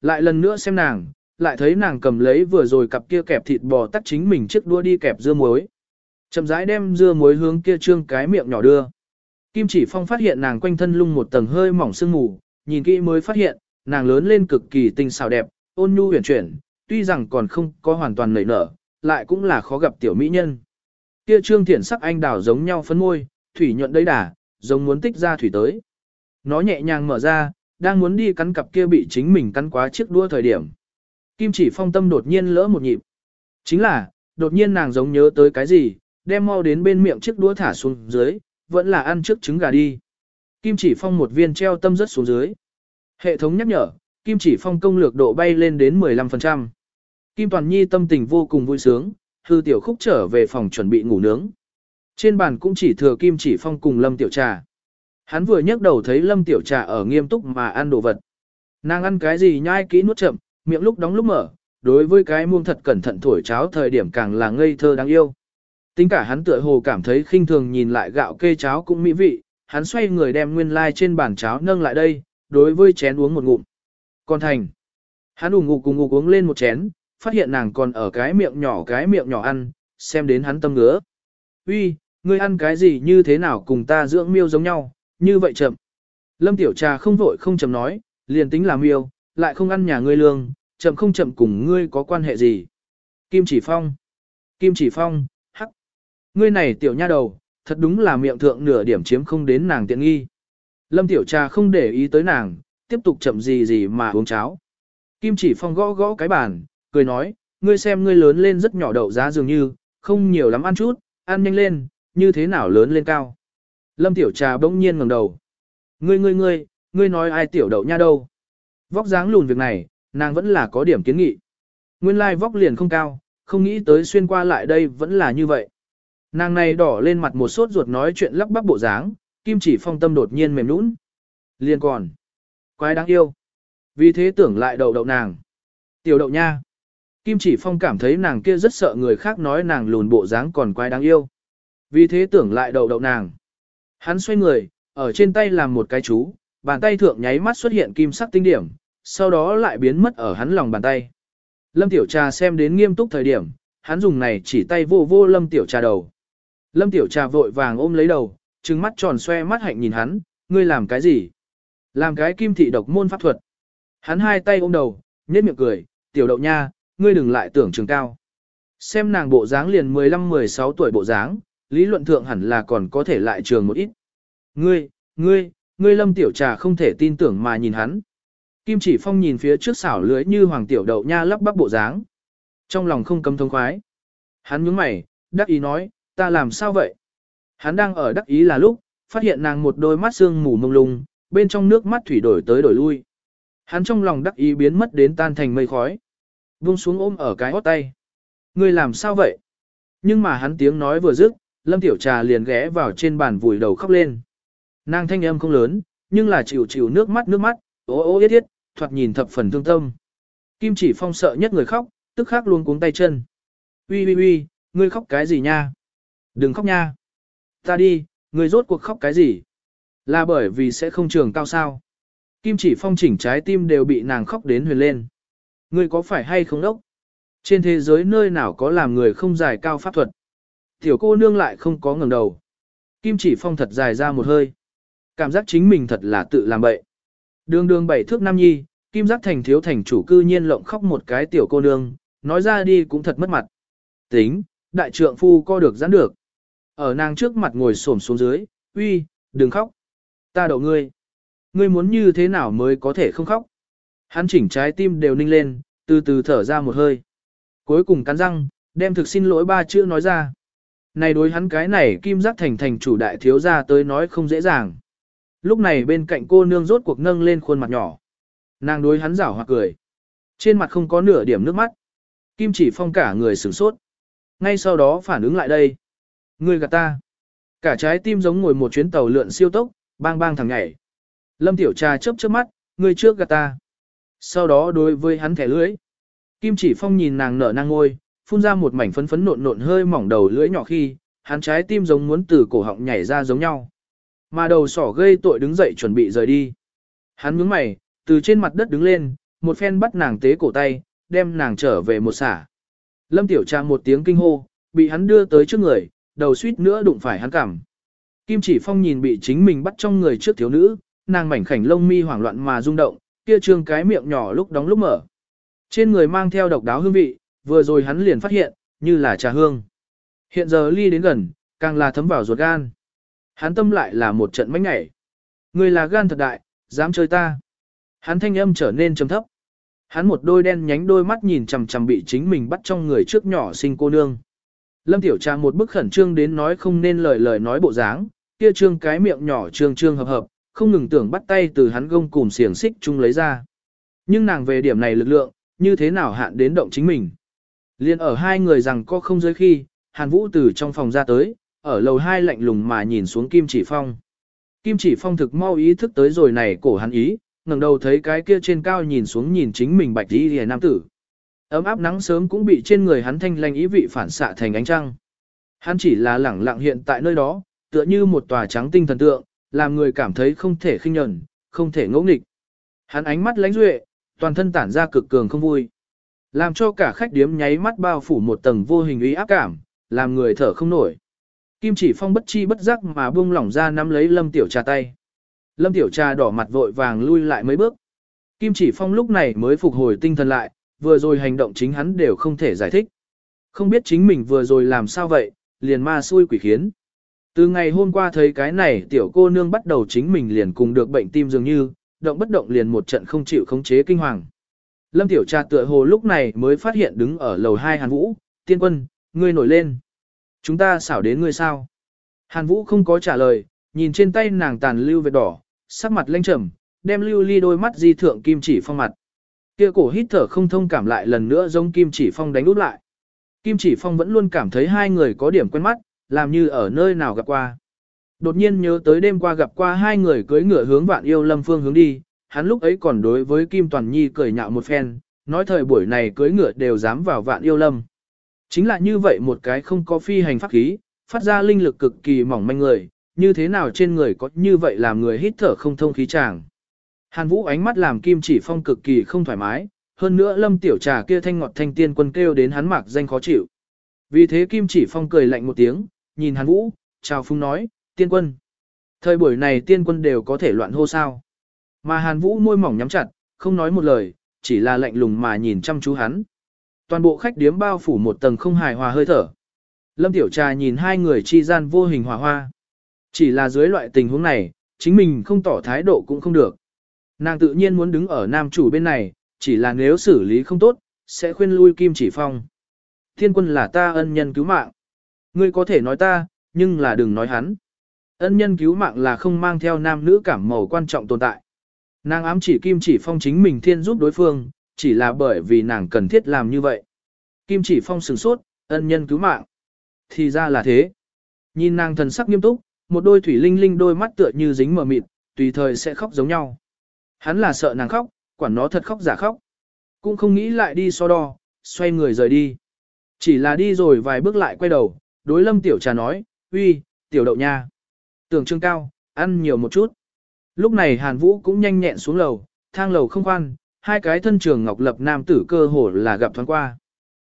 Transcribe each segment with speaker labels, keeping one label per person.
Speaker 1: Lại lần nữa xem nàng, lại thấy nàng cầm lấy vừa rồi cặp kia kẹp thịt bò tắt chính mình chiếc đua đi kẹp dưa muối. Chậm rãi đem dưa muối hướng kia trương cái miệng nhỏ đưa. Kim chỉ phong phát hiện nàng quanh thân lung một tầng hơi mỏng sương mù, nhìn kỹ mới phát hiện, nàng lớn lên cực kỳ tinh xảo đẹp, ôn nhu huyền chuyển, tuy rằng còn không có hoàn toàn nảy nở, lại cũng là khó gặp tiểu mỹ nhân. Kia trương thiển sắc anh đào giống nhau phấn môi, thủy nhuận đấy đà, giống muốn tích ra thủy tới. Nó nhẹ nhàng mở ra, đang muốn đi cắn cặp kia bị chính mình cắn quá chiếc đua thời điểm. Kim chỉ phong tâm đột nhiên lỡ một nhịp. Chính là, đột nhiên nàng giống nhớ tới cái gì, đem mau đến bên miệng chiếc đũa thả xuống dưới, vẫn là ăn trước trứng gà đi. Kim chỉ phong một viên treo tâm rất xuống dưới. Hệ thống nhắc nhở, kim chỉ phong công lược độ bay lên đến 15%. Kim Toàn Nhi tâm tình vô cùng vui sướng, hư tiểu khúc trở về phòng chuẩn bị ngủ nướng. Trên bàn cũng chỉ thừa kim chỉ phong cùng lâm tiểu trà. Hắn vừa nhấc đầu thấy lâm tiểu trà ở nghiêm túc mà ăn đồ vật. Nàng ăn cái gì nhai kỹ nuốt chậm, miệng lúc đóng lúc mở, đối với cái muông thật cẩn thận thổi cháo thời điểm càng là ngây thơ đáng yêu. Tính cả hắn tựa hồ cảm thấy khinh thường nhìn lại gạo kê cháo cũng mỹ vị, hắn xoay người đem nguyên lai like trên bàn cháo nâng lại đây, đối với chén uống một ngụm. Còn thành, hắn ủng ngục cùng ngục uống lên một chén, phát hiện nàng còn ở cái miệng nhỏ cái miệng nhỏ ăn, xem đến hắn tâm ngứa. Uy, ngươi ăn cái gì như thế nào cùng ta dưỡng miêu giống nhau, như vậy chậm. Lâm Tiểu Trà không vội không chậm nói, liền tính làm yêu lại không ăn nhà ngươi lương, chậm không chậm cùng ngươi có quan hệ gì. Kim Chỉ Phong. Kim Chỉ Phong, hắc. Ngươi này tiểu nha đầu, thật đúng là miệng thượng nửa điểm chiếm không đến nàng tiện nghi. Lâm Tiểu Trà không để ý tới nàng, tiếp tục chậm gì gì mà uống cháo. Kim Chỉ Phong gõ gõ cái bàn, cười nói, ngươi xem ngươi lớn lên rất nhỏ đậu giá dường như, không nhiều lắm ăn chút, ăn nhanh lên, như thế nào lớn lên cao. Lâm Tiểu Trà bỗng nhiên ngẩng đầu. Ngươi ngươi ngươi, ngươi nói ai tiểu đậu nha đâu. Vóc dáng lùn việc này, nàng vẫn là có điểm kiến nghị. Nguyên lai vóc liền không cao, không nghĩ tới xuyên qua lại đây vẫn là như vậy. Nàng này đỏ lên mặt một sốt ruột nói chuyện lắp bắp bộ dáng, kim chỉ phong tâm đột nhiên mềm nũng. Liên còn. Quái đáng yêu. Vì thế tưởng lại đầu đậu nàng. Tiểu đậu nha. Kim chỉ phong cảm thấy nàng kia rất sợ người khác nói nàng lùn bộ dáng còn quái đáng yêu. Vì thế tưởng lại đầu đậu nàng. Hắn xoay người, ở trên tay làm một cái chú, bàn tay thượng nháy mắt xuất hiện kim sắc tinh điểm, sau đó lại biến mất ở hắn lòng bàn tay. Lâm Tiểu Trà xem đến nghiêm túc thời điểm, hắn dùng này chỉ tay vô vô Lâm Tiểu Trà đầu. Lâm Tiểu Trà vội vàng ôm lấy đầu, trừng mắt tròn xoe mắt hạnh nhìn hắn, ngươi làm cái gì? Làm cái kim thị độc môn pháp thuật. Hắn hai tay ôm đầu, nhếch miệng cười, tiểu đậu nha, ngươi đừng lại tưởng trường cao. Xem nàng bộ dáng liền 15-16 tuổi bộ dáng, lý luận thượng hẳn là còn có thể lại trường một ít. Ngươi, ngươi, ngươi lâm tiểu trà không thể tin tưởng mà nhìn hắn. Kim chỉ phong nhìn phía trước xảo lưới như hoàng tiểu đậu nha lắp bắp bộ dáng. Trong lòng không cấm thông khoái. Hắn nhướng mày, đắc ý nói, ta làm sao vậy? Hắn đang ở đắc ý là lúc, phát hiện nàng một đôi mắt xương mù mông lung, bên trong nước mắt thủy đổi tới đổi lui. Hắn trong lòng đắc ý biến mất đến tan thành mây khói. Vung xuống ôm ở cái hót tay. Ngươi làm sao vậy? Nhưng mà hắn tiếng nói vừa dứt, Lâm Tiểu Trà liền ghé vào trên bàn vùi đầu khóc lên. Nàng thanh âm không lớn, nhưng là chịu chịu nước mắt nước mắt, ô ô yết yết, thoạt nhìn thập phần thương tâm. Kim chỉ phong sợ nhất người khóc, tức khắc luôn cuống tay chân. Ui ui ui, ngươi khóc cái gì nha? Đừng khóc nha. Ta đi, ngươi rốt cuộc khóc cái gì? Là bởi vì sẽ không trường cao sao. Kim chỉ phong chỉnh trái tim đều bị nàng khóc đến huyền lên. Ngươi có phải hay không đốc? Trên thế giới nơi nào có làm người không giải cao pháp thuật? Tiểu cô nương lại không có ngẩng đầu. Kim chỉ phong thật dài ra một hơi. Cảm giác chính mình thật là tự làm bậy. Đường đường bảy thước nam nhi, kim giác thành thiếu thành chủ cư nhiên lộng khóc một cái tiểu cô nương, nói ra đi cũng thật mất mặt. Tính, đại trượng phu co được giãn được. Ở nàng trước mặt ngồi xổm xuống dưới, uy, đừng khóc. Ta đậu ngươi. Ngươi muốn như thế nào mới có thể không khóc? Hắn chỉnh trái tim đều ninh lên, từ từ thở ra một hơi. Cuối cùng cắn răng, đem thực xin lỗi ba chữ nói ra. Này đối hắn cái này kim giác thành thành chủ đại thiếu gia tới nói không dễ dàng. Lúc này bên cạnh cô nương rốt cuộc nâng lên khuôn mặt nhỏ. Nàng đối hắn rảo hoặc cười. Trên mặt không có nửa điểm nước mắt. Kim chỉ phong cả người sửng sốt. Ngay sau đó phản ứng lại đây. Người gạt ta. Cả trái tim giống ngồi một chuyến tàu lượn siêu tốc, bang bang thằng nhảy. Lâm tiểu trà chớp chớp mắt, người trước gạt ta. Sau đó đối với hắn thẻ lưỡi. Kim chỉ phong nhìn nàng nở nang ngôi, phun ra một mảnh phấn phấn nộn nộn hơi mỏng đầu lưỡi nhỏ khi, hắn trái tim giống muốn từ cổ họng nhảy ra giống nhau. Mà đầu sỏ gây tội đứng dậy chuẩn bị rời đi. Hắn nhướng mày, từ trên mặt đất đứng lên, một phen bắt nàng tế cổ tay, đem nàng trở về một xả. Lâm Tiểu trang một tiếng kinh hô, bị hắn đưa tới trước người, đầu suýt nữa đụng phải hắn cằm. Kim Chỉ Phong nhìn bị chính mình bắt trong người trước thiếu nữ, nàng mảnh khảnh lông mi hoảng loạn mà rung động, kia trương cái miệng nhỏ lúc đóng lúc mở. Trên người mang theo độc đáo hương vị, vừa rồi hắn liền phát hiện, như là trà hương. Hiện giờ ly đến gần, càng là thấm vào ruột gan. Hắn tâm lại là một trận mánh ngảy. Người là gan thật đại, dám chơi ta. Hắn thanh âm trở nên trầm thấp. Hắn một đôi đen nhánh đôi mắt nhìn chằm chằm bị chính mình bắt trong người trước nhỏ sinh cô nương. Lâm Tiểu Trà một bức khẩn trương đến nói không nên lời lời nói bộ dáng, kia trương cái miệng nhỏ trương trương hợp hợp, không ngừng tưởng bắt tay từ hắn gông cùm xiềng xích chung lấy ra. Nhưng nàng về điểm này lực lượng, như thế nào hạn đến động chính mình. Liên ở hai người rằng có không giới khi, Hàn Vũ từ trong phòng ra tới, ở lầu hai lạnh lùng mà nhìn xuống Kim Chỉ Phong. Kim Chỉ Phong thực mau ý thức tới rồi này cổ hắn ý, ngẩng đầu thấy cái kia trên cao nhìn xuống nhìn chính mình bạch đi hề nam tử. Ấm áp nắng sớm cũng bị trên người hắn thanh lanh ý vị phản xạ thành ánh trăng. Hắn chỉ là lẳng lặng hiện tại nơi đó, tựa như một tòa trắng tinh thần tượng, làm người cảm thấy không thể khinh nhẫn, không thể ngỗ nghịch. Hắn ánh mắt lánh duệ, toàn thân tản ra cực cường không vui. Làm cho cả khách điếm nháy mắt bao phủ một tầng vô hình uy áp cảm, làm người thở không nổi. Kim chỉ phong bất chi bất giác mà buông lỏng ra nắm lấy lâm tiểu trà tay. Lâm tiểu trà đỏ mặt vội vàng lui lại mấy bước. Kim chỉ phong lúc này mới phục hồi tinh thần lại, vừa rồi hành động chính hắn đều không thể giải thích. Không biết chính mình vừa rồi làm sao vậy, liền ma xui quỷ khiến. Từ ngày hôm qua thấy cái này tiểu cô nương bắt đầu chính mình liền cùng được bệnh tim dường như, động bất động liền một trận không chịu khống chế kinh hoàng. Lâm tiểu trà tựa hồ lúc này mới phát hiện đứng ở lầu hai Hàn Vũ, tiên quân, ngươi nổi lên. Chúng ta xảo đến ngươi sao? Hàn Vũ không có trả lời, nhìn trên tay nàng tàn lưu vệt đỏ, sắc mặt lênh trầm, đem lưu ly đôi mắt di thượng kim chỉ phong mặt. Kia cổ hít thở không thông cảm lại lần nữa giống kim chỉ phong đánh út lại. Kim chỉ phong vẫn luôn cảm thấy hai người có điểm quen mắt, làm như ở nơi nào gặp qua. Đột nhiên nhớ tới đêm qua gặp qua hai người cưới ngựa hướng vạn yêu lâm phương hướng đi, hắn lúc ấy còn đối với Kim Toàn Nhi cười nhạo một phen, nói thời buổi này cưới ngựa đều dám vào vạn yêu lâm. Chính là như vậy một cái không có phi hành pháp khí, phát ra linh lực cực kỳ mỏng manh người, như thế nào trên người có như vậy làm người hít thở không thông khí chàng. Hàn Vũ ánh mắt làm Kim Chỉ Phong cực kỳ không thoải mái, hơn nữa Lâm Tiểu Trà kia thanh ngọt thanh tiên quân kêu đến hắn mạc danh khó chịu. Vì thế Kim Chỉ Phong cười lạnh một tiếng, nhìn Hàn Vũ, chào phung nói, tiên quân. Thời buổi này tiên quân đều có thể loạn hô sao. Mà Hàn Vũ môi mỏng nhắm chặt, không nói một lời, chỉ là lạnh lùng mà nhìn chăm chú hắn. Toàn bộ khách điếm bao phủ một tầng không hài hòa hơi thở. Lâm Tiểu Trà nhìn hai người chi gian vô hình hòa hoa. Chỉ là dưới loại tình huống này, chính mình không tỏ thái độ cũng không được. Nàng tự nhiên muốn đứng ở nam chủ bên này, chỉ là nếu xử lý không tốt, sẽ khuyên lui Kim Chỉ Phong. Thiên quân là ta ân nhân cứu mạng. Ngươi có thể nói ta, nhưng là đừng nói hắn. Ân nhân cứu mạng là không mang theo nam nữ cảm màu quan trọng tồn tại. Nàng ám chỉ Kim Chỉ Phong chính mình thiên giúp đối phương, chỉ là bởi vì nàng cần thiết làm như vậy. Kim Chỉ Phong sửng sốt, ân nhân cứu mạng. Thì ra là thế. Nhìn nàng thần sắc nghiêm túc, một đôi thủy linh linh đôi mắt tựa như dính mờ mịt, tùy thời sẽ khóc giống nhau. Hắn là sợ nàng khóc, quản nó thật khóc giả khóc. Cũng không nghĩ lại đi so đo, xoay người rời đi. Chỉ là đi rồi vài bước lại quay đầu, đối lâm tiểu trà nói, uy, tiểu đậu nha. Tưởng trương cao, ăn nhiều một chút. Lúc này Hàn Vũ cũng nhanh nhẹn xuống lầu, thang lầu không khoan, hai cái thân trường ngọc lập nam tử cơ hồ là gặp thoáng qua.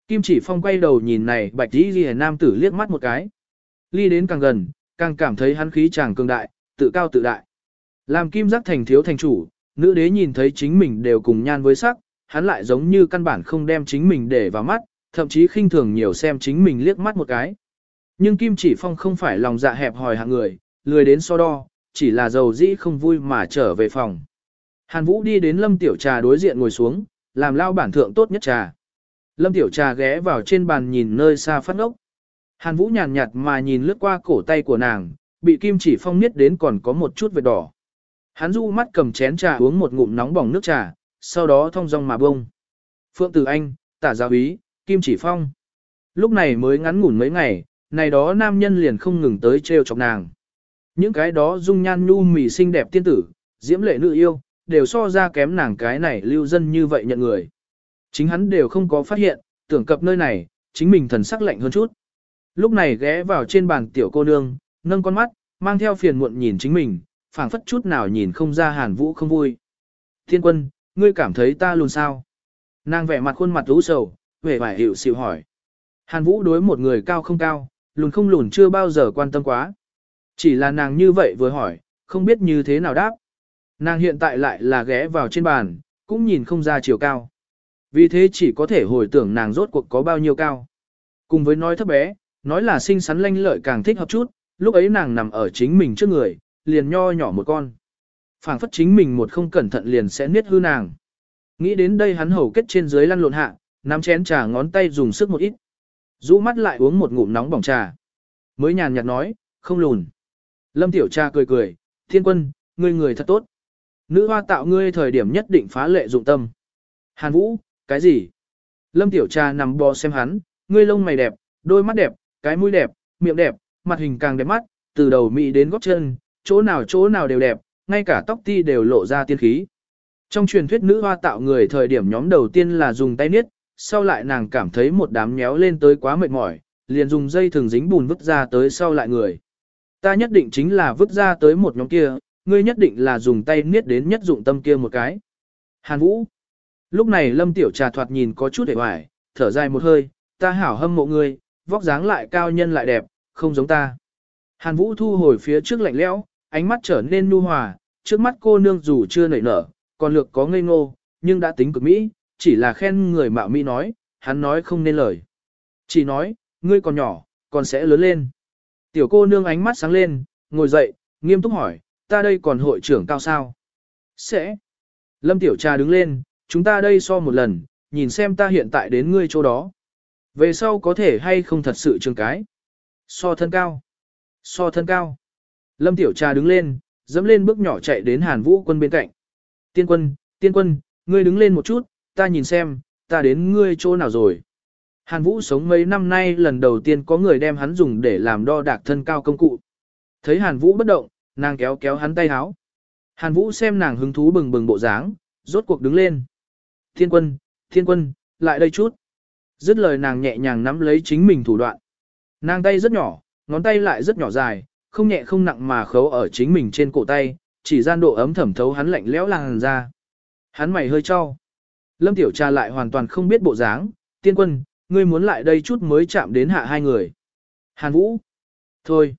Speaker 1: Kim chỉ phong quay đầu nhìn này bạch đi ghi nam tử liếc mắt một cái. Ly đến càng gần, càng cảm thấy hắn khí chàng cường đại, tự cao tự đại. Làm kim giác thành thiếu thành chủ, nữ đế nhìn thấy chính mình đều cùng nhan với sắc, hắn lại giống như căn bản không đem chính mình để vào mắt, thậm chí khinh thường nhiều xem chính mình liếc mắt một cái. Nhưng Kim Chỉ Phong không phải lòng dạ hẹp hòi hạng người, lười đến so đo, chỉ là dầu dĩ không vui mà trở về phòng. Hàn Vũ đi đến Lâm Tiểu Trà đối diện ngồi xuống, làm lao bản thượng tốt nhất trà. Lâm Tiểu Trà ghé vào trên bàn nhìn nơi xa phát ốc. Hàn Vũ nhàn nhạt mà nhìn lướt qua cổ tay của nàng, bị Kim Chỉ Phong niết đến còn có một chút vệt đỏ. Hắn du mắt cầm chén trà uống một ngụm nóng bỏng nước trà, sau đó thong dong mà bông. Phượng Tử Anh, tả giáo ý, Kim Chỉ Phong. Lúc này mới ngắn ngủn mấy ngày, này đó nam nhân liền không ngừng tới trêu chọc nàng. Những cái đó dung nhan nhu mì xinh đẹp tiên tử, diễm lệ nữ yêu, đều so ra kém nàng cái này lưu dân như vậy nhận người. Chính hắn đều không có phát hiện, tưởng cập nơi này, chính mình thần sắc lạnh hơn chút. Lúc này ghé vào trên bàn tiểu cô nương, nâng con mắt, mang theo phiền muộn nhìn chính mình, phảng phất chút nào nhìn không ra hàn vũ không vui. Thiên quân, ngươi cảm thấy ta luôn sao? Nàng vẻ mặt khuôn mặt u sầu, vẻ vải hiểu xịu hỏi. Hàn Vũ đối một người cao không cao, lùn không lùn chưa bao giờ quan tâm quá. Chỉ là nàng như vậy vừa hỏi, không biết như thế nào đáp. Nàng hiện tại lại là ghé vào trên bàn, cũng nhìn không ra chiều cao. Vì thế chỉ có thể hồi tưởng nàng rốt cuộc có bao nhiêu cao. Cùng với nói thấp bé, nói là xinh xắn lanh lợi càng thích hợp chút, lúc ấy nàng nằm ở chính mình trước người, liền nho nhỏ một con. phảng phất chính mình một không cẩn thận liền sẽ niết hư nàng. Nghĩ đến đây hắn hầu kết trên dưới lăn lộn hạ, nắm chén trà ngón tay dùng sức một ít. Rũ mắt lại uống một ngụm nóng bỏng trà. Mới nhàn nhạt nói, không lùn. Lâm tiểu cha cười cười, thiên quân, ngươi người thật tốt. Nữ hoa tạo ngươi thời điểm nhất định phá lệ dụng tâm. Hàn Vũ, cái gì? Lâm tiểu cha nằm bò xem hắn, ngươi lông mày đẹp, đôi mắt đẹp, cái mũi đẹp, miệng đẹp, mặt hình càng đẹp mắt, từ đầu mỹ đến gót chân, chỗ nào chỗ nào đều đẹp, ngay cả tóc ti đều lộ ra tiên khí. Trong truyền thuyết nữ hoa tạo người thời điểm nhóm đầu tiên là dùng tay niết, sau lại nàng cảm thấy một đám méo lên tới quá mệt mỏi, liền dùng dây thường dính bùn vứt ra tới sau lại người. Ta nhất định chính là vứt ra tới một nhóm kia, ngươi nhất định là dùng tay niết đến nhất dụng tâm kia một cái. Hàn Vũ. Lúc này Lâm Tiểu Trà thoạt nhìn có chút hề hoài, thở dài một hơi, ta hảo hâm mộ ngươi, vóc dáng lại cao nhân lại đẹp, không giống ta. Hàn Vũ thu hồi phía trước lạnh lẽo, ánh mắt trở nên nu hòa, trước mắt cô nương dù chưa nảy nở, còn lược có ngây ngô, nhưng đã tính cực mỹ, chỉ là khen người mạo mỹ nói, hắn nói không nên lời. Chỉ nói, ngươi còn nhỏ, còn sẽ lớn lên. Tiểu cô nương ánh mắt sáng lên, ngồi dậy, nghiêm túc hỏi, ta đây còn hội trưởng cao sao? Sẽ. Lâm Tiểu Trà đứng lên, chúng ta đây so một lần, nhìn xem ta hiện tại đến ngươi chỗ đó. Về sau có thể hay không thật sự trường cái. So thân cao. So thân cao. Lâm Tiểu Trà đứng lên, dẫm lên bước nhỏ chạy đến Hàn Vũ quân bên cạnh. Tiên quân, tiên quân, ngươi đứng lên một chút, ta nhìn xem, ta đến ngươi chỗ nào rồi. Hàn Vũ sống mấy năm nay lần đầu tiên có người đem hắn dùng để làm đo đạc thân cao công cụ. Thấy Hàn Vũ bất động, nàng kéo kéo hắn tay háo. Hàn Vũ xem nàng hứng thú bừng bừng bộ dáng, rốt cuộc đứng lên. Thiên quân, thiên quân, lại đây chút. Dứt lời nàng nhẹ nhàng nắm lấy chính mình thủ đoạn. Nàng tay rất nhỏ, ngón tay lại rất nhỏ dài, không nhẹ không nặng mà khấu ở chính mình trên cổ tay, chỉ gian độ ấm thẩm thấu hắn lạnh lẽo làn ra. Hắn mày hơi cho. Lâm Tiểu Trà lại hoàn toàn không biết bộ dáng, tiên quân, ngươi muốn lại đây chút mới chạm đến hạ hai người. Hàn Vũ. Thôi.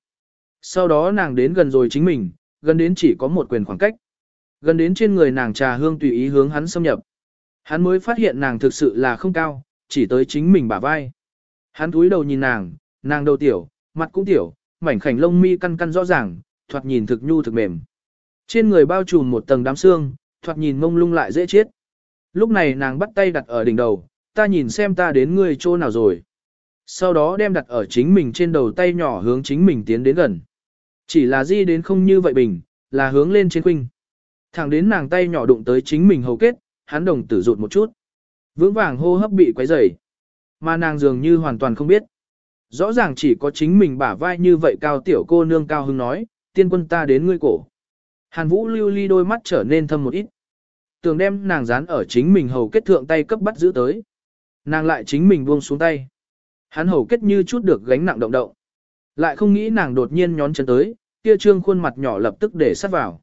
Speaker 1: Sau đó nàng đến gần rồi chính mình, gần đến chỉ có một quyền khoảng cách. Gần đến trên người nàng trà hương tùy ý hướng hắn xâm nhập. Hắn mới phát hiện nàng thực sự là không cao, chỉ tới chính mình bả vai. Hắn cúi đầu nhìn nàng, nàng đầu tiểu, mặt cũng tiểu, mảnh khảnh lông mi căn căn rõ ràng, thoạt nhìn thực nhu thực mềm. Trên người bao trùm một tầng đám xương, thoạt nhìn mông lung lại dễ chết. Lúc này nàng bắt tay đặt ở đỉnh đầu, ta nhìn xem ta đến ngươi chỗ nào rồi. Sau đó đem đặt ở chính mình trên đầu tay nhỏ hướng chính mình tiến đến gần. Chỉ là di đến không như vậy bình, là hướng lên trên khuynh. Thẳng đến nàng tay nhỏ đụng tới chính mình hầu kết, hắn đồng tử rụt một chút. Vững vàng hô hấp bị quấy rầy, Mà nàng dường như hoàn toàn không biết. Rõ ràng chỉ có chính mình bả vai như vậy cao tiểu cô nương cao hưng nói, tiên quân ta đến ngươi cổ. Hàn Vũ lưu ly đôi mắt trở nên thâm một ít. Tường đem nàng dán ở chính mình hầu kết thượng tay cấp bắt giữ tới. Nàng lại chính mình buông xuống tay. Hắn hầu kết như chút được gánh nặng động động. Lại không nghĩ nàng đột nhiên nhón chân tới, kia trương khuôn mặt nhỏ lập tức để sát vào.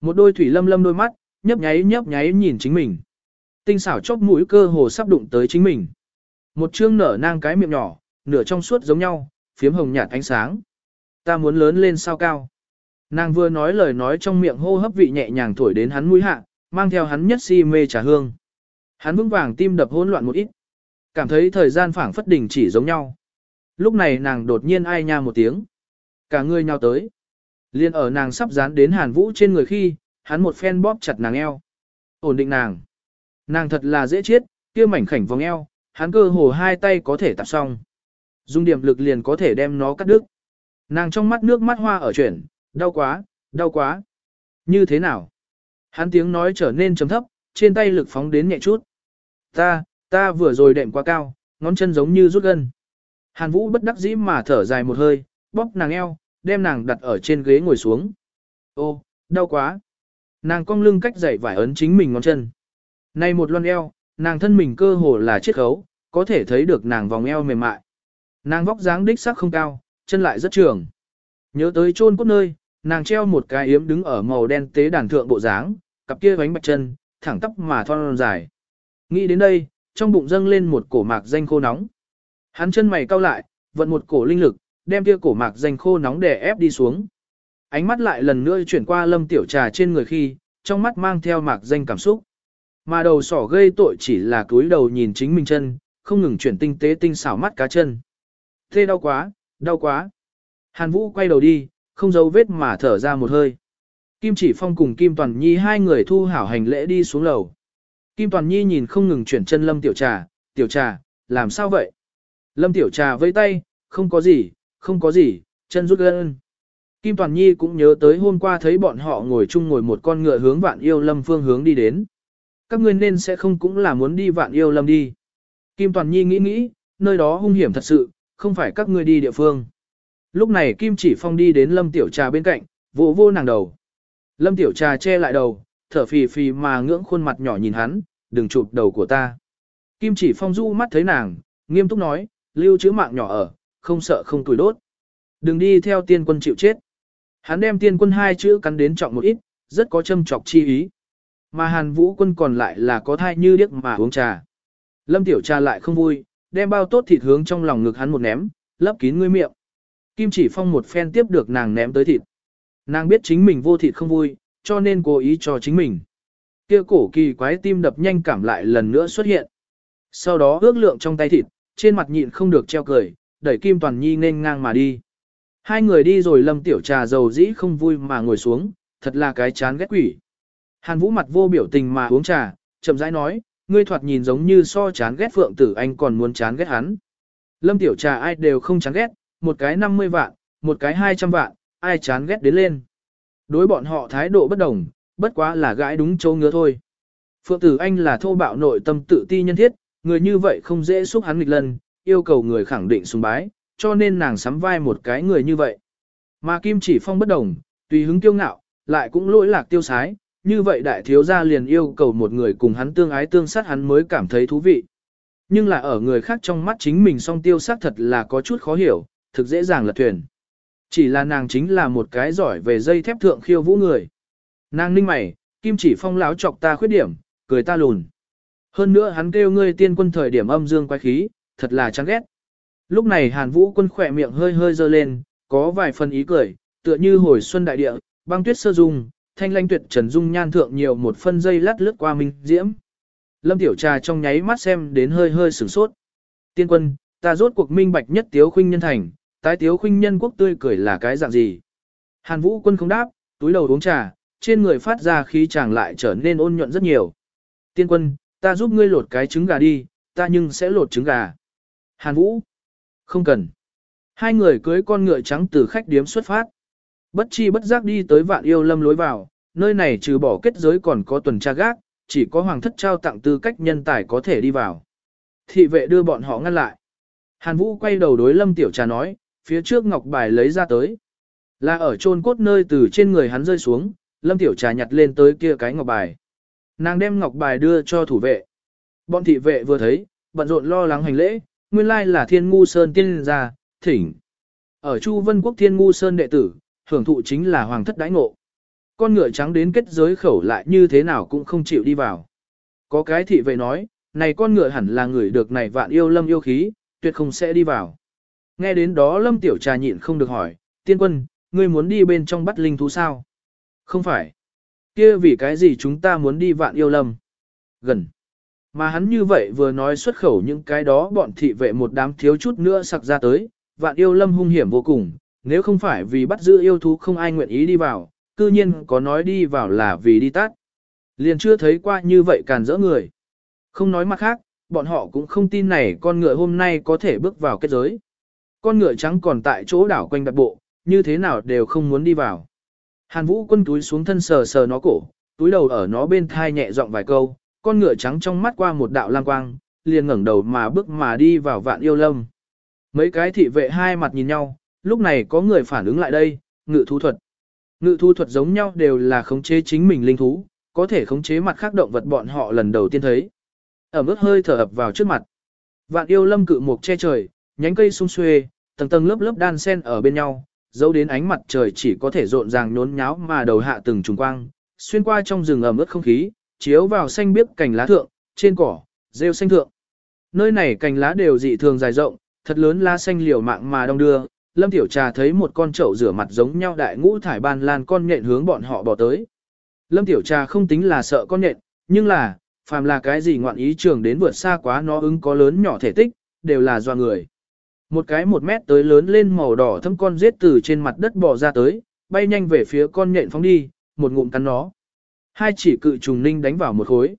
Speaker 1: Một đôi thủy lâm lâm đôi mắt, nhấp nháy nhấp nháy nhìn chính mình. Tinh xảo chóp mũi cơ hồ sắp đụng tới chính mình. Một trương nở nang cái miệng nhỏ, nửa trong suốt giống nhau, phiếm hồng nhạt ánh sáng. Ta muốn lớn lên sao cao. Nàng vừa nói lời nói trong miệng hô hấp vị nhẹ nhàng thổi đến hắn mũi hạ, mang theo hắn nhất si mê trà hương. Hắn vững vàng tim đập hỗn loạn một ít. Cảm thấy thời gian phảng phất đỉnh chỉ giống nhau. Lúc này nàng đột nhiên ai nha một tiếng. Cả người nhau tới. Liên ở nàng sắp dán đến hàn vũ trên người khi, hắn một phen bóp chặt nàng eo. Ổn định nàng. Nàng thật là dễ chết, kia mảnh khảnh vòng eo, hắn cơ hồ hai tay có thể tạp xong. Dùng điểm lực liền có thể đem nó cắt đứt. Nàng trong mắt nước mắt hoa ở chuyển, đau quá, đau quá. Như thế nào? Hắn tiếng nói trở nên trầm thấp, trên tay lực phóng đến nhẹ chút. Ta, ta vừa rồi đệm quá cao, ngón chân giống như rút gân. Hàn Vũ bất đắc dĩ mà thở dài một hơi, bóp nàng eo, đem nàng đặt ở trên ghế ngồi xuống. Ô, đau quá. Nàng cong lưng cách dậy vải ấn chính mình ngón chân. Này một loan eo, nàng thân mình cơ hồ là chiếc khấu, có thể thấy được nàng vòng eo mềm mại. Nàng vóc dáng đích sắc không cao, chân lại rất trường. Nhớ tới chôn cốt nơi, nàng treo một cái yếm đứng ở màu đen tế đàn thượng bộ dáng, cặp kia bánh bạch chân, thẳng tóc mà thon dài. Nghĩ đến đây, trong bụng dâng lên một cổ mạc danh khô nóng. Hắn chân mày cau lại, vận một cổ linh lực, đem kia cổ mạc danh khô nóng đè ép đi xuống. Ánh mắt lại lần nữa chuyển qua lâm tiểu trà trên người khi, trong mắt mang theo mạc danh cảm xúc. Mà đầu sỏ gây tội chỉ là cúi đầu nhìn chính mình chân, không ngừng chuyển tinh tế tinh xảo mắt cá chân. Thế đau quá, đau quá. Hàn Vũ quay đầu đi, không giấu vết mà thở ra một hơi. Kim Chỉ Phong cùng Kim Toàn Nhi hai người thu hảo hành lễ đi xuống lầu. Kim Toàn Nhi nhìn không ngừng chuyển chân Lâm Tiểu Trà, Tiểu Trà, làm sao vậy? Lâm Tiểu Trà vẫy tay, không có gì, không có gì, chân rút gân. Kim Toàn Nhi cũng nhớ tới hôm qua thấy bọn họ ngồi chung ngồi một con ngựa hướng vạn yêu lâm phương hướng đi đến. Các ngươi nên sẽ không cũng là muốn đi vạn yêu lâm đi. Kim Toàn Nhi nghĩ nghĩ, nơi đó hung hiểm thật sự, không phải các ngươi đi địa phương. Lúc này Kim Chỉ Phong đi đến Lâm Tiểu Trà bên cạnh, vỗ vô nàng đầu. Lâm Tiểu Trà che lại đầu, thở phì phì mà ngưỡng khuôn mặt nhỏ nhìn hắn, đừng chụp đầu của ta. Kim Chỉ Phong du mắt thấy nàng, nghiêm túc nói, lưu chữ mạng nhỏ ở, không sợ không tuổi đốt. Đừng đi theo tiên quân chịu chết. Hắn đem tiên quân hai chữ cắn đến trọng một ít, rất có châm trọc chi ý. Mà hàn vũ quân còn lại là có thai như điếc mà uống trà. Lâm tiểu trà lại không vui, đem bao tốt thịt hướng trong lòng ngực hắn một ném, lấp kín ngươi miệng. Kim chỉ phong một phen tiếp được nàng ném tới thịt. Nàng biết chính mình vô thịt không vui, cho nên cố ý cho chính mình. Kia cổ kỳ quái tim đập nhanh cảm lại lần nữa xuất hiện. Sau đó ước lượng trong tay thịt, trên mặt nhịn không được treo cười, đẩy Kim Toàn Nhi nên ngang mà đi. Hai người đi rồi lâm tiểu trà dầu dĩ không vui mà ngồi xuống, thật là cái chán ghét quỷ. Hàn Vũ mặt vô biểu tình mà uống trà, chậm rãi nói, ngươi thoạt nhìn giống như so chán ghét Phượng Tử Anh còn muốn chán ghét hắn. Lâm tiểu trà ai đều không chán ghét, một cái 50 vạn, một cái 200 vạn, ai chán ghét đến lên. Đối bọn họ thái độ bất đồng, bất quá là gãi đúng châu ngứa thôi. Phượng Tử Anh là thô bạo nội tâm tự ti nhân thiết, người như vậy không dễ xúc hắn nghịch lần, yêu cầu người khẳng định sùng bái, cho nên nàng sắm vai một cái người như vậy. Mà Kim Chỉ Phong bất đồng, tùy hứng kiêu ngạo, lại cũng lỗi lạc tiêu sái, như vậy đại thiếu gia liền yêu cầu một người cùng hắn tương ái tương sát hắn mới cảm thấy thú vị. Nhưng là ở người khác trong mắt chính mình song tiêu sát thật là có chút khó hiểu, thực dễ dàng lật thuyền. Chỉ là nàng chính là một cái giỏi về dây thép thượng khiêu vũ người. Nàng ninh mày, Kim Chỉ Phong láo chọc ta khuyết điểm, cười ta lùn. Hơn nữa hắn kêu ngươi tiên quân thời điểm âm dương quái khí, thật là chán ghét. Lúc này Hàn Vũ quân khỏe miệng hơi hơi dơ lên, có vài phần ý cười, tựa như hồi xuân đại địa, băng tuyết sơ dung, thanh lanh tuyệt trần dung nhan thượng nhiều một phân dây lát lướt qua minh diễm. Lâm Tiểu Trà trong nháy mắt xem đến hơi hơi sửng sốt. Tiên quân, ta rốt cuộc minh bạch nhất tiếu khuynh nhân thành, tái tiếu khuynh nhân quốc tươi cười là cái dạng gì. Hàn Vũ quân không đáp, túi đầu uống trà, trên người phát ra khí chàng lại trở nên ôn nhuận rất nhiều. Tiên quân, ta giúp ngươi lột cái trứng gà đi, ta nhưng sẽ lột trứng gà. Hàn Vũ, không cần. Hai người cưới con ngựa trắng từ khách điếm xuất phát. Bất chi bất giác đi tới vạn yêu lâm lối vào, nơi này trừ bỏ kết giới còn có tuần tra gác, chỉ có hoàng thất trao tặng tư cách nhân tài có thể đi vào. Thị vệ đưa bọn họ ngăn lại. Hàn Vũ quay đầu đối lâm tiểu trà nói, phía trước ngọc bài lấy ra tới. Là ở chôn cốt nơi từ trên người hắn rơi xuống, lâm tiểu trà nhặt lên tới kia cái ngọc bài. Nàng đem ngọc bài đưa cho thủ vệ. Bọn thị vệ vừa thấy, bận rộn lo lắng hành lễ, nguyên lai là thiên ngu sơn tiên gia, thỉnh. Ở Chu Vân Quốc thiên ngu sơn đệ tử, hưởng thụ chính là hoàng thất đãi ngộ. Con ngựa trắng đến kết giới khẩu lại như thế nào cũng không chịu đi vào. Có cái thị vệ nói, này con ngựa hẳn là người được này vạn yêu lâm yêu khí, tuyệt không sẽ đi vào. Nghe đến đó lâm tiểu trà nhịn không được hỏi, tiên quân, ngươi muốn đi bên trong bắt linh thú sao? Không phải. kia vì cái gì chúng ta muốn đi vạn yêu lâm? Gần. Mà hắn như vậy vừa nói xuất khẩu những cái đó bọn thị vệ một đám thiếu chút nữa sặc ra tới, vạn yêu lâm hung hiểm vô cùng, nếu không phải vì bắt giữ yêu thú không ai nguyện ý đi vào, cư nhiên có nói đi vào là vì đi tát. Liền chưa thấy qua như vậy càn rỡ người. Không nói mặt khác, bọn họ cũng không tin này con ngựa hôm nay có thể bước vào kết giới. Con ngựa trắng còn tại chỗ đảo quanh đặt bộ, như thế nào đều không muốn đi vào. Hàn Vũ quân túi xuống thân sờ sờ nó cổ, túi đầu ở nó bên thai nhẹ giọng vài câu, con ngựa trắng trong mắt qua một đạo lang quang, liền ngẩng đầu mà bước mà đi vào vạn yêu lâm. Mấy cái thị vệ hai mặt nhìn nhau, lúc này có người phản ứng lại đây, ngự thú thuật. Ngự thú thuật giống nhau đều là khống chế chính mình linh thú, có thể khống chế mặt khác động vật bọn họ lần đầu tiên thấy. Ở mức hơi thở ập vào trước mặt. Vạn yêu lâm cự mục che trời, nhánh cây sung xuê, tầng tầng lớp lớp đan sen ở bên nhau, dấu đến ánh mặt trời chỉ có thể rộn ràng nhốn nháo mà đầu hạ từng trùng quang, xuyên qua trong rừng ẩm ướt không khí, chiếu vào xanh biếc cành lá thượng, trên cỏ, rêu xanh thượng. Nơi này cành lá đều dị thường dài rộng, thật lớn lá xanh liều mạng mà đông đưa, Lâm Tiểu Trà thấy một con chậu rửa mặt giống nhau đại ngũ thải ban lan con nhện hướng bọn họ bỏ tới. Lâm Tiểu Trà không tính là sợ con nhện, nhưng là, phàm là cái gì ngoạn ý trường đến vượt xa quá nó ứng có lớn nhỏ thể tích, đều là do người. Một cái một mét tới lớn lên màu đỏ thâm con giết từ trên mặt đất bò ra tới, bay nhanh về phía con nhện phóng đi, một ngụm cắn nó. Hai chỉ cự trùng ninh đánh vào một khối.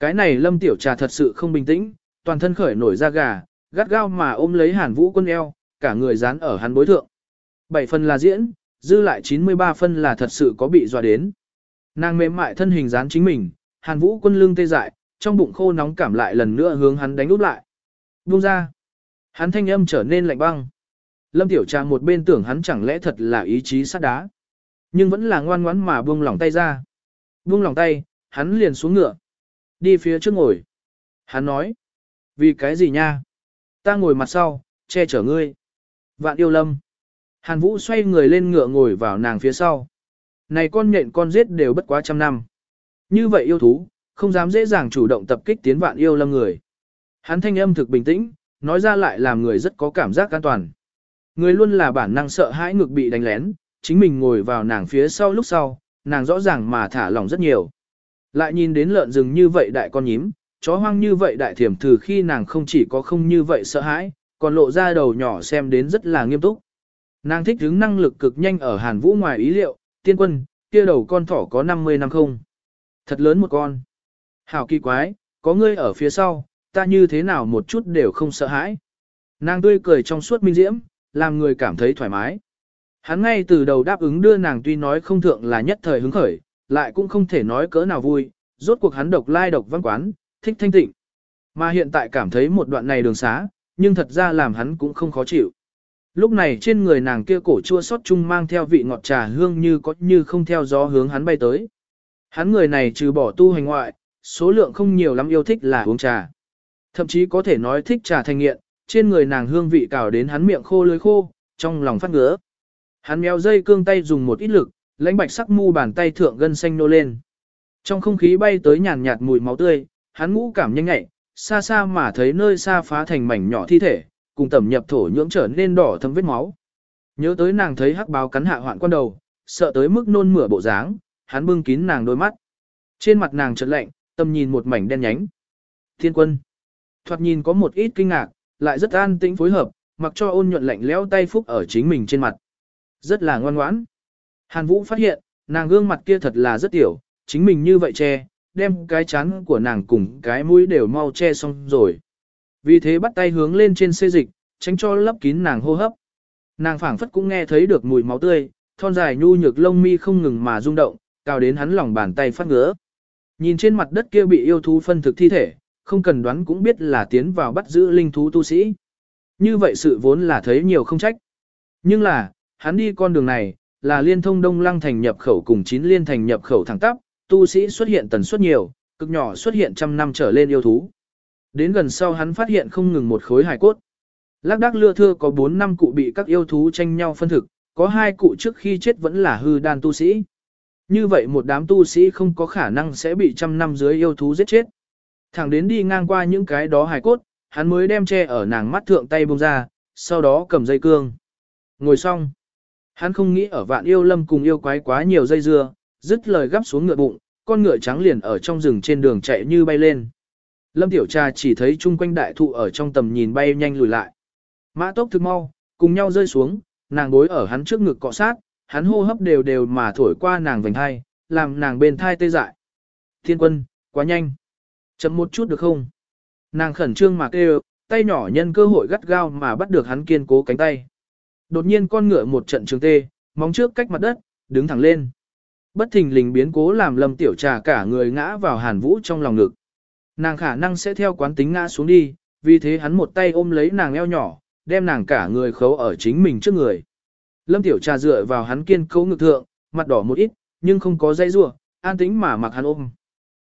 Speaker 1: Cái này Lâm Tiểu Trà thật sự không bình tĩnh, toàn thân khởi nổi da gà, gắt gao mà ôm lấy Hàn Vũ quân eo, cả người dán ở hắn bối thượng. Bảy phần là diễn, dư lại 93 phân là thật sự có bị dọa đến. Nàng mềm mại thân hình dán chính mình, Hàn Vũ quân lưng tê dại, trong bụng khô nóng cảm lại lần nữa hướng hắn đánh úp lại. Buông ra. Hắn thanh âm trở nên lạnh băng. Lâm Tiểu Trà một bên tưởng hắn chẳng lẽ thật là ý chí sắt đá. Nhưng vẫn là ngoan ngoãn mà buông lỏng tay ra. Buông lỏng tay, hắn liền xuống ngựa. Đi phía trước ngồi. Hắn nói. Vì cái gì nha? Ta ngồi mặt sau, che chở ngươi. Vạn yêu lâm. Hàn Vũ xoay người lên ngựa ngồi vào nàng phía sau. Này con nhện con giết đều bất quá trăm năm. Như vậy yêu thú, không dám dễ dàng chủ động tập kích tiến vạn yêu lâm người. Hắn thanh âm thực bình tĩnh, nói ra lại làm người rất có cảm giác an toàn. Người luôn là bản năng sợ hãi ngực bị đánh lén, chính mình ngồi vào nàng phía sau lúc sau, nàng rõ ràng mà thả lỏng rất nhiều. Lại nhìn đến lợn rừng như vậy đại con nhím, chó hoang như vậy đại thiểm thử khi nàng không chỉ có không như vậy sợ hãi, còn lộ ra đầu nhỏ xem đến rất là nghiêm túc. Nàng thích hứng năng lực cực nhanh ở Hàn Vũ ngoài ý liệu, tiên quân, kia đầu con thỏ có 50 năm không? Thật lớn một con. Hảo kỳ quái, có ngươi ở phía sau, ta như thế nào một chút đều không sợ hãi. Nàng tươi cười trong suốt minh diễm, làm người cảm thấy thoải mái. Hắn ngay từ đầu đáp ứng đưa nàng tuy nói không thượng là nhất thời hứng khởi, lại cũng không thể nói cỡ nào vui, rốt cuộc hắn độc lai độc văn quán, thích thanh tịnh. Mà hiện tại cảm thấy một đoạn này đường xá, nhưng thật ra làm hắn cũng không khó chịu. Lúc này trên người nàng kia cổ chua xót chung mang theo vị ngọt trà hương như có như không theo gió hướng hắn bay tới. Hắn người này trừ bỏ tu hành ngoại, số lượng không nhiều lắm yêu thích là uống trà. Thậm chí có thể nói thích trà thành nghiện, trên người nàng hương vị cào đến hắn miệng khô lưới khô, trong lòng phát ngứa. Hắn méo dây cương tay dùng một ít lực, lãnh bạch sắc mu bàn tay thượng gân xanh nô lên. Trong không khí bay tới nhàn nhạt mùi máu tươi, hắn ngũ cảm nhanh nhạy, xa xa mà thấy nơi xa phá thành mảnh nhỏ thi thể, cùng tẩm nhập thổ nhưỡng trở nên đỏ thấm vết máu. Nhớ tới nàng thấy hắc báo cắn hạ hoạn quan đầu, sợ tới mức nôn mửa bộ dáng, hắn bưng kín nàng đôi mắt. Trên mặt nàng chợt lạnh, tâm nhìn một mảnh đen nhánh. Thiên quân. Thoạt nhìn có một ít kinh ngạc, lại rất an tĩnh phối hợp, mặc cho ôn nhuận lạnh lẽo tay phúc ở chính mình trên mặt. Rất là ngoan ngoãn. Hàn Vũ phát hiện, nàng gương mặt kia thật là rất tiểu, chính mình như vậy che, đem cái chán của nàng cùng cái mũi đều mau che xong rồi. Vì thế bắt tay hướng lên trên xê dịch, tránh cho lấp kín nàng hô hấp. Nàng phảng phất cũng nghe thấy được mùi máu tươi, thon dài nhu nhược lông mi không ngừng mà rung động, cao đến hắn lòng bàn tay phát ngứa. Nhìn trên mặt đất kia bị yêu thú phân thực thi thể, không cần đoán cũng biết là tiến vào bắt giữ linh thú tu sĩ. Như vậy sự vốn là thấy nhiều không trách. Nhưng là, hắn đi con đường này, là liên thông đông lăng thành nhập khẩu cùng chín liên thành nhập khẩu thẳng tắp, tu sĩ xuất hiện tần suất nhiều, cực nhỏ xuất hiện trăm năm trở lên yêu thú. Đến gần sau hắn phát hiện không ngừng một khối hài cốt. Lác đác lưa thưa có 4 năm cụ bị các yêu thú tranh nhau phân thực, có hai cụ trước khi chết vẫn là hư đan tu sĩ. Như vậy một đám tu sĩ không có khả năng sẽ bị trăm năm dưới yêu thú giết chết. Thẳng đến đi ngang qua những cái đó hài cốt, hắn mới đem che ở nàng mắt thượng tay bông ra, sau đó cầm dây cương. Ngồi xong. Hắn không nghĩ ở vạn yêu lâm cùng yêu quái quá nhiều dây dưa, dứt lời gắp xuống ngựa bụng, con ngựa trắng liền ở trong rừng trên đường chạy như bay lên. Lâm Tiểu Trà chỉ thấy chung quanh đại thụ ở trong tầm nhìn bay nhanh lùi lại. Mã tốc thực mau, cùng nhau rơi xuống, nàng bối ở hắn trước ngực cọ sát, hắn hô hấp đều đều mà thổi qua nàng vành hai, làm nàng bên thai tê dại. Thiên quân, quá nhanh. Chậm một chút được không? Nàng khẩn trương mà kêu, tay nhỏ nhân cơ hội gắt gao mà bắt được hắn kiên cố cánh tay. Đột nhiên con ngựa một trận trường tê, móng trước cách mặt đất, đứng thẳng lên. Bất thình lình biến cố làm Lâm Tiểu Trà cả người ngã vào Hàn Vũ trong lòng ngực. Nàng khả năng sẽ theo quán tính ngã xuống đi, vì thế hắn một tay ôm lấy nàng eo nhỏ, đem nàng cả người khấu ở chính mình trước người. Lâm Tiểu Trà dựa vào hắn kiên cố ngực thượng, mặt đỏ một ít, nhưng không có dây rua, an tĩnh mà mặc hắn ôm.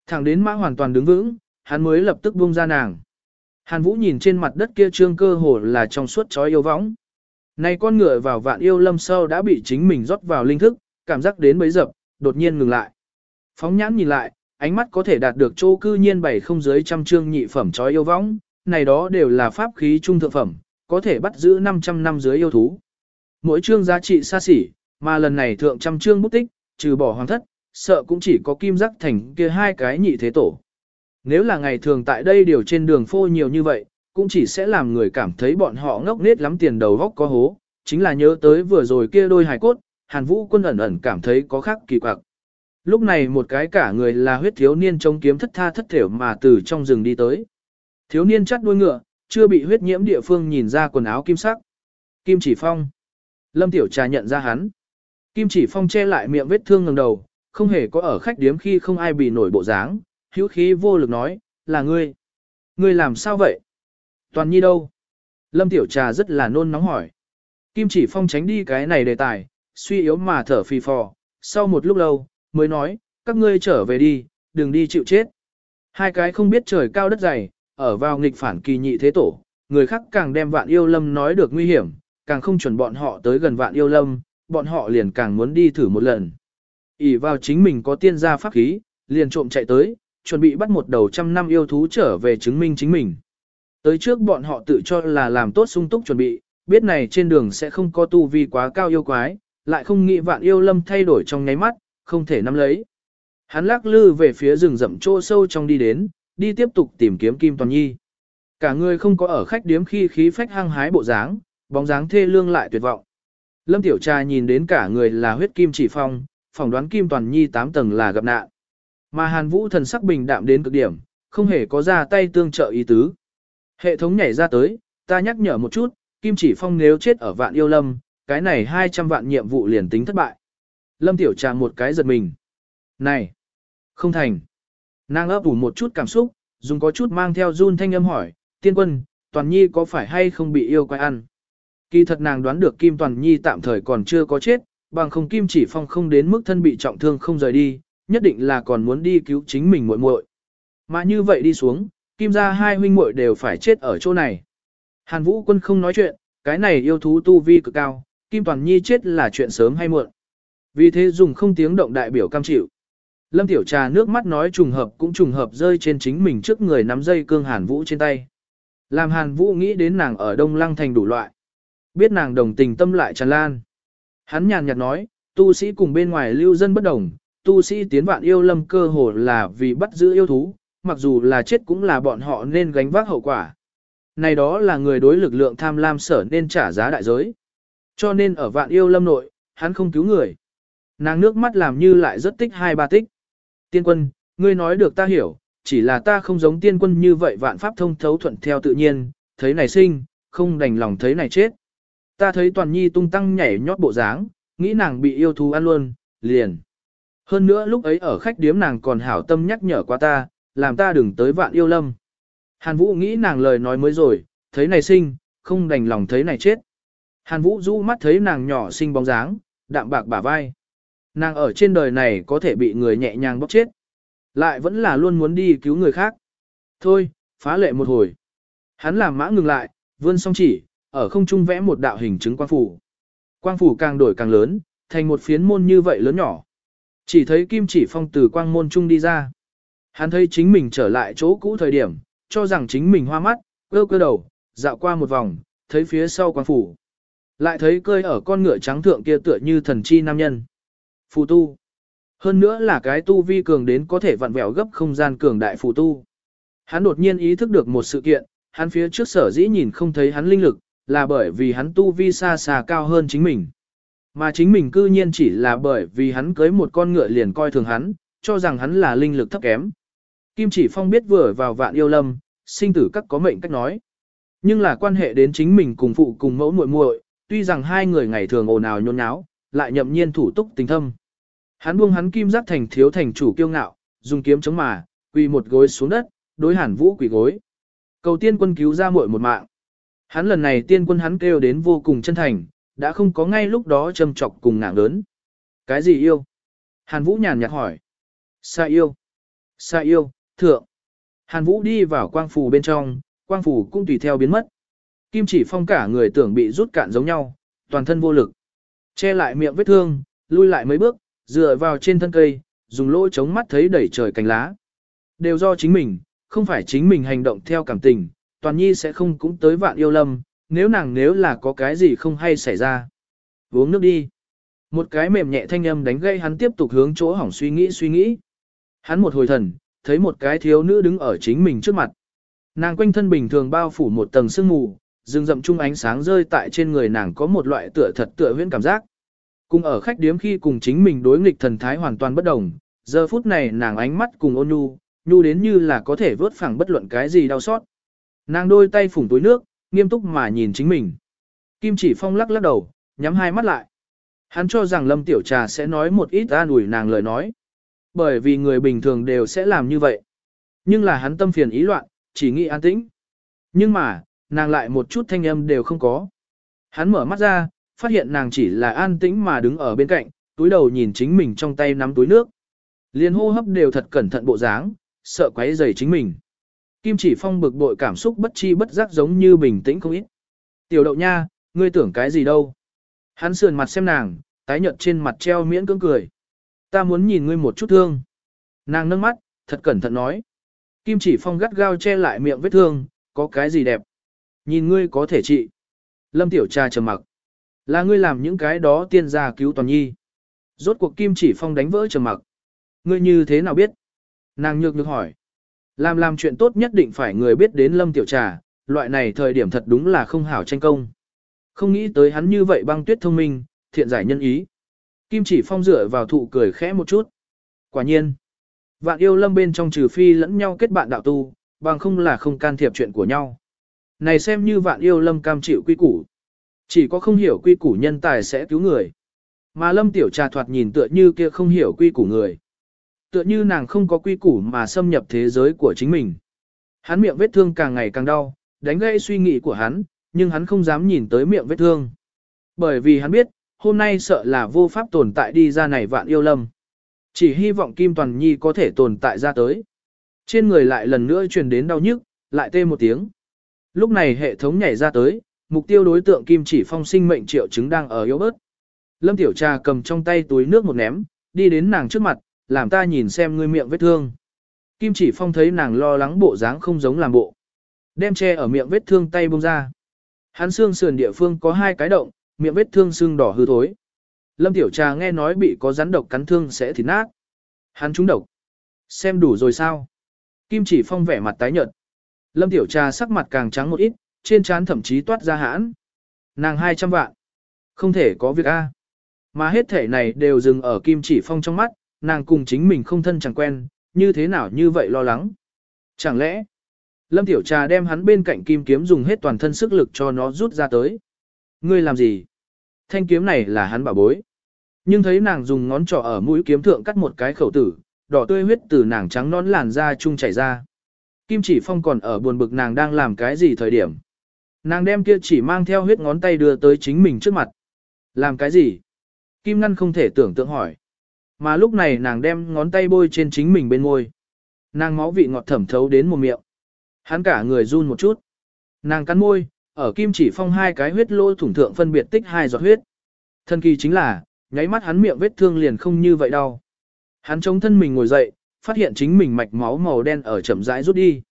Speaker 1: Thẳng đến mã hoàn toàn đứng vững, hắn mới lập tức buông ra nàng. Hàn Vũ nhìn trên mặt đất kia trương cơ hồ là trong suốt chói yêu võng. Này con ngựa vào vạn yêu lâm sâu đã bị chính mình rót vào linh thức, cảm giác đến bấy dập, đột nhiên ngừng lại. Phóng nhãn nhìn lại, ánh mắt có thể đạt được chỗ cư nhiên bảy không dưới trăm trương nhị phẩm chói yêu võng, này đó đều là pháp khí trung thượng phẩm, có thể bắt giữ 500 năm dưới yêu thú. Mỗi trương giá trị xa xỉ, mà lần này thượng trăm trương bút tích, trừ bỏ hoàng thất, sợ cũng chỉ có kim giác thành kia hai cái nhị thế tổ. Nếu là ngày thường tại đây điều trên đường phô nhiều như vậy, cũng chỉ sẽ làm người cảm thấy bọn họ ngốc nết lắm tiền đầu góc có hố, chính là nhớ tới vừa rồi kia đôi hài cốt, Hàn Vũ quân ẩn ẩn cảm thấy có khác kỳ quặc. Lúc này một cái cả người là huyết thiếu niên chống kiếm thất tha thất thểu mà từ trong rừng đi tới. Thiếu niên chắt đuôi ngựa, chưa bị huyết nhiễm địa phương nhìn ra quần áo kim sắc. Kim chỉ phong. Lâm Tiểu Trà nhận ra hắn. Kim chỉ phong che lại miệng vết thương ngẩng đầu, không hề có ở khách điếm khi không ai bị nổi bộ dáng, hữu khí vô lực nói, là ngươi. Ngươi làm sao vậy? Toàn nhi đâu? Lâm Tiểu Trà rất là nôn nóng hỏi. Kim chỉ phong tránh đi cái này đề tài, suy yếu mà thở phì phò, sau một lúc lâu, mới nói, các ngươi trở về đi, đừng đi chịu chết. Hai cái không biết trời cao đất dày, ở vào nghịch phản kỳ nhị thế tổ, người khác càng đem vạn yêu lâm nói được nguy hiểm, càng không chuẩn bọn họ tới gần vạn yêu lâm, bọn họ liền càng muốn đi thử một lần ỉ vào chính mình có tiên gia pháp khí, liền trộm chạy tới, chuẩn bị bắt một đầu trăm năm yêu thú trở về chứng minh chính mình. Tới trước bọn họ tự cho là làm tốt sung túc chuẩn bị, biết này trên đường sẽ không có tu vi quá cao yêu quái, lại không nghĩ vạn yêu lâm thay đổi trong nháy mắt, không thể nắm lấy. Hắn lắc lư về phía rừng rậm chỗ sâu trong đi đến, đi tiếp tục tìm kiếm Kim Toàn Nhi. Cả người không có ở khách điếm khi khí phách hăng hái bộ dáng, bóng dáng thê lương lại tuyệt vọng. Lâm Tiểu Trà nhìn đến cả người là huyết kim chỉ phong, phỏng đoán Kim Toàn Nhi 8 tầng là gặp nạn. Mà Hàn Vũ thần sắc bình đạm đến cực điểm, không hề có ra tay tương trợ ý tứ. Hệ thống nhảy ra tới, ta nhắc nhở một chút, Kim Chỉ Phong nếu chết ở vạn yêu lâm, cái này 200 vạn nhiệm vụ liền tính thất bại. Lâm Tiểu Trà một cái giật mình. Này! Không thành. Nàng ấp ủ một chút cảm xúc, dùng có chút mang theo run thanh âm hỏi, tiên quân, Toàn Nhi có phải hay không bị yêu quái ăn? Kỳ thật nàng đoán được Kim Toàn Nhi tạm thời còn chưa có chết, bằng không Kim Chỉ Phong không đến mức thân bị trọng thương không rời đi, nhất định là còn muốn đi cứu chính mình muội muội. Mà như vậy đi xuống, Kim gia hai huynh muội đều phải chết ở chỗ này. Hàn Vũ Quân không nói chuyện, cái này yêu thú tu vi cực cao, Kim Toàn Nhi chết là chuyện sớm hay muộn. Vì thế dùng không tiếng động đại biểu cam chịu. Lâm Tiểu Trà nước mắt nói trùng hợp cũng trùng hợp rơi trên chính mình trước người nắm dây cương Hàn Vũ trên tay. Làm Hàn Vũ nghĩ đến nàng ở Đông Lăng thành đủ loại. Biết nàng đồng tình tâm lại tràn lan. Hắn nhàn nhạt nói, tu sĩ cùng bên ngoài lưu dân bất đồng, tu sĩ tiến vạn yêu lâm cơ hồ là vì bắt giữ yêu thú, mặc dù là chết cũng là bọn họ nên gánh vác hậu quả. Này đó là người đối lực lượng tham lam sở nên trả giá đại giới. Cho nên ở vạn yêu lâm nội, hắn không cứu người. Nàng nước mắt làm như lại rất tích hai ba tích. Tiên quân, ngươi nói được ta hiểu, chỉ là ta không giống tiên quân như vậy vạn pháp thông thấu thuận theo tự nhiên, thấy này sinh, không đành lòng thấy này chết. Ta thấy toàn nhi tung tăng nhảy nhót bộ dáng, nghĩ nàng bị yêu thú ăn luôn, liền. Hơn nữa lúc ấy ở khách điếm nàng còn hảo tâm nhắc nhở qua ta, làm ta đừng tới vạn yêu lâm. Hàn Vũ nghĩ nàng lời nói mới rồi, thấy này sinh, không đành lòng thấy này chết. Hàn Vũ rũ mắt thấy nàng nhỏ xinh bóng dáng, đạm bạc bả vai. Nàng ở trên đời này có thể bị người nhẹ nhàng bóc chết. Lại vẫn là luôn muốn đi cứu người khác. Thôi, phá lệ một hồi. Hắn làm mã ngừng lại, vươn song chỉ, ở không trung vẽ một đạo hình chứng quang phủ. Quang phủ càng đổi càng lớn, thành một phiến môn như vậy lớn nhỏ. Chỉ thấy kim chỉ phong từ quang môn trung đi ra. Hắn thấy chính mình trở lại chỗ cũ thời điểm, cho rằng chính mình hoa mắt, cơ cơ đầu, dạo qua một vòng, thấy phía sau quang phủ. Lại thấy cơi ở con ngựa trắng thượng kia tựa như thần chi nam nhân. Phù tu. Hơn nữa là cái tu vi cường đến có thể vặn vẹo gấp không gian cường đại phù tu. Hắn đột nhiên ý thức được một sự kiện, hắn phía trước sở dĩ nhìn không thấy hắn linh lực, là bởi vì hắn tu vi xa xa cao hơn chính mình. Mà chính mình cư nhiên chỉ là bởi vì hắn cưới một con ngựa liền coi thường hắn, cho rằng hắn là linh lực thấp kém. Kim chỉ phong biết vừa vào vạn yêu lâm, sinh tử các có mệnh cách nói. Nhưng là quan hệ đến chính mình cùng phụ cùng mẫu muội muội, tuy rằng hai người ngày thường ồn ào nhôn nháo, lại nhậm nhiên thủ túc tình thâm. Hắn buông hắn kim giác thành thiếu thành chủ kiêu ngạo, dùng kiếm chống mà, quỳ một gối xuống đất, đối hàn vũ quỳ gối. Cầu tiên quân cứu ra muội một mạng. Hắn lần này tiên quân hắn kêu đến vô cùng chân thành, đã không có ngay lúc đó châm chọc cùng ngạng lớn. Cái gì yêu? Hàn Vũ nhàn nhạt hỏi. Sa yêu. Sa yêu, thượng. Hàn Vũ đi vào quang phủ bên trong, quang phủ cũng tùy theo biến mất. Kim chỉ phong cả người tưởng bị rút cạn giống nhau, toàn thân vô lực. Che lại miệng vết thương, lui lại mấy bước, dựa vào trên thân cây, dùng lỗ chống mắt thấy đẩy trời cánh lá. Đều do chính mình, không phải chính mình hành động theo cảm tình, toàn nhi sẽ không cũng tới vạn yêu lâm, nếu nàng nếu là có cái gì không hay xảy ra. Uống nước đi. Một cái mềm nhẹ thanh âm đánh gây hắn tiếp tục hướng chỗ hỏng suy nghĩ suy nghĩ. Hắn một hồi thần, thấy một cái thiếu nữ đứng ở chính mình trước mặt. Nàng quanh thân bình thường bao phủ một tầng sương mù, rừng rậm chung ánh sáng rơi tại trên người nàng có một loại tựa thật tựa huyễn cảm giác. Cùng ở khách điếm khi cùng chính mình đối nghịch thần thái hoàn toàn bất đồng, giờ phút này nàng ánh mắt cùng ôn nhu, nhu đến như là có thể vớt phẳng bất luận cái gì đau xót. Nàng đôi tay phủng túi nước, nghiêm túc mà nhìn chính mình. Kim chỉ phong lắc lắc đầu, nhắm hai mắt lại. Hắn cho rằng Lâm Tiểu Trà sẽ nói một ít an ủi nàng lời nói. Bởi vì người bình thường đều sẽ làm như vậy. Nhưng là hắn tâm phiền ý loạn, chỉ nghĩ an tĩnh. Nhưng mà, nàng lại một chút thanh âm đều không có. Hắn mở mắt ra, phát hiện nàng chỉ là an tĩnh mà đứng ở bên cạnh, túi đầu nhìn chính mình trong tay nắm túi nước. Liên hô hấp đều thật cẩn thận bộ dáng, sợ quấy rầy chính mình. Kim chỉ phong bực bội cảm xúc bất chi bất giác giống như bình tĩnh không ít. Tiểu đậu nha, ngươi tưởng cái gì đâu? Hắn sườn mặt xem nàng, tái nhợt trên mặt treo miễn cưỡng cười. Ta muốn nhìn ngươi một chút thương. Nàng nâng mắt, thật cẩn thận nói. Kim chỉ phong gắt gao che lại miệng vết thương, có cái gì đẹp. Nhìn ngươi có thể trị. Lâm tiểu trà trầm mặc. Là ngươi làm những cái đó tiên gia cứu toàn nhi. Rốt cuộc kim chỉ phong đánh vỡ trầm mặc. Ngươi như thế nào biết? Nàng nhược nhược hỏi. Làm làm chuyện tốt nhất định phải người biết đến lâm tiểu trà, loại này thời điểm thật đúng là không hảo tranh công. Không nghĩ tới hắn như vậy băng tuyết thông minh, thiện giải nhân ý. Kim chỉ phong dựa vào thụ cười khẽ một chút. Quả nhiên, vạn yêu lâm bên trong trừ phi lẫn nhau kết bạn đạo tu, bằng không là không can thiệp chuyện của nhau. Này xem như vạn yêu lâm cam chịu quy củ. Chỉ có không hiểu quy củ nhân tài sẽ cứu người. Mà lâm tiểu trà thoạt nhìn tựa như kia không hiểu quy củ người. Tựa như nàng không có quy củ mà xâm nhập thế giới của chính mình. Hắn miệng vết thương càng ngày càng đau, đánh gây suy nghĩ của hắn, nhưng hắn không dám nhìn tới miệng vết thương. Bởi vì hắn biết, hôm nay sợ là vô pháp tồn tại đi ra này vạn yêu lâm. Chỉ hy vọng Kim Toàn Nhi có thể tồn tại ra tới. Trên người lại lần nữa truyền đến đau nhức, lại tê một tiếng. Lúc này hệ thống nhảy ra tới, mục tiêu đối tượng Kim chỉ phong sinh mệnh triệu chứng đang ở yếu bớt. Lâm Tiểu Trà cầm trong tay túi nước một ném, đi đến nàng trước mặt, làm ta nhìn xem ngươi miệng vết thương. Kim chỉ phong thấy nàng lo lắng bộ dáng không giống làm bộ. Đem che ở miệng vết thương tay bông ra. Hắn xương sườn địa phương có hai cái động, miệng vết thương sưng đỏ hư thối. Lâm Tiểu Trà nghe nói bị có rắn độc cắn thương sẽ thịt nát. Hắn trúng độc. Xem đủ rồi sao? Kim chỉ phong vẻ mặt tái nhợt. Lâm Tiểu Trà sắc mặt càng trắng một ít, trên trán thậm chí toát ra hãn. Nàng 200 vạn. Không thể có việc A. Mà hết thể này đều dừng ở Kim chỉ phong trong mắt, nàng cùng chính mình không thân chẳng quen, như thế nào như vậy lo lắng. Chẳng lẽ, Lâm Tiểu Trà đem hắn bên cạnh kim kiếm dùng hết toàn thân sức lực cho nó rút ra tới. Ngươi làm gì? Thanh kiếm này là hắn bảo bối. Nhưng thấy nàng dùng ngón trỏ ở mũi kiếm thượng cắt một cái khẩu tử, đỏ tươi huyết từ nàng trắng nón làn da chung chảy ra. Kim chỉ phong còn ở buồn bực nàng đang làm cái gì thời điểm. Nàng đem kia chỉ mang theo huyết ngón tay đưa tới chính mình trước mặt. Làm cái gì? Kim ngăn không thể tưởng tượng hỏi. Mà lúc này nàng đem ngón tay bôi trên chính mình bên môi. Nàng máu vị ngọt thẩm thấu đến một miệng. Hắn cả người run một chút. Nàng cắn môi, ở kim chỉ phong hai cái huyết lỗ thủng thượng phân biệt tích hai giọt huyết. Thân kỳ chính là, nháy mắt hắn miệng vết thương liền không như vậy đau. Hắn chống thân mình ngồi dậy, phát hiện chính mình mạch máu màu đen ở chậm rãi rút đi.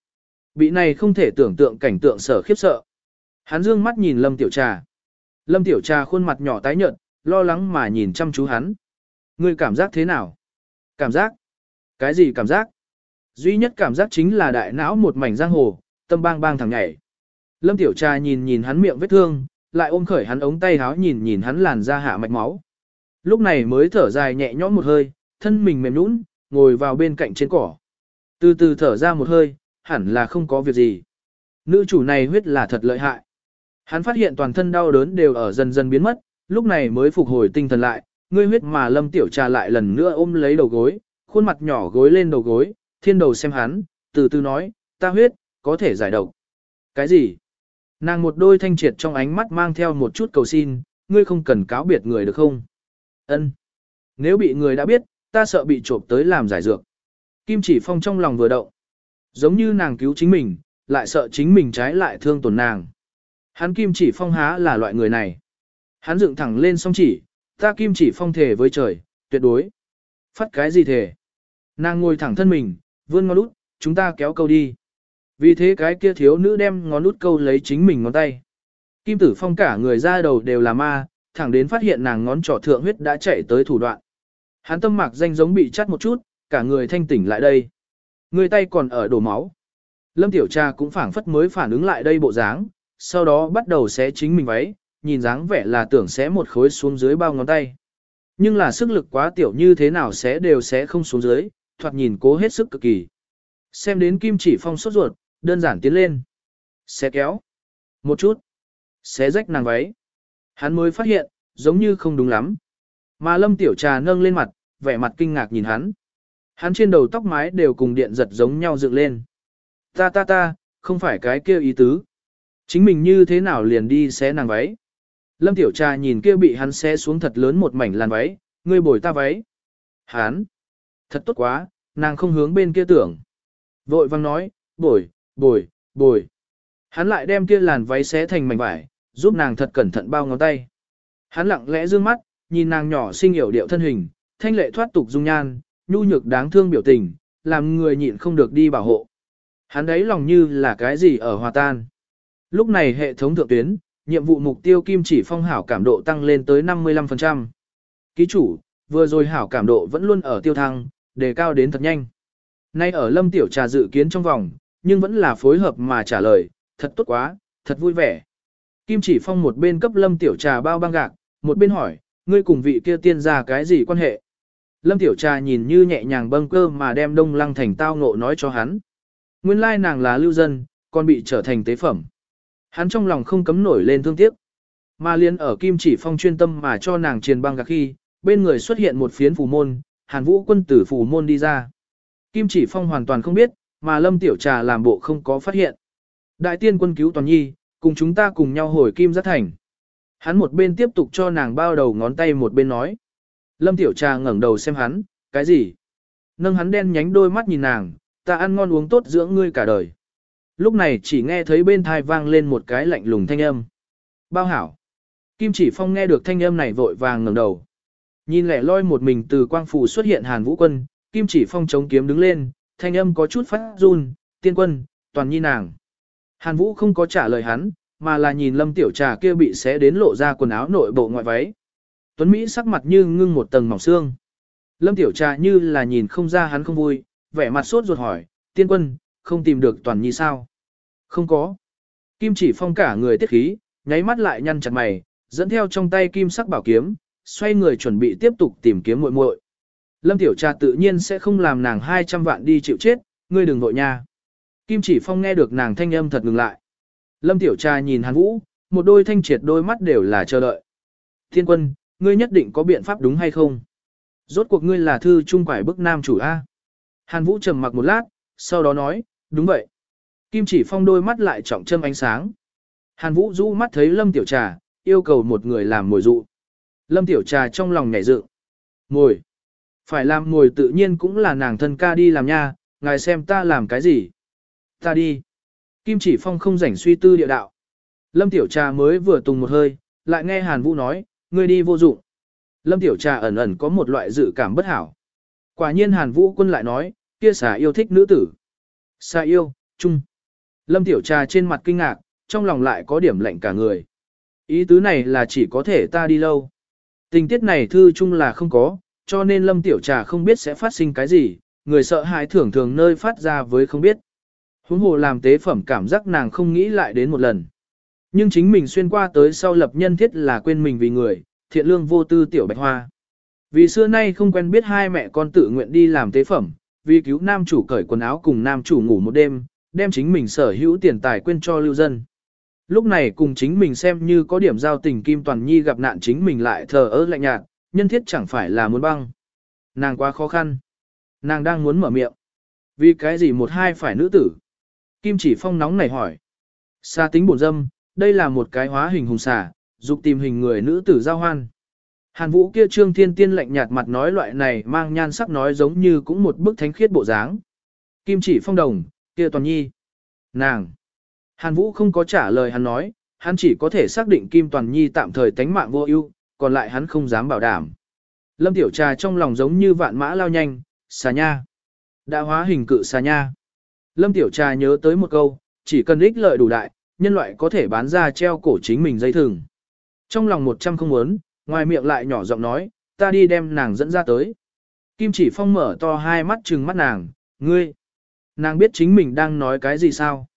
Speaker 1: Bị này không thể tưởng tượng cảnh tượng sở khiếp sợ. Hắn dương mắt nhìn Lâm Tiểu Trà. Lâm Tiểu Trà khuôn mặt nhỏ tái nhợt, lo lắng mà nhìn chăm chú hắn. Ngươi cảm giác thế nào? Cảm giác? Cái gì cảm giác? Duy nhất cảm giác chính là đại não một mảnh giang hồ, tâm bang bang thẳng nhảy. Lâm Tiểu Trà nhìn nhìn hắn miệng vết thương, lại ôm khởi hắn ống tay háo nhìn nhìn hắn làn da hạ mạch máu. Lúc này mới thở dài nhẹ nhõm một hơi, thân mình mềm nũng, ngồi vào bên cạnh trên cỏ. Từ từ thở ra một hơi, hẳn là không có việc gì. Nữ chủ này huyết là thật lợi hại. Hắn phát hiện toàn thân đau đớn đều ở dần dần biến mất, lúc này mới phục hồi tinh thần lại, ngươi huyết mà lâm tiểu trà lại lần nữa ôm lấy đầu gối, khuôn mặt nhỏ gối lên đầu gối, thiên đầu xem hắn, từ từ nói, ta huyết, có thể giải độc. Cái gì? Nàng một đôi thanh triệt trong ánh mắt mang theo một chút cầu xin, ngươi không cần cáo biệt người được không? Ân. Nếu bị người đã biết, ta sợ bị trộm tới làm giải dược. Kim chỉ phong trong lòng vừa động. Giống như nàng cứu chính mình, lại sợ chính mình trái lại thương tổn nàng. Hắn kim chỉ phong há là loại người này. Hắn dựng thẳng lên song chỉ, ta kim chỉ phong thể với trời, tuyệt đối. Phát cái gì thể? Nàng ngồi thẳng thân mình, vươn ngón út, chúng ta kéo câu đi. Vì thế cái kia thiếu nữ đem ngón út câu lấy chính mình ngón tay. Kim tử phong cả người ra đầu đều là ma, thẳng đến phát hiện nàng ngón trỏ thượng huyết đã chạy tới thủ đoạn. Hắn tâm mạc danh giống bị chắt một chút, cả người thanh tỉnh lại đây. Người tay còn ở đổ máu. Lâm tiểu cha cũng phảng phất mới phản ứng lại đây bộ dáng, sau đó bắt đầu xé chính mình váy, nhìn dáng vẻ là tưởng xé một khối xuống dưới bao ngón tay. Nhưng là sức lực quá tiểu như thế nào xé đều xé không xuống dưới, thoạt nhìn cố hết sức cực kỳ. Xem đến kim chỉ phong sốt ruột, đơn giản tiến lên. Xé kéo. Một chút. Xé rách nàng váy. Hắn mới phát hiện, giống như không đúng lắm. Mà lâm tiểu trà nâng lên mặt, vẻ mặt kinh ngạc nhìn hắn. Hắn trên đầu tóc mái đều cùng điện giật giống nhau dựng lên. Ta ta ta, không phải cái kia ý tứ. Chính mình như thế nào liền đi xé nàng váy. Lâm tiểu trà nhìn kia bị hắn xé xuống thật lớn một mảnh làn váy, ngươi bồi ta váy. Hắn. Thật tốt quá, nàng không hướng bên kia tưởng. Vội vang nói, bồi, bồi, bồi. Hắn lại đem kia làn váy xé thành mảnh vải, giúp nàng thật cẩn thận bao ngón tay. Hắn lặng lẽ dương mắt, nhìn nàng nhỏ xinh hiểu điệu thân hình, thanh lệ thoát tục dung nhan, nhu nhược đáng thương biểu tình, làm người nhịn không được đi bảo hộ. Hắn đấy lòng như là cái gì ở hòa tan. Lúc này hệ thống thượng tuyến, nhiệm vụ mục tiêu kim chỉ phong hảo cảm độ tăng lên tới 55%. Ký chủ, vừa rồi hảo cảm độ vẫn luôn ở tiêu thăng, đề cao đến thật nhanh. Nay ở lâm tiểu trà dự kiến trong vòng, nhưng vẫn là phối hợp mà trả lời, thật tốt quá, thật vui vẻ. Kim chỉ phong một bên cấp lâm tiểu trà bao băng gạc, một bên hỏi, ngươi cùng vị kia tiên ra cái gì quan hệ? Lâm tiểu trà nhìn như nhẹ nhàng bâng cơ mà đem đông lăng thành tao ngộ nói cho hắn. Nguyên lai nàng là lưu dân, còn bị trở thành tế phẩm. Hắn trong lòng không cấm nổi lên thương tiếc. Mà liên ở kim chỉ phong chuyên tâm mà cho nàng truyền băng gạc khi, bên người xuất hiện một phiến phù môn, hàn vũ quân tử phù môn đi ra. Kim chỉ phong hoàn toàn không biết, mà lâm tiểu trà làm bộ không có phát hiện. Đại tiên quân cứu toàn nhi, cùng chúng ta cùng nhau hồi kim giác thành. Hắn một bên tiếp tục cho nàng bao đầu ngón tay một bên nói. Lâm tiểu trà ngẩng đầu xem hắn, cái gì? Nâng hắn đen nhánh đôi mắt nhìn nàng, ta ăn ngon uống tốt dưỡng ngươi cả đời. Lúc này chỉ nghe thấy bên thai vang lên một cái lạnh lùng thanh âm. Bao hảo. Kim chỉ phong nghe được thanh âm này vội vàng ngẩng đầu. Nhìn lẻ loi một mình từ quang phủ xuất hiện hàn vũ quân, kim chỉ phong chống kiếm đứng lên, thanh âm có chút phát run, tiên quân, toàn nhi nàng. Hàn vũ không có trả lời hắn, mà là nhìn lâm tiểu trà kia bị xé đến lộ ra quần áo nội bộ ngoại váy. Tuấn Mỹ sắc mặt như ngưng một tầng mỏng xương. Lâm tiểu trà như là nhìn không ra hắn không vui, vẻ mặt sốt ruột hỏi, tiên quân, không tìm được toàn nhi sao? Không có. Kim chỉ phong cả người tiết khí, nháy mắt lại nhăn chặt mày, dẫn theo trong tay kim sắc bảo kiếm, xoay người chuẩn bị tiếp tục tìm kiếm muội muội. Lâm Tiểu Trà tự nhiên sẽ không làm nàng 200 vạn đi chịu chết, ngươi đừng vội nha. Kim chỉ phong nghe được nàng thanh âm thật ngừng lại. Lâm Tiểu Trà nhìn Hàn Vũ, một đôi thanh triệt đôi mắt đều là chờ đợi. Thiên quân, ngươi nhất định có biện pháp đúng hay không? Rốt cuộc ngươi là thư trung quải bức nam chủ A. Hàn Vũ trầm mặc một lát, sau đó nói, đúng vậy. Kim chỉ phong đôi mắt lại trọng châm ánh sáng. Hàn Vũ du mắt thấy Lâm Tiểu Trà, yêu cầu một người làm mồi dụ. Lâm Tiểu Trà trong lòng nhảy dựng. Mồi. Phải làm mồi tự nhiên cũng là nàng thân ca đi làm nha, ngài xem ta làm cái gì. Ta đi. Kim chỉ phong không rảnh suy tư địa đạo. Lâm Tiểu Trà mới vừa tùng một hơi, lại nghe Hàn Vũ nói, ngươi đi vô dụng. Lâm Tiểu Trà ẩn ẩn có một loại dự cảm bất hảo. Quả nhiên Hàn Vũ quân lại nói, kia xà yêu thích nữ tử. Sa yêu, chung. Lâm Tiểu Trà trên mặt kinh ngạc, trong lòng lại có điểm lạnh cả người. Ý tứ này là chỉ có thể ta đi lâu. Tình tiết này thư chung là không có, cho nên Lâm Tiểu Trà không biết sẽ phát sinh cái gì, người sợ hãi thường thường nơi phát ra với không biết. Huống hồ làm tế phẩm cảm giác nàng không nghĩ lại đến một lần. Nhưng chính mình xuyên qua tới sau lập nhân thiết là quên mình vì người, thiện lương vô tư tiểu bạch hoa. Vì xưa nay không quen biết hai mẹ con tự nguyện đi làm tế phẩm, vì cứu nam chủ cởi quần áo cùng nam chủ ngủ một đêm, đem chính mình sở hữu tiền tài quên cho lưu dân. Lúc này cùng chính mình xem như có điểm giao tình Kim Toàn Nhi gặp nạn chính mình lại thờ ơ lạnh nhạt, nhân thiết chẳng phải là muốn băng. Nàng quá khó khăn. Nàng đang muốn mở miệng. Vì cái gì một hai phải nữ tử? Kim chỉ phong nóng này hỏi. Xa tính bổn dâm, đây là một cái hóa hình hùng xà, dục tìm hình người nữ tử giao hoan. Hàn vũ kia trương thiên tiên lạnh nhạt mặt nói loại này mang nhan sắc nói giống như cũng một bức thánh khiết bộ dáng. Kim chỉ phong đồng, kia toàn nhi. Nàng. Hàn vũ không có trả lời hắn nói, hắn chỉ có thể xác định Kim Toàn Nhi tạm thời tánh mạng vô ưu, còn lại hắn không dám bảo đảm. Lâm Tiểu Trà trong lòng giống như vạn mã lao nhanh, xà nha. Đã hóa hình cự xà nha. Lâm Tiểu Trà nhớ tới một câu, chỉ cần ích lợi đủ đại, nhân loại có thể bán ra treo cổ chính mình dây thừng. Trong lòng một trăm không muốn, ngoài miệng lại nhỏ giọng nói, ta đi đem nàng dẫn ra tới. Kim chỉ phong mở to hai mắt trừng mắt nàng, ngươi. Nàng biết chính mình đang nói cái gì sao?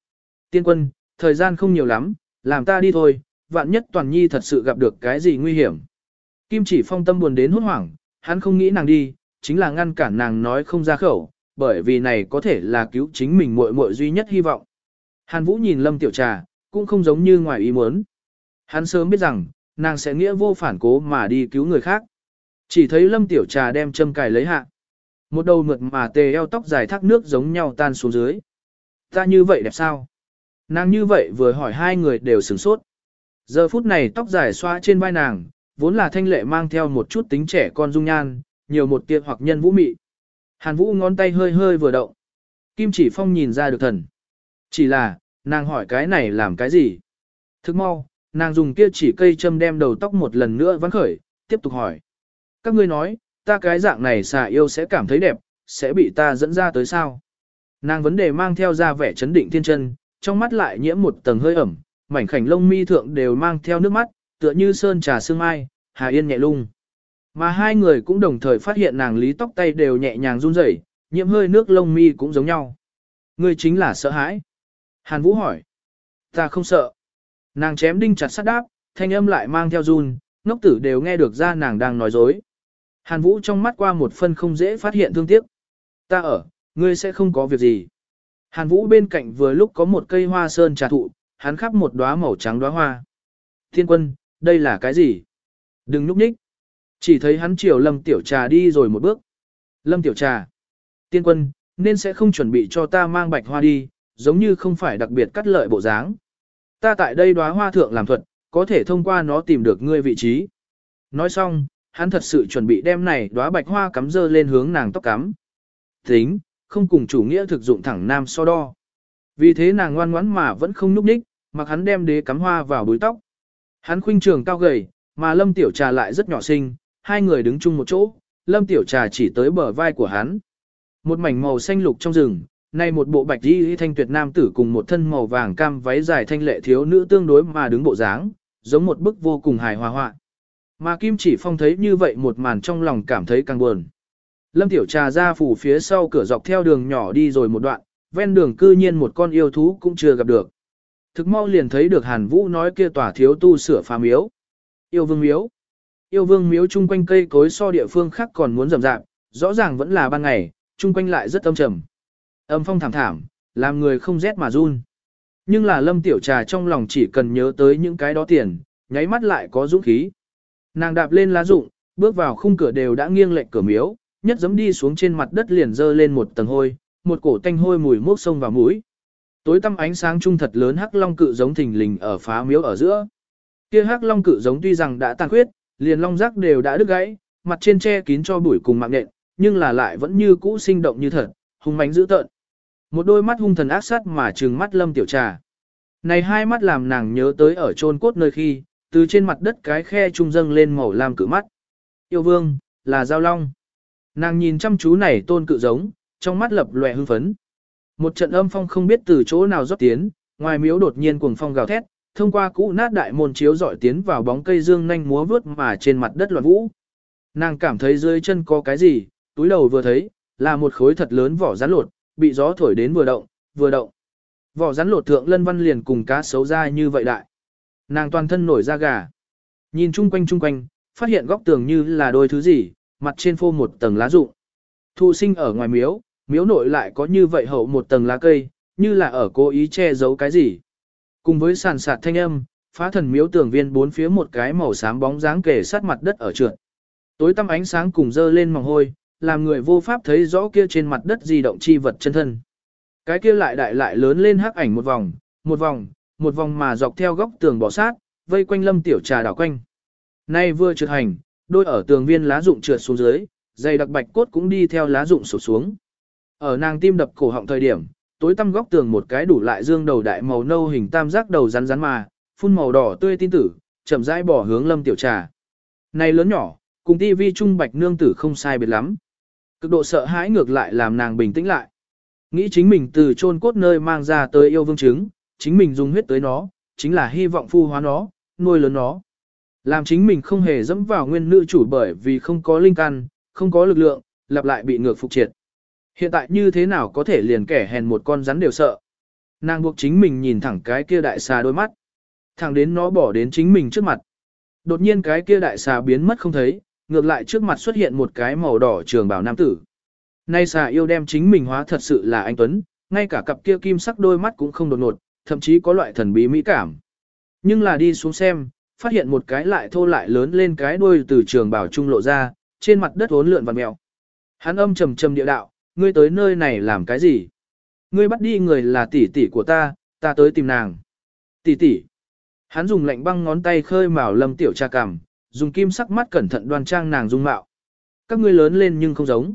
Speaker 1: Tiên quân, thời gian không nhiều lắm, làm ta đi thôi, vạn nhất toàn nhi thật sự gặp được cái gì nguy hiểm. Kim chỉ phong tâm buồn đến hốt hoảng, hắn không nghĩ nàng đi, chính là ngăn cản nàng nói không ra khẩu, bởi vì này có thể là cứu chính mình muội muội duy nhất hy vọng. Hàn Vũ nhìn Lâm Tiểu Trà, cũng không giống như ngoài ý muốn. Hắn sớm biết rằng, nàng sẽ nghĩa vô phản cố mà đi cứu người khác. Chỉ thấy Lâm Tiểu Trà đem châm cài lấy hạ. Một đầu mượt mà tề eo tóc dài thác nước giống nhau tan xuống dưới. Ta như vậy đẹp sao? Nàng như vậy vừa hỏi hai người đều sửng sốt. Giờ phút này tóc dài xoa trên vai nàng, vốn là thanh lệ mang theo một chút tính trẻ con dung nhan, nhiều một tia hoặc nhân vũ mị. Hàn Vũ ngón tay hơi hơi vừa động. Kim chỉ phong nhìn ra được thần. Chỉ là, nàng hỏi cái này làm cái gì? Thức mau, nàng dùng kia chỉ cây châm đem đầu tóc một lần nữa vắn khởi, tiếp tục hỏi. Các ngươi nói, ta cái dạng này xà yêu sẽ cảm thấy đẹp, sẽ bị ta dẫn ra tới sao? Nàng vấn đề mang theo ra vẻ chấn định thiên chân, trong mắt lại nhiễm một tầng hơi ẩm, mảnh khảnh lông mi thượng đều mang theo nước mắt, tựa như sơn trà sương mai, hà yên nhẹ lung. Mà hai người cũng đồng thời phát hiện nàng lý tóc tay đều nhẹ nhàng run rẩy, nhiễm hơi nước lông mi cũng giống nhau. Ngươi chính là sợ hãi. Hàn Vũ hỏi. Ta không sợ. Nàng chém đinh chặt sắt đáp, thanh âm lại mang theo run, ngốc tử đều nghe được ra nàng đang nói dối. Hàn Vũ trong mắt qua một phân không dễ phát hiện thương tiếc. Ta ở, ngươi sẽ không có việc gì. Hàn Vũ bên cạnh vừa lúc có một cây hoa sơn trà thụ, hắn khắp một đóa màu trắng đóa hoa. Thiên quân, đây là cái gì? Đừng núp ních. Chỉ thấy hắn chiều Lâm Tiểu Trà đi rồi một bước. Lâm Tiểu Trà. Tiên quân, nên sẽ không chuẩn bị cho ta mang bạch hoa đi, giống như không phải đặc biệt cắt lợi bộ dáng. Ta tại đây đóa hoa thượng làm thuật, có thể thông qua nó tìm được ngươi vị trí. Nói xong, hắn thật sự chuẩn bị đem này đóa bạch hoa cắm dơ lên hướng nàng tóc cắm. Tính, không cùng chủ nghĩa thực dụng thẳng nam so đo. Vì thế nàng ngoan ngoãn mà vẫn không núp đích, mặc hắn đem đế cắm hoa vào búi tóc. Hắn khuynh trường cao gầy, mà lâm tiểu trà lại rất nhỏ xinh, hai người đứng chung một chỗ, lâm tiểu trà chỉ tới bờ vai của hắn. Một mảnh màu xanh lục trong rừng, nay một bộ bạch y thanh tuyệt nam tử cùng một thân màu vàng cam váy dài thanh lệ thiếu nữ tương đối mà đứng bộ dáng, giống một bức vô cùng hài hòa họa. Mà Kim Chỉ Phong thấy như vậy một màn trong lòng cảm thấy càng buồn. Lâm Tiểu Trà ra phủ phía sau cửa dọc theo đường nhỏ đi rồi một đoạn, ven đường cư nhiên một con yêu thú cũng chưa gặp được. Thực mau liền thấy được Hàn Vũ nói kia tòa thiếu tu sửa phá miếu. Yêu vương miếu. Yêu vương miếu chung quanh cây cối so địa phương khác còn muốn rầm rạp, rõ ràng vẫn là ban ngày, chung quanh lại rất âm trầm. Âm phong thảm thảm, làm người không rét mà run. Nhưng là lâm tiểu trà trong lòng chỉ cần nhớ tới những cái đó tiền, nháy mắt lại có dũng khí. Nàng đạp lên lá rụng, bước vào khung cửa đều đã nghiêng lệch cửa miếu, nhất giấm đi xuống trên mặt đất liền dơ lên một tầng hôi, một cổ tanh hôi mùi mốc sông vào mũi. Tối tăm ánh sáng trung thật lớn hắc long cự giống thình lình ở phá miếu ở giữa. Kia hắc long cự giống tuy rằng đã tàn khuyết, liền long rác đều đã đứt gãy, mặt trên che kín cho bụi cùng mạng nện, nhưng là lại vẫn như cũ sinh động như thật, hung mãnh dữ tợn. Một đôi mắt hung thần ác sát mà trừng mắt lâm tiểu trà. Này hai mắt làm nàng nhớ tới ở chôn cốt nơi khi, từ trên mặt đất cái khe trung dâng lên màu lam cự mắt. Yêu vương, là giao long. Nàng nhìn chăm chú này tôn cự giống, trong mắt lập lòe hưng phấn. Một trận âm phong không biết từ chỗ nào rót tiến, ngoài miếu đột nhiên cuồng phong gào thét, thông qua cũ nát đại môn chiếu dọi tiến vào bóng cây dương nhanh múa vướt mà trên mặt đất loạn vũ. Nàng cảm thấy dưới chân có cái gì, túi đầu vừa thấy, là một khối thật lớn vỏ rắn lột, bị gió thổi đến vừa động, vừa động. Vỏ rắn lột thượng lân văn liền cùng cá sấu ra như vậy đại. Nàng toàn thân nổi da gà. Nhìn chung quanh chung quanh, phát hiện góc tường như là đôi thứ gì, mặt trên phô một tầng lá rụng. Thụ sinh ở ngoài miếu, miếu nội lại có như vậy hậu một tầng lá cây, như là ở cố ý che giấu cái gì. Cùng với sàn sạt thanh âm, phá thần miếu tường viên bốn phía một cái màu xám bóng dáng kề sát mặt đất ở trượt. Tối tăm ánh sáng cùng dơ lên mỏng hôi, làm người vô pháp thấy rõ kia trên mặt đất di động chi vật chân thân. Cái kia lại đại lại lớn lên hắc ảnh một vòng, một vòng, một vòng mà dọc theo góc tường bỏ sát, vây quanh lâm tiểu trà đảo quanh. Nay vừa trượt hành, đôi ở tường viên lá rụng trượt xuống dưới, dày đặc bạch cốt cũng đi theo lá rụng sụp xuống. Ở nàng tim đập cổ họng thời điểm, tối tăm góc tường một cái đủ lại dương đầu đại màu nâu hình tam giác đầu rắn rắn mà, phun màu đỏ tươi tin tử, chậm rãi bỏ hướng lâm tiểu trà. Này lớn nhỏ, cùng tivi trung bạch nương tử không sai biệt lắm. Cực độ sợ hãi ngược lại làm nàng bình tĩnh lại. Nghĩ chính mình từ chôn cốt nơi mang ra tới yêu vương trứng, chính mình dùng huyết tới nó, chính là hy vọng phu hóa nó, nuôi lớn nó. Làm chính mình không hề dẫm vào nguyên nữ chủ bởi vì không có linh căn, không có lực lượng, lặp lại bị ngược phục triệt. Hiện tại như thế nào có thể liền kẻ hèn một con rắn đều sợ. Nàng buộc chính mình nhìn thẳng cái kia đại xà đôi mắt. Thẳng đến nó bỏ đến chính mình trước mặt. Đột nhiên cái kia đại xà biến mất không thấy, ngược lại trước mặt xuất hiện một cái màu đỏ trường bảo nam tử. Nay xà yêu đem chính mình hóa thật sự là anh Tuấn, ngay cả cặp kia kim sắc đôi mắt cũng không đột ngột, thậm chí có loại thần bí mỹ cảm. Nhưng là đi xuống xem, phát hiện một cái lại thô lại lớn lên cái đuôi từ trường bảo trung lộ ra, trên mặt đất hốn lượn vặn mèo. Hắn âm trầm trầm địa đạo, ngươi tới nơi này làm cái gì? Ngươi bắt đi người là tỷ tỷ của ta, ta tới tìm nàng. Tỷ tỷ. Hắn dùng lạnh băng ngón tay khơi mào lâm tiểu cha cằm, dùng kim sắc mắt cẩn thận đoan trang nàng dung mạo. Các ngươi lớn lên nhưng không giống.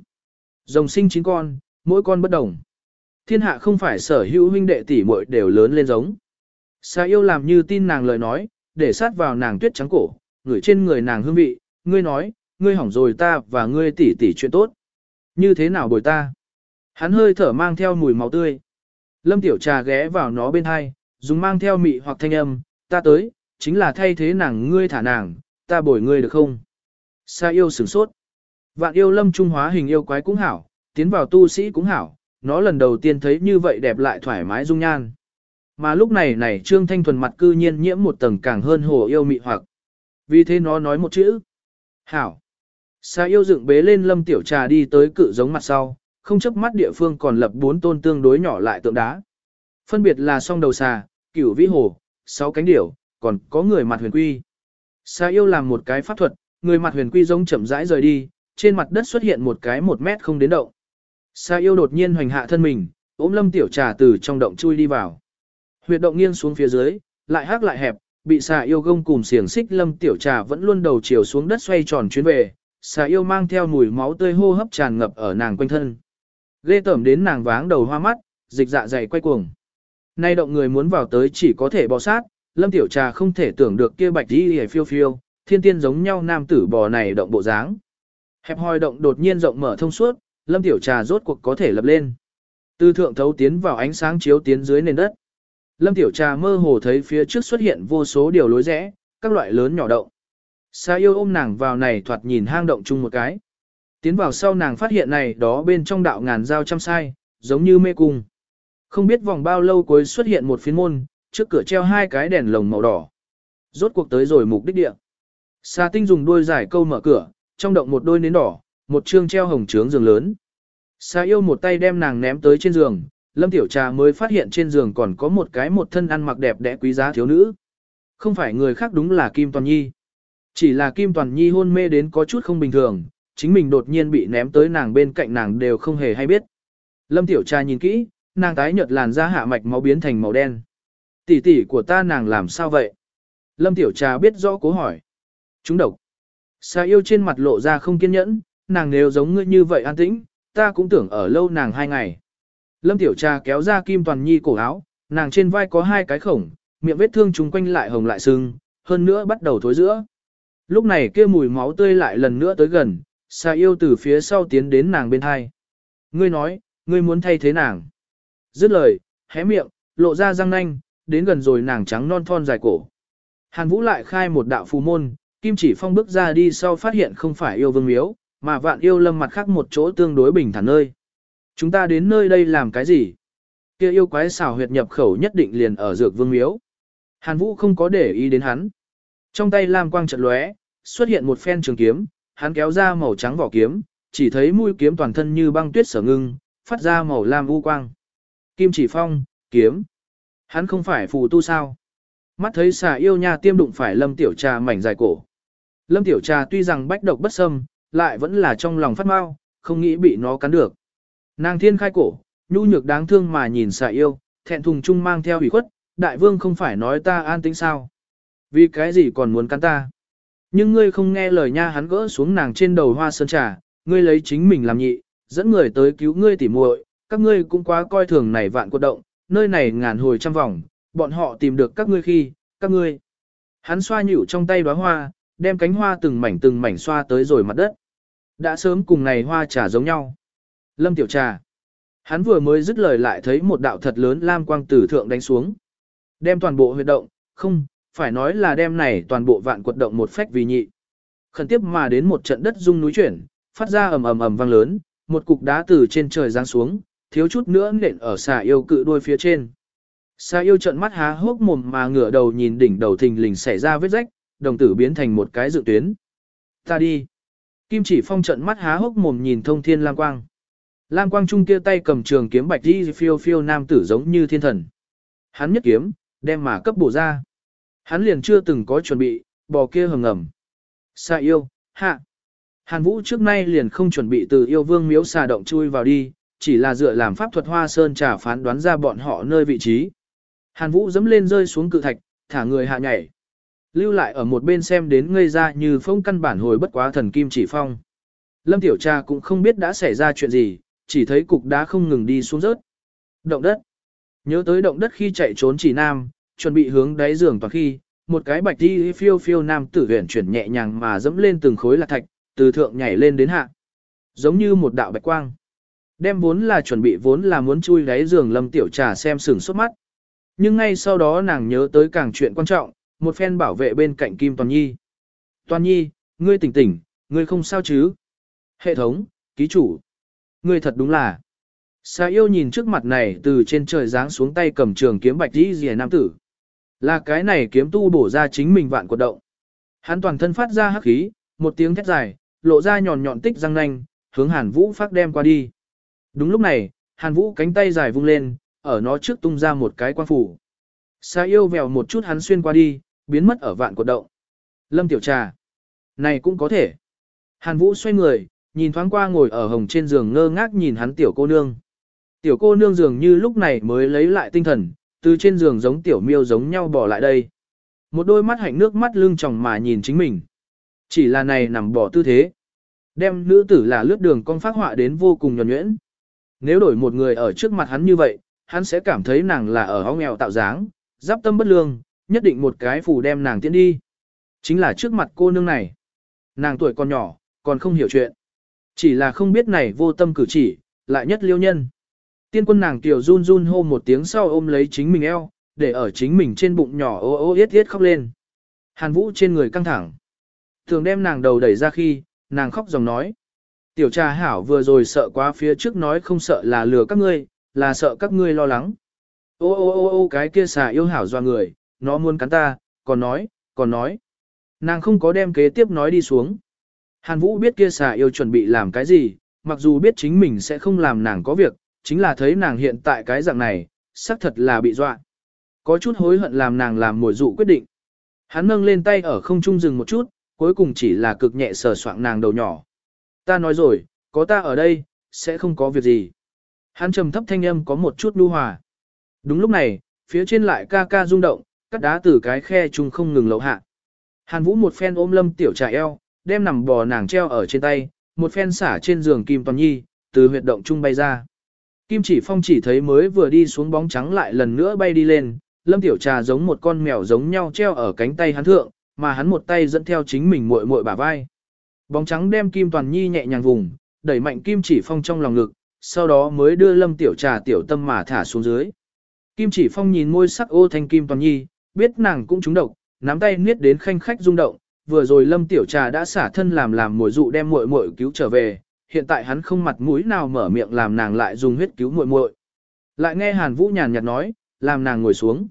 Speaker 1: Rồng sinh chín con, mỗi con bất đồng. Thiên hạ không phải sở hữu huynh đệ tỷ muội đều lớn lên giống. Sa yêu làm như tin nàng lời nói, để sát vào nàng tuyết trắng cổ, ngửi trên người nàng hương vị, ngươi nói, ngươi hỏng rồi ta và ngươi tỷ tỷ chuyện tốt. Như thế nào bồi ta? Hắn hơi thở mang theo mùi máu tươi. Lâm tiểu trà ghé vào nó bên hai, dùng mang theo mị hoặc thanh âm, ta tới, chính là thay thế nàng ngươi thả nàng, ta bồi ngươi được không? Sa yêu sửng sốt. Vạn yêu lâm trung hóa hình yêu quái cũng hảo, tiến vào tu sĩ cũng hảo, nó lần đầu tiên thấy như vậy đẹp lại thoải mái dung nhan. Mà lúc này này Trương Thanh Thuần mặt cư nhiên nhiễm một tầng càng hơn hồ yêu mị hoặc. Vì thế nó nói một chữ. Hảo. Sa yêu dựng bế lên lâm tiểu trà đi tới cự giống mặt sau, không chấp mắt địa phương còn lập bốn tôn tương đối nhỏ lại tượng đá. Phân biệt là song đầu xà, cửu vĩ hồ, sáu cánh điểu, còn có người mặt huyền quy. Sa yêu làm một cái pháp thuật, người mặt huyền quy giống chậm rãi rời đi, trên mặt đất xuất hiện một cái một mét không đến động. Sa yêu đột nhiên hoành hạ thân mình, ôm lâm tiểu trà từ trong động chui đi vào. Huyệt động nghiêng xuống phía dưới, lại hắc lại hẹp, bị xà yêu gông cùng xiềng xích lâm tiểu trà vẫn luôn đầu chiều xuống đất xoay tròn chuyến về, xà yêu mang theo mùi máu tươi hô hấp tràn ngập ở nàng quanh thân. Ghê tởm đến nàng váng đầu hoa mắt, dịch dạ dày quay cuồng. Nay động người muốn vào tới chỉ có thể bò sát, lâm tiểu trà không thể tưởng được kia bạch đi hề phiêu phiêu, thiên tiên giống nhau nam tử bò này động bộ dáng. Hẹp hòi động đột nhiên rộng mở thông suốt, lâm tiểu trà rốt cuộc có thể lập lên. Từ thượng thấu tiến vào ánh sáng chiếu tiến dưới nền đất. Lâm tiểu trà mơ hồ thấy phía trước xuất hiện vô số điều lối rẽ, các loại lớn nhỏ động. Sa yêu ôm nàng vào này thoạt nhìn hang động chung một cái. Tiến vào sau nàng phát hiện này đó bên trong đạo ngàn dao trăm sai, giống như mê cung. Không biết vòng bao lâu cuối xuất hiện một phiến môn, trước cửa treo hai cái đèn lồng màu đỏ. Rốt cuộc tới rồi mục đích địa. Sa tinh dùng đôi giải câu mở cửa, trong động một đôi nến đỏ, một chương treo hồng trướng giường lớn. Sa yêu một tay đem nàng ném tới trên giường, Lâm Tiểu Trà mới phát hiện trên giường còn có một cái một thân ăn mặc đẹp đẽ quý giá thiếu nữ. Không phải người khác đúng là Kim Toàn Nhi. Chỉ là Kim Toàn Nhi hôn mê đến có chút không bình thường, chính mình đột nhiên bị ném tới nàng bên cạnh nàng đều không hề hay biết. Lâm Tiểu Trà nhìn kỹ, nàng tái nhợt làn da hạ mạch máu biến thành màu đen. Tỷ tỷ của ta nàng làm sao vậy? Lâm Tiểu Trà biết rõ cố hỏi. Chúng độc. Sa yêu trên mặt lộ ra không kiên nhẫn, nàng nếu giống ngươi như vậy an tĩnh, ta cũng tưởng ở lâu nàng hai ngày. Lâm Tiểu Trà kéo ra Kim Toàn Nhi cổ áo, nàng trên vai có hai cái khổng, miệng vết thương chúng quanh lại hồng lại sưng, hơn nữa bắt đầu thối giữa. Lúc này kia mùi máu tươi lại lần nữa tới gần, Sa yêu từ phía sau tiến đến nàng bên hai. Ngươi nói, ngươi muốn thay thế nàng. Dứt lời, hé miệng, lộ ra răng nanh, đến gần rồi nàng trắng non thon dài cổ. Hàn Vũ lại khai một đạo phù môn, Kim Chỉ Phong bước ra đi sau phát hiện không phải yêu vương miếu, mà vạn yêu lâm mặt khác một chỗ tương đối bình thản nơi. Chúng ta đến nơi đây làm cái gì? Kia yêu quái xảo huyệt nhập khẩu nhất định liền ở dược vương miếu. Hàn Vũ không có để ý đến hắn. Trong tay lam quang trận lóe, xuất hiện một phen trường kiếm, hắn kéo ra màu trắng vỏ kiếm, chỉ thấy mũi kiếm toàn thân như băng tuyết sở ngưng, phát ra màu lam u quang. Kim chỉ phong, kiếm. Hắn không phải phù tu sao? Mắt thấy xà yêu nha tiêm đụng phải lâm tiểu trà mảnh dài cổ. Lâm tiểu trà tuy rằng bách độc bất xâm, lại vẫn là trong lòng phát mau, không nghĩ bị nó cắn được. Nàng thiên khai cổ, nhu nhược đáng thương mà nhìn xà yêu, thẹn thùng chung mang theo hủy khuất, đại vương không phải nói ta an tĩnh sao. Vì cái gì còn muốn cắn ta? Nhưng ngươi không nghe lời nha hắn gỡ xuống nàng trên đầu hoa sơn trà, ngươi lấy chính mình làm nhị, dẫn người tới cứu ngươi tỉ muội, các ngươi cũng quá coi thường này vạn cuộc động, nơi này ngàn hồi trăm vòng, bọn họ tìm được các ngươi khi, các ngươi. Hắn xoa nhịu trong tay đóa hoa, đem cánh hoa từng mảnh từng mảnh xoa tới rồi mặt đất. Đã sớm cùng này hoa trà giống nhau. Lâm tiểu trà. Hắn vừa mới dứt lời lại thấy một đạo thật lớn lam quang tử thượng đánh xuống. Đem toàn bộ huyệt động, không, phải nói là đem này toàn bộ vạn quật động một phách vì nhị. Khẩn tiếp mà đến một trận đất rung núi chuyển, phát ra ầm ầm ầm vang lớn, một cục đá từ trên trời giáng xuống, thiếu chút nữa nện ở xà yêu cự đuôi phía trên. Xà yêu trợn mắt há hốc mồm mà ngửa đầu nhìn đỉnh đầu thình lình xảy ra vết rách, đồng tử biến thành một cái dự tuyến. Ta đi. Kim chỉ phong trợn mắt há hốc mồm nhìn thông thiên lam quang. Lam quang trung kia tay cầm trường kiếm bạch đi phiêu phiêu nam tử giống như thiên thần. Hắn nhất kiếm, đem mà cấp bổ ra. Hắn liền chưa từng có chuẩn bị, bò kia hầm ngầm. Xà yêu, hạ. Hàn Vũ trước nay liền không chuẩn bị từ yêu vương miếu xà động chui vào đi, chỉ là dựa làm pháp thuật hoa sơn trà phán đoán ra bọn họ nơi vị trí. Hàn Vũ dẫm lên rơi xuống cự thạch, thả người hạ nhảy. Lưu lại ở một bên xem đến ngây ra như phong căn bản hồi bất quá thần kim chỉ phong. Lâm Tiểu Trà cũng không biết đã xảy ra chuyện gì, chỉ thấy cục đá không ngừng đi xuống rớt. Động đất. Nhớ tới động đất khi chạy trốn chỉ nam, chuẩn bị hướng đáy giường toàn khi, một cái bạch đi phiêu phiêu nam tử huyền chuyển nhẹ nhàng mà dẫm lên từng khối lạc thạch, từ thượng nhảy lên đến hạ. Giống như một đạo bạch quang. Đem vốn là chuẩn bị vốn là muốn chui đáy giường lâm tiểu trà xem sừng sốt mắt. Nhưng ngay sau đó nàng nhớ tới càng chuyện quan trọng, một phen bảo vệ bên cạnh Kim Toàn Nhi. Toàn Nhi, ngươi tỉnh tỉnh, ngươi không sao chứ? Hệ thống, ký chủ. Ngươi thật đúng là. Sa yêu nhìn trước mặt này từ trên trời giáng xuống tay cầm trường kiếm bạch đi rìa nam tử. Là cái này kiếm tu bổ ra chính mình vạn quật động. Hắn toàn thân phát ra hắc khí, một tiếng thét dài, lộ ra nhọn nhọn tích răng nanh, hướng Hàn Vũ phát đem qua đi. Đúng lúc này, Hàn Vũ cánh tay dài vung lên, ở nó trước tung ra một cái quan phủ. Sa yêu vèo một chút hắn xuyên qua đi, biến mất ở vạn cột động. Lâm tiểu trà. Này cũng có thể. Hàn Vũ xoay người, nhìn thoáng qua ngồi ở hồng trên giường ngơ ngác nhìn hắn tiểu cô nương. Tiểu cô nương dường như lúc này mới lấy lại tinh thần, từ trên giường giống tiểu miêu giống nhau bỏ lại đây. Một đôi mắt hạnh nước mắt lưng tròng mà nhìn chính mình. Chỉ là này nằm bỏ tư thế. Đem nữ tử là lướt đường con phát họa đến vô cùng nhuẩn nhuyễn. Nếu đổi một người ở trước mặt hắn như vậy, hắn sẽ cảm thấy nàng là ở hóng nghèo tạo dáng, giáp tâm bất lương, nhất định một cái phù đem nàng tiến đi. Chính là trước mặt cô nương này. Nàng tuổi còn nhỏ, còn không hiểu chuyện. Chỉ là không biết này vô tâm cử chỉ, lại nhất liêu nhân. Tiên quân nàng tiểu run run hô một tiếng sau ôm lấy chính mình eo, để ở chính mình trên bụng nhỏ ô ô yết yết khóc lên. Hàn vũ trên người căng thẳng. Thường đem nàng đầu đẩy ra khi, nàng khóc dòng nói. Tiểu trà hảo vừa rồi sợ quá phía trước nói không sợ là lừa các ngươi, là sợ các ngươi lo lắng. Ô ô ô ô cái kia xà yêu hảo doa người, nó muốn cắn ta, còn nói, còn nói. Nàng không có đem kế tiếp nói đi xuống. Hàn Vũ biết kia xà yêu chuẩn bị làm cái gì, mặc dù biết chính mình sẽ không làm nàng có việc, chính là thấy nàng hiện tại cái dạng này, xác thật là bị dọa. Có chút hối hận làm nàng làm mồi dụ quyết định. Hắn nâng lên tay ở không trung dừng một chút, cuối cùng chỉ là cực nhẹ sờ soạng nàng đầu nhỏ. Ta nói rồi, có ta ở đây, sẽ không có việc gì. Hắn trầm thấp thanh âm có một chút nu hòa. Đúng lúc này, phía trên lại ca ca rung động, cắt đá từ cái khe chung không ngừng lậu hạ. Hàn Vũ một phen ôm lâm tiểu trà eo, đem nằm bò nàng treo ở trên tay, một phen xả trên giường Kim Toàn Nhi, từ huyệt động trung bay ra. Kim chỉ phong chỉ thấy mới vừa đi xuống bóng trắng lại lần nữa bay đi lên, lâm tiểu trà giống một con mèo giống nhau treo ở cánh tay hắn thượng, mà hắn một tay dẫn theo chính mình muội muội bả vai. Bóng trắng đem Kim Toàn Nhi nhẹ nhàng vùng, đẩy mạnh Kim chỉ phong trong lòng ngực, sau đó mới đưa lâm tiểu trà tiểu tâm mà thả xuống dưới. Kim chỉ phong nhìn môi sắc ô thanh Kim Toàn Nhi, biết nàng cũng trúng độc, nắm tay niết đến khanh khách rung động, vừa rồi Lâm Tiểu Trà đã xả thân làm làm mồi dụ đem muội muội cứu trở về, hiện tại hắn không mặt mũi nào mở miệng làm nàng lại dùng huyết cứu muội muội. Lại nghe Hàn Vũ nhàn nhạt nói, làm nàng ngồi xuống.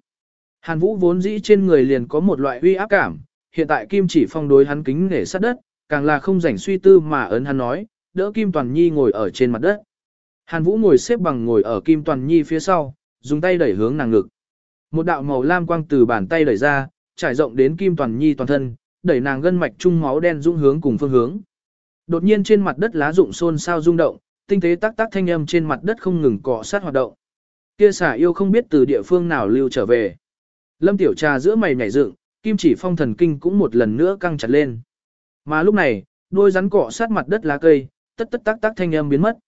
Speaker 1: Hàn Vũ vốn dĩ trên người liền có một loại uy áp cảm, hiện tại Kim Chỉ Phong đối hắn kính nể sát đất, càng là không rảnh suy tư mà ấn hắn nói, đỡ Kim Toàn Nhi ngồi ở trên mặt đất. Hàn Vũ ngồi xếp bằng ngồi ở Kim Toàn Nhi phía sau, dùng tay đẩy hướng nàng ngực. Một đạo màu lam quang từ bàn tay đẩy ra, trải rộng đến Kim Toàn Nhi toàn thân, đẩy nàng gân mạch trung máu đen dũng hướng cùng phương hướng. Đột nhiên trên mặt đất lá rụng xôn xao rung động, tinh tế tác tác thanh âm trên mặt đất không ngừng cọ sát hoạt động. Kia xả yêu không biết từ địa phương nào lưu trở về. Lâm Tiểu Trà giữa mày nhảy dựng, kim chỉ phong thần kinh cũng một lần nữa căng chặt lên. Mà lúc này, đôi rắn cọ sát mặt đất lá cây, tất tất tác tác thanh âm biến mất.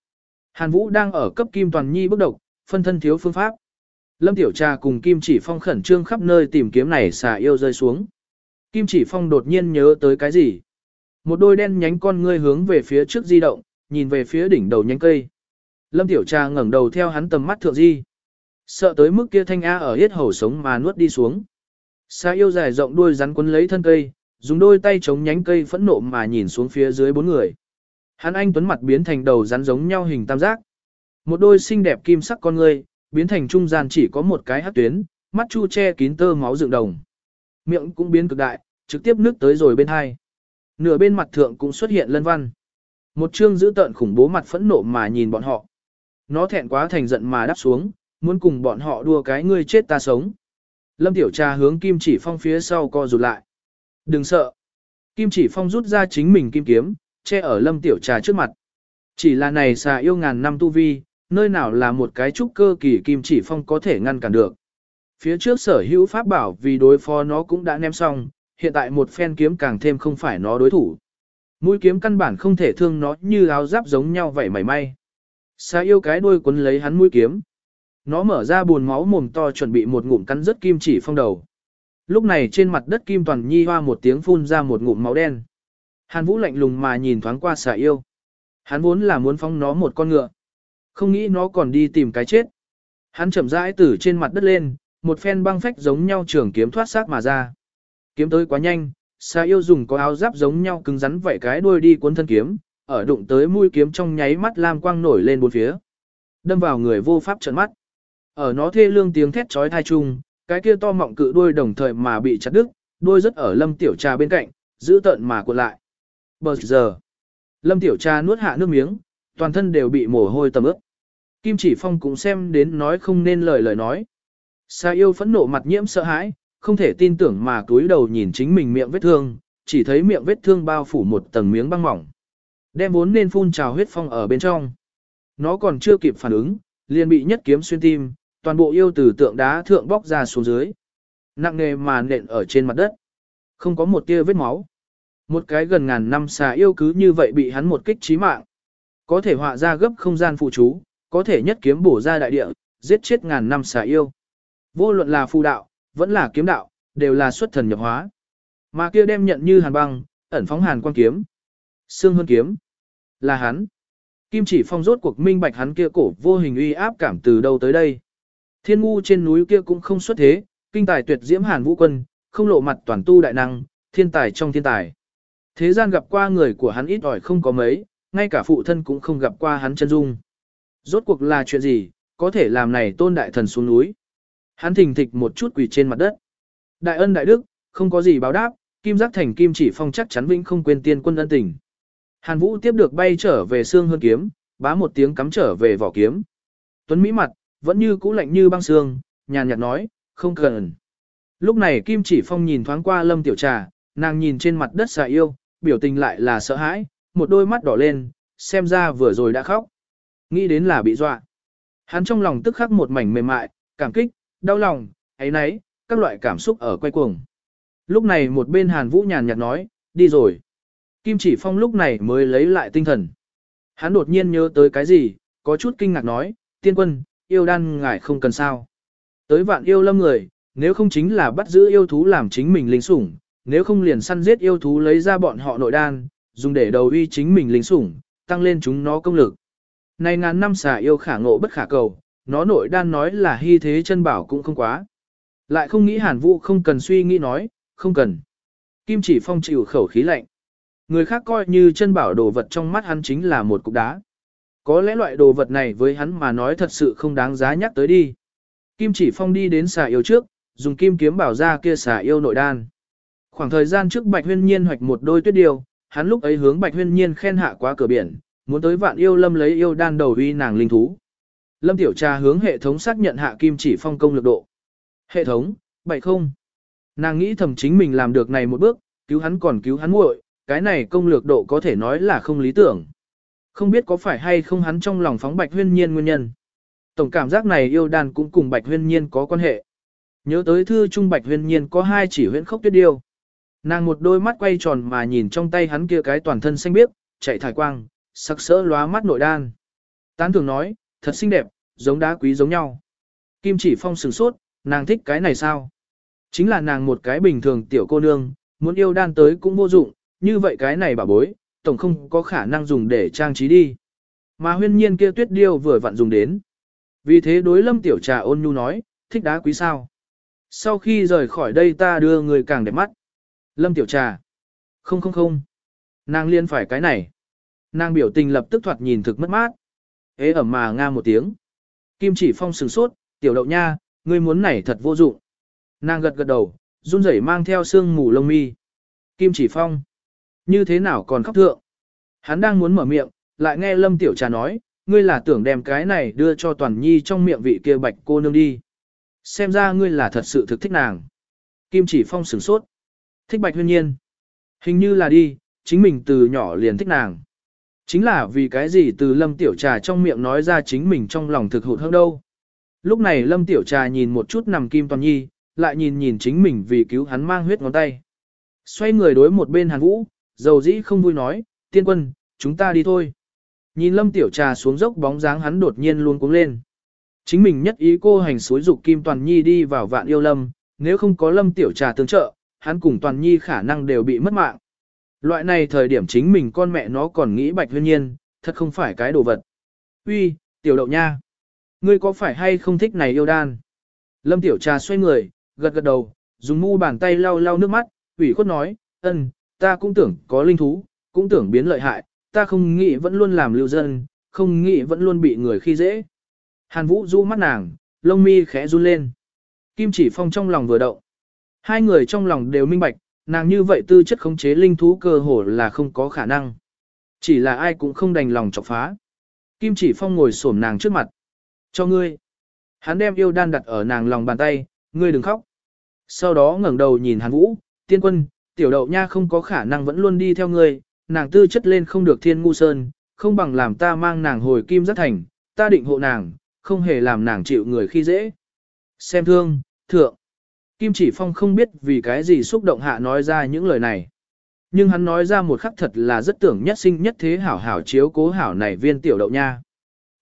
Speaker 1: Hàn Vũ đang ở cấp kim toàn nhi bước độc, phân thân thiếu phương pháp. Lâm Tiểu Trà cùng Kim Chỉ Phong khẩn trương khắp nơi tìm kiếm này xà yêu rơi xuống. Kim Chỉ Phong đột nhiên nhớ tới cái gì? Một đôi đen nhánh con ngươi hướng về phía trước di động, nhìn về phía đỉnh đầu nhánh cây. Lâm Tiểu Trà ngẩng đầu theo hắn tầm mắt thượng di. Sợ tới mức kia thanh A ở hết hầu sống mà nuốt đi xuống. Sa yêu dài rộng đuôi rắn quấn lấy thân cây, dùng đôi tay chống nhánh cây phẫn nộ mà nhìn xuống phía dưới bốn người. Hắn anh tuấn mặt biến thành đầu rắn giống nhau hình tam giác. Một đôi xinh đẹp kim sắc con ngươi, biến thành trung gian chỉ có một cái hát tuyến, mắt chu che kín tơ máu dựng đồng. Miệng cũng biến cực đại, trực tiếp nước tới rồi bên hai. Nửa bên mặt thượng cũng xuất hiện lân văn. Một chương giữ tợn khủng bố mặt phẫn nộ mà nhìn bọn họ. Nó thẹn quá thành giận mà đáp xuống, muốn cùng bọn họ đua cái ngươi chết ta sống. Lâm Tiểu Trà hướng Kim Chỉ Phong phía sau co rụt lại. Đừng sợ. Kim Chỉ Phong rút ra chính mình kim kiếm, che ở Lâm Tiểu Trà trước mặt. Chỉ là này xà yêu ngàn năm tu vi, nơi nào là một cái trúc cơ kỳ Kim Chỉ Phong có thể ngăn cản được. Phía trước sở hữu pháp bảo vì đối phó nó cũng đã ném xong, hiện tại một phen kiếm càng thêm không phải nó đối thủ. Mũi kiếm căn bản không thể thương nó như áo giáp giống nhau vậy mảy may. Xà yêu cái đuôi quấn lấy hắn mũi kiếm. Nó mở ra buồn máu mồm to chuẩn bị một ngụm cắn rất kim chỉ phong đầu. Lúc này trên mặt đất kim toàn nhi hoa một tiếng phun ra một ngụm máu đen. Hàn Vũ lạnh lùng mà nhìn thoáng qua xà yêu. Hắn vốn là muốn phóng nó một con ngựa. Không nghĩ nó còn đi tìm cái chết. Hắn chậm rãi từ trên mặt đất lên, một phen băng phách giống nhau trường kiếm thoát xác mà ra. Kiếm tới quá nhanh, xà yêu dùng có áo giáp giống nhau cứng rắn vậy cái đuôi đi cuốn thân kiếm, ở đụng tới mũi kiếm trong nháy mắt lam quang nổi lên bốn phía. Đâm vào người vô pháp trợn mắt. Ở nó thê lương tiếng thét chói tai chung, cái kia to mọng cự đuôi đồng thời mà bị chặt đứt, đuôi rất ở Lâm Tiểu Trà bên cạnh, giữ tận mà cuộn lại. Bờ giờ, Lâm Tiểu Trà nuốt hạ nước miếng, toàn thân đều bị mồ hôi tầm ướt. Kim Chỉ Phong cũng xem đến nói không nên lời lời nói. Sa yêu phẫn nộ mặt nhiễm sợ hãi, không thể tin tưởng mà túi đầu nhìn chính mình miệng vết thương, chỉ thấy miệng vết thương bao phủ một tầng miếng băng mỏng. Đem vốn nên phun trào huyết phong ở bên trong. Nó còn chưa kịp phản ứng, liền bị nhất kiếm xuyên tim, toàn bộ yêu từ tượng đá thượng bóc ra xuống dưới. Nặng nề mà nện ở trên mặt đất. Không có một tia vết máu. Một cái gần ngàn năm xà yêu cứ như vậy bị hắn một kích chí mạng. Có thể họa ra gấp không gian phụ chú, có thể nhất kiếm bổ ra đại địa, giết chết ngàn năm xà yêu. Vô luận là phù đạo, vẫn là kiếm đạo, đều là xuất thần nhập hóa. Mà kia đem nhận như hàn băng, ẩn phóng hàn quan kiếm. Xương hơn kiếm. Là hắn. Kim chỉ phong rốt cuộc minh bạch hắn kia cổ vô hình uy áp cảm từ đâu tới đây. Thiên ngu trên núi kia cũng không xuất thế, kinh tài tuyệt diễm hàn vũ quân, không lộ mặt toàn tu đại năng, thiên tài trong thiên tài. Thế gian gặp qua người của hắn ít ỏi không có mấy, ngay cả phụ thân cũng không gặp qua hắn chân dung. Rốt cuộc là chuyện gì, có thể làm này tôn đại thần xuống núi. Hắn thình thịch một chút quỳ trên mặt đất. Đại ân đại đức, không có gì báo đáp, kim giác thành kim chỉ phong chắc chắn vĩnh không quên tiên quân ân tình. Hàn Vũ tiếp được bay trở về xương hơn kiếm, bá một tiếng cắm trở về vỏ kiếm. Tuấn Mỹ mặt, vẫn như cũ lạnh như băng xương, nhàn nhạt nói, không cần. Lúc này Kim Chỉ Phong nhìn thoáng qua Lâm Tiểu Trà, nàng nhìn trên mặt đất xà yêu, biểu tình lại là sợ hãi, một đôi mắt đỏ lên, xem ra vừa rồi đã khóc. Nghĩ đến là bị dọa. Hắn trong lòng tức khắc một mảnh mềm mại, cảm kích, đau lòng, ấy nấy, các loại cảm xúc ở quay cuồng. Lúc này một bên Hàn Vũ nhàn nhạt nói, đi rồi. Kim Chỉ Phong lúc này mới lấy lại tinh thần. Hắn đột nhiên nhớ tới cái gì, có chút kinh ngạc nói, tiên quân, yêu đan ngài không cần sao. Tới vạn yêu lâm người, nếu không chính là bắt giữ yêu thú làm chính mình linh sủng, nếu không liền săn giết yêu thú lấy ra bọn họ nội đan, dùng để đầu uy chính mình linh sủng, tăng lên chúng nó công lực. Này ngàn năm xà yêu khả ngộ bất khả cầu, nó nội đan nói là hy thế chân bảo cũng không quá. Lại không nghĩ hàn vũ không cần suy nghĩ nói, không cần. Kim chỉ phong chịu khẩu khí lạnh. Người khác coi như chân bảo đồ vật trong mắt hắn chính là một cục đá. Có lẽ loại đồ vật này với hắn mà nói thật sự không đáng giá nhắc tới đi. Kim chỉ phong đi đến xà yêu trước, dùng kim kiếm bảo ra kia xà yêu nội đan. Khoảng thời gian trước Bạch Huyên Nhiên hoạch một đôi tuyết điều, hắn lúc ấy hướng Bạch Huyên Nhiên khen hạ quá cửa biển, muốn tới vạn yêu lâm lấy yêu đan đầu uy nàng linh thú. Lâm Tiểu Trà hướng hệ thống xác nhận hạ kim chỉ phong công lực độ. Hệ thống, bảy không. Nàng nghĩ thầm chính mình làm được này một bước, cứu hắn còn cứu hắn muội, cái này công lược độ có thể nói là không lý tưởng. Không biết có phải hay không hắn trong lòng phóng Bạch Huyên Nhiên nguyên nhân. Tổng cảm giác này yêu đàn cũng cùng Bạch Huyên Nhiên có quan hệ. Nhớ tới thư trung Bạch Huyên Nhiên có hai chỉ huyễn khốc tuyết điêu. Nàng một đôi mắt quay tròn mà nhìn trong tay hắn kia cái toàn thân xanh biếc, chạy thải quang, sắc sỡ lóa mắt nội đan. Tán thường nói, thật xinh đẹp, giống đá quý giống nhau. Kim chỉ phong sừng sốt, nàng thích cái này sao? Chính là nàng một cái bình thường tiểu cô nương, muốn yêu đan tới cũng vô dụng, như vậy cái này bà bối, tổng không có khả năng dùng để trang trí đi. Mà huyên nhiên kia tuyết điêu vừa vặn dùng đến. Vì thế đối lâm tiểu trà ôn nhu nói, thích đá quý sao. Sau khi rời khỏi đây ta đưa người càng đẹp mắt. Lâm tiểu trà. Không không không. Nàng liên phải cái này. Nàng biểu tình lập tức thoạt nhìn thực mất mát. Ế ẩm mà nga một tiếng. Kim chỉ phong sừng sốt, tiểu đậu nha, ngươi muốn này thật vô dụng. Nàng gật gật đầu, run rẩy mang theo sương mù lông mi. Kim chỉ phong. Như thế nào còn khóc thượng? Hắn đang muốn mở miệng, lại nghe lâm tiểu trà nói, ngươi là tưởng đem cái này đưa cho toàn nhi trong miệng vị kia bạch cô nương đi. Xem ra ngươi là thật sự thực thích nàng. Kim chỉ phong sửng sốt. Thích bạch huyên nhiên. Hình như là đi, chính mình từ nhỏ liền thích nàng. Chính là vì cái gì từ lâm tiểu trà trong miệng nói ra chính mình trong lòng thực hụt hơn đâu. Lúc này lâm tiểu trà nhìn một chút nằm kim toàn nhi, lại nhìn nhìn chính mình vì cứu hắn mang huyết ngón tay. Xoay người đối một bên hàn vũ, dầu dĩ không vui nói, tiên quân, chúng ta đi thôi. Nhìn lâm tiểu trà xuống dốc bóng dáng hắn đột nhiên luôn cuống lên. Chính mình nhất ý cô hành suối dục Kim Toàn Nhi đi vào vạn yêu lâm, nếu không có lâm tiểu trà tương trợ, hắn cùng Toàn Nhi khả năng đều bị mất mạng. Loại này thời điểm chính mình con mẹ nó còn nghĩ bạch huyên nhiên, thật không phải cái đồ vật. Uy, tiểu đậu nha. Ngươi có phải hay không thích này yêu đan? Lâm tiểu trà xoay người, gật gật đầu, dùng mu bàn tay lau lau nước mắt, ủy khuất nói, ân, ta cũng tưởng có linh thú, cũng tưởng biến lợi hại, ta không nghĩ vẫn luôn làm lưu dân, không nghĩ vẫn luôn bị người khi dễ. Hàn Vũ du mắt nàng, lông mi khẽ run lên. Kim chỉ phong trong lòng vừa động. Hai người trong lòng đều minh bạch, nàng như vậy tư chất khống chế linh thú cơ hồ là không có khả năng. Chỉ là ai cũng không đành lòng chọc phá. Kim chỉ phong ngồi xổm nàng trước mặt. Cho ngươi. Hắn đem yêu đan đặt ở nàng lòng bàn tay, ngươi đừng khóc. Sau đó ngẩng đầu nhìn Hàn Vũ, tiên quân, tiểu đậu nha không có khả năng vẫn luôn đi theo ngươi, nàng tư chất lên không được thiên ngu sơn, không bằng làm ta mang nàng hồi kim giác thành, ta định hộ nàng, không hề làm nàng chịu người khi dễ. Xem thương, thượng. Kim chỉ phong không biết vì cái gì xúc động hạ nói ra những lời này. Nhưng hắn nói ra một khắc thật là rất tưởng nhất sinh nhất thế hảo hảo chiếu cố hảo này viên tiểu đậu nha.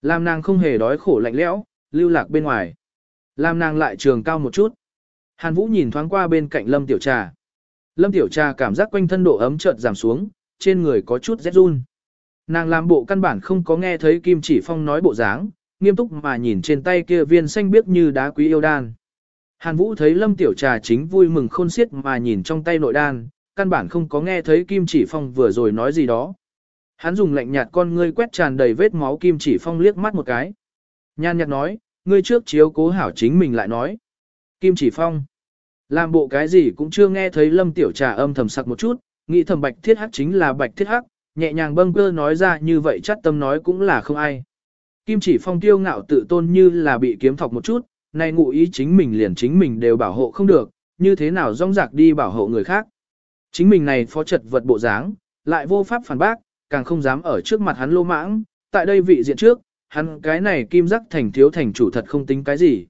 Speaker 1: Làm nàng không hề đói khổ lạnh lẽo, lưu lạc bên ngoài. Làm nàng lại trường cao một chút. Hàn Vũ nhìn thoáng qua bên cạnh Lâm Tiểu Trà. Lâm Tiểu Trà cảm giác quanh thân độ ấm chợt giảm xuống, trên người có chút rét run. Nàng làm bộ căn bản không có nghe thấy Kim Chỉ Phong nói bộ dáng, nghiêm túc mà nhìn trên tay kia viên xanh biếc như đá quý yêu đan. Hàn Vũ thấy Lâm Tiểu Trà chính vui mừng khôn xiết mà nhìn trong tay nội đan, căn bản không có nghe thấy Kim Chỉ Phong vừa rồi nói gì đó. Hắn dùng lạnh nhạt con ngươi quét tràn đầy vết máu Kim Chỉ Phong liếc mắt một cái. Nhan nhạt nói, ngươi trước chiếu cố hảo chính mình lại nói. Kim Chỉ Phong. Làm bộ cái gì cũng chưa nghe thấy Lâm Tiểu Trà âm thầm sặc một chút, nghĩ thầm Bạch Thiết Hắc chính là Bạch Thiết Hắc, nhẹ nhàng bâng cơ nói ra như vậy chắc tâm nói cũng là không ai. Kim chỉ phong tiêu ngạo tự tôn như là bị kiếm thọc một chút, này ngụ ý chính mình liền chính mình đều bảo hộ không được, như thế nào rong rạc đi bảo hộ người khác. Chính mình này phó trật vật bộ dáng, lại vô pháp phản bác, càng không dám ở trước mặt hắn lô mãng, tại đây vị diện trước, hắn cái này kim giác thành thiếu thành chủ thật không tính cái gì.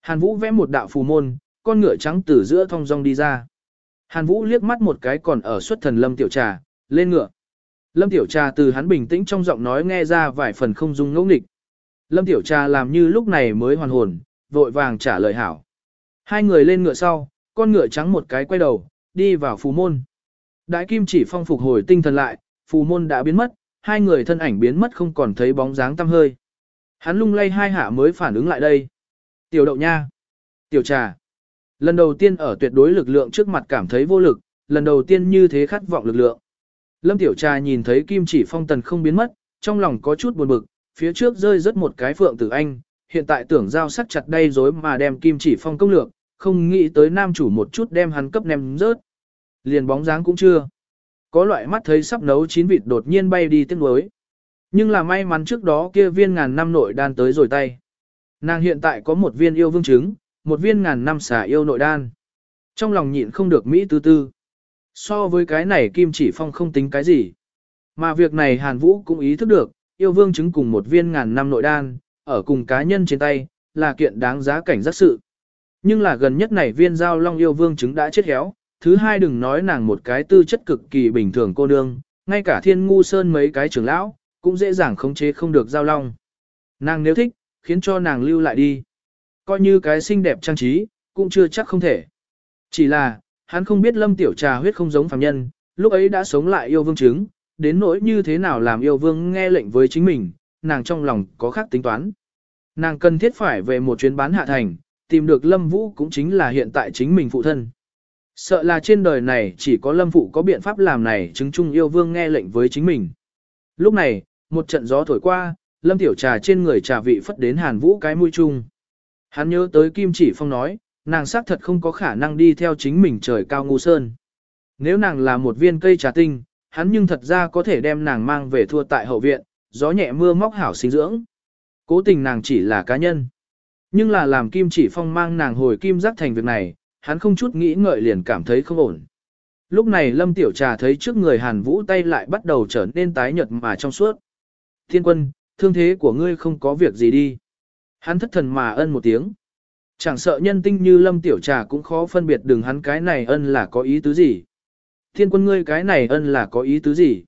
Speaker 1: Hàn Vũ vẽ một đạo phù môn, con ngựa trắng từ giữa thong dong đi ra. Hàn Vũ liếc mắt một cái còn ở xuất thần lâm tiểu trà, lên ngựa. Lâm Tiểu Trà từ hắn bình tĩnh trong giọng nói nghe ra vài phần không dung ngẫu nghịch. Lâm Tiểu Trà làm như lúc này mới hoàn hồn, vội vàng trả lời hảo. Hai người lên ngựa sau, con ngựa trắng một cái quay đầu, đi vào phù môn. Đại kim chỉ phong phục hồi tinh thần lại, phù môn đã biến mất, hai người thân ảnh biến mất không còn thấy bóng dáng tăm hơi. Hắn lung lay hai hạ mới phản ứng lại đây. Tiểu đậu nha. Tiểu trà. Lần đầu tiên ở tuyệt đối lực lượng trước mặt cảm thấy vô lực, lần đầu tiên như thế khát vọng lực lượng. Lâm Tiểu Trà nhìn thấy kim chỉ phong tần không biến mất, trong lòng có chút buồn bực, phía trước rơi rất một cái phượng tử anh, hiện tại tưởng giao sắc chặt đây dối mà đem kim chỉ phong công lược, không nghĩ tới nam chủ một chút đem hắn cấp ném rớt. Liền bóng dáng cũng chưa. Có loại mắt thấy sắp nấu chín vịt đột nhiên bay đi tiếng đối. Nhưng là may mắn trước đó kia viên ngàn năm nội đan tới rồi tay. Nàng hiện tại có một viên yêu vương trứng, một viên ngàn năm xà yêu nội đan. Trong lòng nhịn không được Mỹ tư tư. So với cái này Kim Chỉ Phong không tính cái gì. Mà việc này Hàn Vũ cũng ý thức được, yêu vương chứng cùng một viên ngàn năm nội đan, ở cùng cá nhân trên tay, là kiện đáng giá cảnh giác sự. Nhưng là gần nhất này viên giao long yêu vương chứng đã chết héo, thứ hai đừng nói nàng một cái tư chất cực kỳ bình thường cô nương, ngay cả thiên ngu sơn mấy cái trưởng lão, cũng dễ dàng khống chế không được giao long. Nàng nếu thích, khiến cho nàng lưu lại đi. Coi như cái xinh đẹp trang trí, cũng chưa chắc không thể. Chỉ là, hắn không biết lâm tiểu trà huyết không giống phàm nhân, lúc ấy đã sống lại yêu vương chứng, đến nỗi như thế nào làm yêu vương nghe lệnh với chính mình, nàng trong lòng có khác tính toán. Nàng cần thiết phải về một chuyến bán hạ thành, tìm được Lâm Vũ cũng chính là hiện tại chính mình phụ thân. Sợ là trên đời này chỉ có Lâm Phụ có biện pháp làm này chứng chung yêu vương nghe lệnh với chính mình. Lúc này, một trận gió thổi qua, Lâm Tiểu Trà trên người trà vị phất đến Hàn Vũ cái mũi chung. Hắn nhớ tới Kim Chỉ Phong nói, nàng xác thật không có khả năng đi theo chính mình trời cao ngu sơn. Nếu nàng là một viên cây trà tinh, hắn nhưng thật ra có thể đem nàng mang về thua tại hậu viện, gió nhẹ mưa móc hảo sinh dưỡng. Cố tình nàng chỉ là cá nhân. Nhưng là làm Kim Chỉ Phong mang nàng hồi Kim Giác thành việc này, hắn không chút nghĩ ngợi liền cảm thấy không ổn. Lúc này Lâm Tiểu Trà thấy trước người Hàn Vũ tay lại bắt đầu trở nên tái nhợt mà trong suốt. Thiên quân, thương thế của ngươi không có việc gì đi. Hắn thất thần mà ân một tiếng. Chẳng sợ nhân tinh như Lâm Tiểu Trà cũng khó phân biệt đường hắn cái này ân là có ý tứ gì. Thiên quân ngươi cái này ân là có ý tứ gì.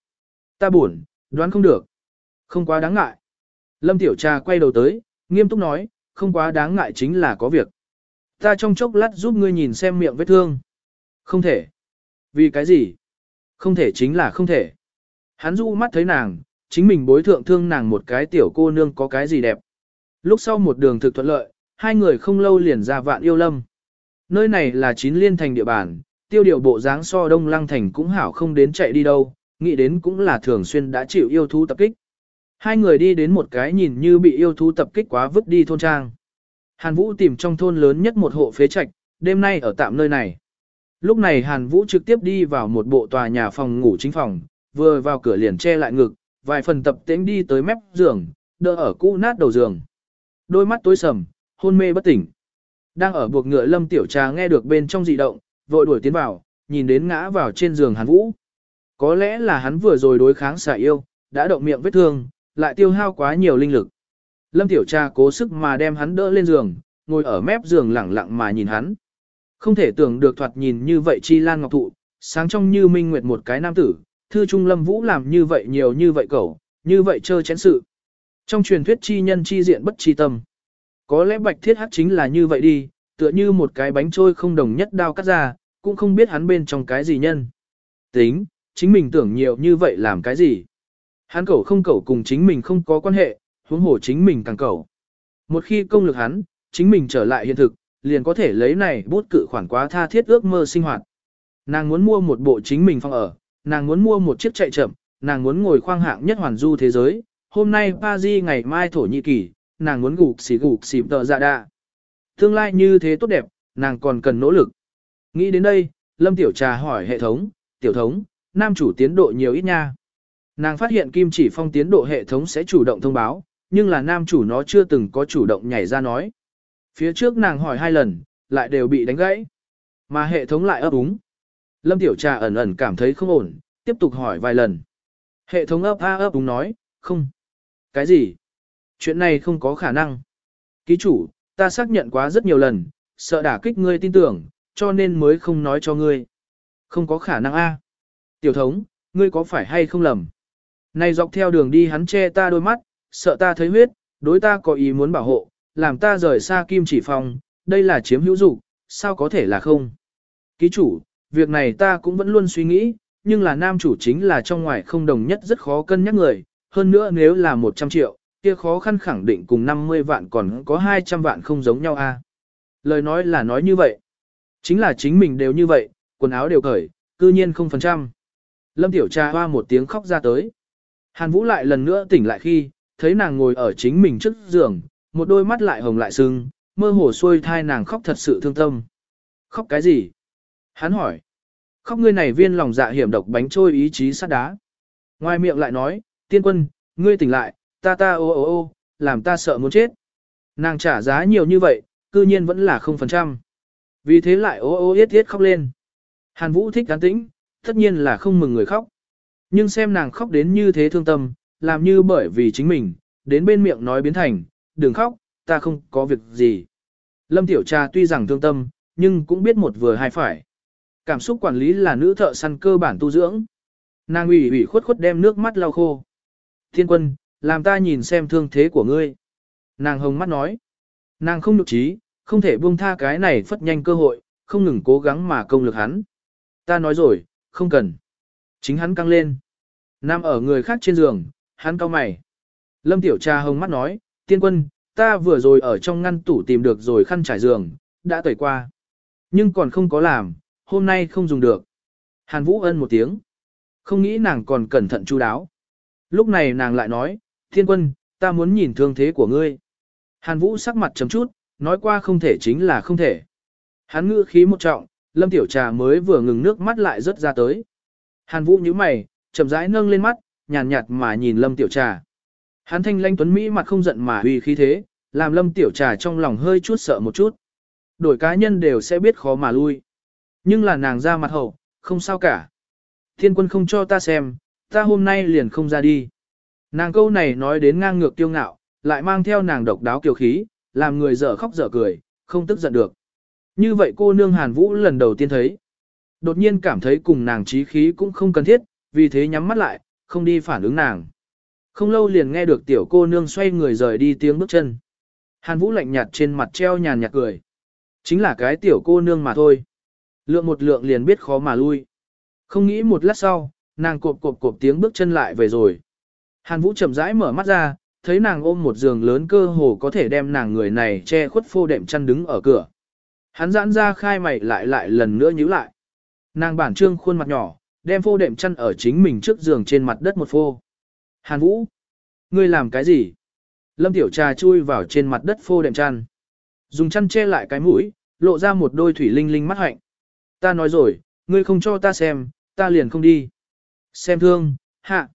Speaker 1: Ta buồn, đoán không được. Không quá đáng ngại. Lâm Tiểu Trà quay đầu tới, nghiêm túc nói, không quá đáng ngại chính là có việc. Ta trong chốc lát giúp ngươi nhìn xem miệng vết thương. Không thể. Vì cái gì? Không thể chính là không thể. Hắn du mắt thấy nàng, chính mình bối thượng thương nàng một cái tiểu cô nương có cái gì đẹp. Lúc sau một đường thực thuận lợi, hai người không lâu liền ra vạn yêu lâm. Nơi này là chín liên thành địa bàn, tiêu điều bộ dáng so đông lăng thành cũng hảo không đến chạy đi đâu, nghĩ đến cũng là thường xuyên đã chịu yêu thú tập kích. Hai người đi đến một cái nhìn như bị yêu thú tập kích quá vứt đi thôn trang. Hàn Vũ tìm trong thôn lớn nhất một hộ phế trạch, đêm nay ở tạm nơi này. Lúc này Hàn Vũ trực tiếp đi vào một bộ tòa nhà phòng ngủ chính phòng, vừa vào cửa liền che lại ngực, vài phần tập tễnh đi tới mép giường, đỡ ở cũ nát đầu giường. Đôi mắt tối sầm, hôn mê bất tỉnh. Đang ở buộc ngựa Lâm Tiểu Trà nghe được bên trong dị động, vội đuổi tiến vào, nhìn đến ngã vào trên giường Hàn Vũ. Có lẽ là hắn vừa rồi đối kháng xả yêu, đã động miệng vết thương, lại tiêu hao quá nhiều linh lực. Lâm Tiểu Trà cố sức mà đem hắn đỡ lên giường, ngồi ở mép giường lẳng lặng mà nhìn hắn. Không thể tưởng được thoạt nhìn như vậy chi lan ngọc thụ, sáng trong như minh nguyệt một cái nam tử, thư trung lâm vũ làm như vậy nhiều như vậy cẩu, như vậy chơ chén sự. Trong truyền thuyết chi nhân chi diện bất chi tâm. Có lẽ bạch thiết hắc chính là như vậy đi, tựa như một cái bánh trôi không đồng nhất đao cắt ra, cũng không biết hắn bên trong cái gì nhân. Tính, chính mình tưởng nhiều như vậy làm cái gì. Hắn cẩu không cẩu cùng chính mình không có quan hệ, huống hồ chính mình càng cẩu. Một khi công lực hắn, chính mình trở lại hiện thực, liền có thể lấy này bút cự khoản quá tha thiết ước mơ sinh hoạt. Nàng muốn mua một bộ chính mình phòng ở, nàng muốn mua một chiếc chạy chậm, nàng muốn ngồi khoang hạng nhất hoàn du thế giới, hôm nay Paris ngày mai Thổ Nhĩ Kỳ, nàng muốn gục xỉ gục xỉ tờ dạ đạ. Tương lai như thế tốt đẹp, nàng còn cần nỗ lực. Nghĩ đến đây, Lâm Tiểu Trà hỏi hệ thống, tiểu thống, nam chủ tiến độ nhiều ít nha. Nàng phát hiện kim chỉ phong tiến độ hệ thống sẽ chủ động thông báo, nhưng là nam chủ nó chưa từng có chủ động nhảy ra nói. Phía trước nàng hỏi hai lần, lại đều bị đánh gãy. Mà hệ thống lại ấp úng. Lâm Tiểu Trà ẩn ẩn cảm thấy không ổn, tiếp tục hỏi vài lần. Hệ thống ấp a ấp úng nói, không. Cái gì? Chuyện này không có khả năng. Ký chủ, ta xác nhận quá rất nhiều lần, sợ đả kích ngươi tin tưởng, cho nên mới không nói cho ngươi. Không có khả năng a. Tiểu thống, ngươi có phải hay không lầm? Này dọc theo đường đi hắn che ta đôi mắt, sợ ta thấy huyết, đối ta có ý muốn bảo hộ, làm ta rời xa kim chỉ phòng, đây là chiếm hữu dục, sao có thể là không? Ký chủ, việc này ta cũng vẫn luôn suy nghĩ, nhưng là nam chủ chính là trong ngoài không đồng nhất rất khó cân nhắc người, hơn nữa nếu là 100 triệu, kia khó khăn khẳng định cùng 50 vạn còn có 200 vạn không giống nhau a. Lời nói là nói như vậy. Chính là chính mình đều như vậy, quần áo đều cởi, cư nhiên không phần trăm. Lâm Tiểu Trà hoa một tiếng khóc ra tới. Hàn Vũ lại lần nữa tỉnh lại khi, thấy nàng ngồi ở chính mình trước giường, một đôi mắt lại hồng lại sưng, mơ hồ xuôi thai nàng khóc thật sự thương tâm. Khóc cái gì? Hắn hỏi. Khóc ngươi này viên lòng dạ hiểm độc bánh trôi ý chí sắt đá. Ngoài miệng lại nói, tiên quân, ngươi tỉnh lại, ta ta ô ô ô, làm ta sợ muốn chết. Nàng trả giá nhiều như vậy, cư nhiên vẫn là không phần trăm. Vì thế lại ô ô yết yết khóc lên. Hàn Vũ thích cán tĩnh, tất nhiên là không mừng người khóc. Nhưng xem nàng khóc đến như thế thương tâm, làm như bởi vì chính mình, đến bên miệng nói biến thành, đừng khóc, ta không có việc gì. Lâm Tiểu Trà tuy rằng thương tâm, nhưng cũng biết một vừa hai phải. Cảm xúc quản lý là nữ thợ săn cơ bản tu dưỡng. Nàng ủy ủy khuất khuất đem nước mắt lau khô. Thiên quân, làm ta nhìn xem thương thế của ngươi. Nàng hồng mắt nói. Nàng không nhục trí, không thể buông tha cái này phất nhanh cơ hội, không ngừng cố gắng mà công lực hắn. Ta nói rồi, không cần. Chính hắn căng lên. Nằm ở người khác trên giường, hắn cau mày. Lâm Tiểu Trà hồng mắt nói, tiên quân, ta vừa rồi ở trong ngăn tủ tìm được rồi khăn trải giường, đã tẩy qua. Nhưng còn không có làm, hôm nay không dùng được. Hàn Vũ ân một tiếng. Không nghĩ nàng còn cẩn thận chu đáo. Lúc này nàng lại nói, thiên quân, ta muốn nhìn thương thế của ngươi. Hàn Vũ sắc mặt chấm chút, nói qua không thể chính là không thể. Hắn ngữ khí một trọng, Lâm Tiểu Trà mới vừa ngừng nước mắt lại rớt ra tới. Hàn Vũ nhíu mày, chậm rãi nâng lên mắt, nhàn nhạt mà nhìn Lâm Tiểu Trà. Hắn thanh lanh tuấn Mỹ mặt không giận mà uy khí thế, làm Lâm Tiểu Trà trong lòng hơi chút sợ một chút. Đổi cá nhân đều sẽ biết khó mà lui. Nhưng là nàng ra mặt hậu, không sao cả. Thiên quân không cho ta xem, ta hôm nay liền không ra đi. Nàng câu này nói đến ngang ngược tiêu ngạo, lại mang theo nàng độc đáo kiều khí, làm người dở khóc dở cười, không tức giận được. Như vậy cô nương Hàn Vũ lần đầu tiên thấy. Đột nhiên cảm thấy cùng nàng trí khí cũng không cần thiết, vì thế nhắm mắt lại, không đi phản ứng nàng. Không lâu liền nghe được tiểu cô nương xoay người rời đi tiếng bước chân. Hàn Vũ lạnh nhạt trên mặt treo nhàn nhạt cười. Chính là cái tiểu cô nương mà thôi. Lượng một lượng liền biết khó mà lui. Không nghĩ một lát sau, nàng cộp cộp cộp tiếng bước chân lại về rồi. Hàn Vũ chậm rãi mở mắt ra, thấy nàng ôm một giường lớn cơ hồ có thể đem nàng người này che khuất phô đệm chăn đứng ở cửa. Hắn giãn ra khai mày lại lại lần nữa nhíu lại. Nàng bản trương khuôn mặt nhỏ, đem phô đệm chăn ở chính mình trước giường trên mặt đất một phô. Hàn Vũ, ngươi làm cái gì? Lâm Tiểu Trà chui vào trên mặt đất phô đệm chăn. Dùng chăn che lại cái mũi, lộ ra một đôi thủy linh linh mắt hạnh. Ta nói rồi, ngươi không cho ta xem, ta liền không đi. Xem thương, hạ.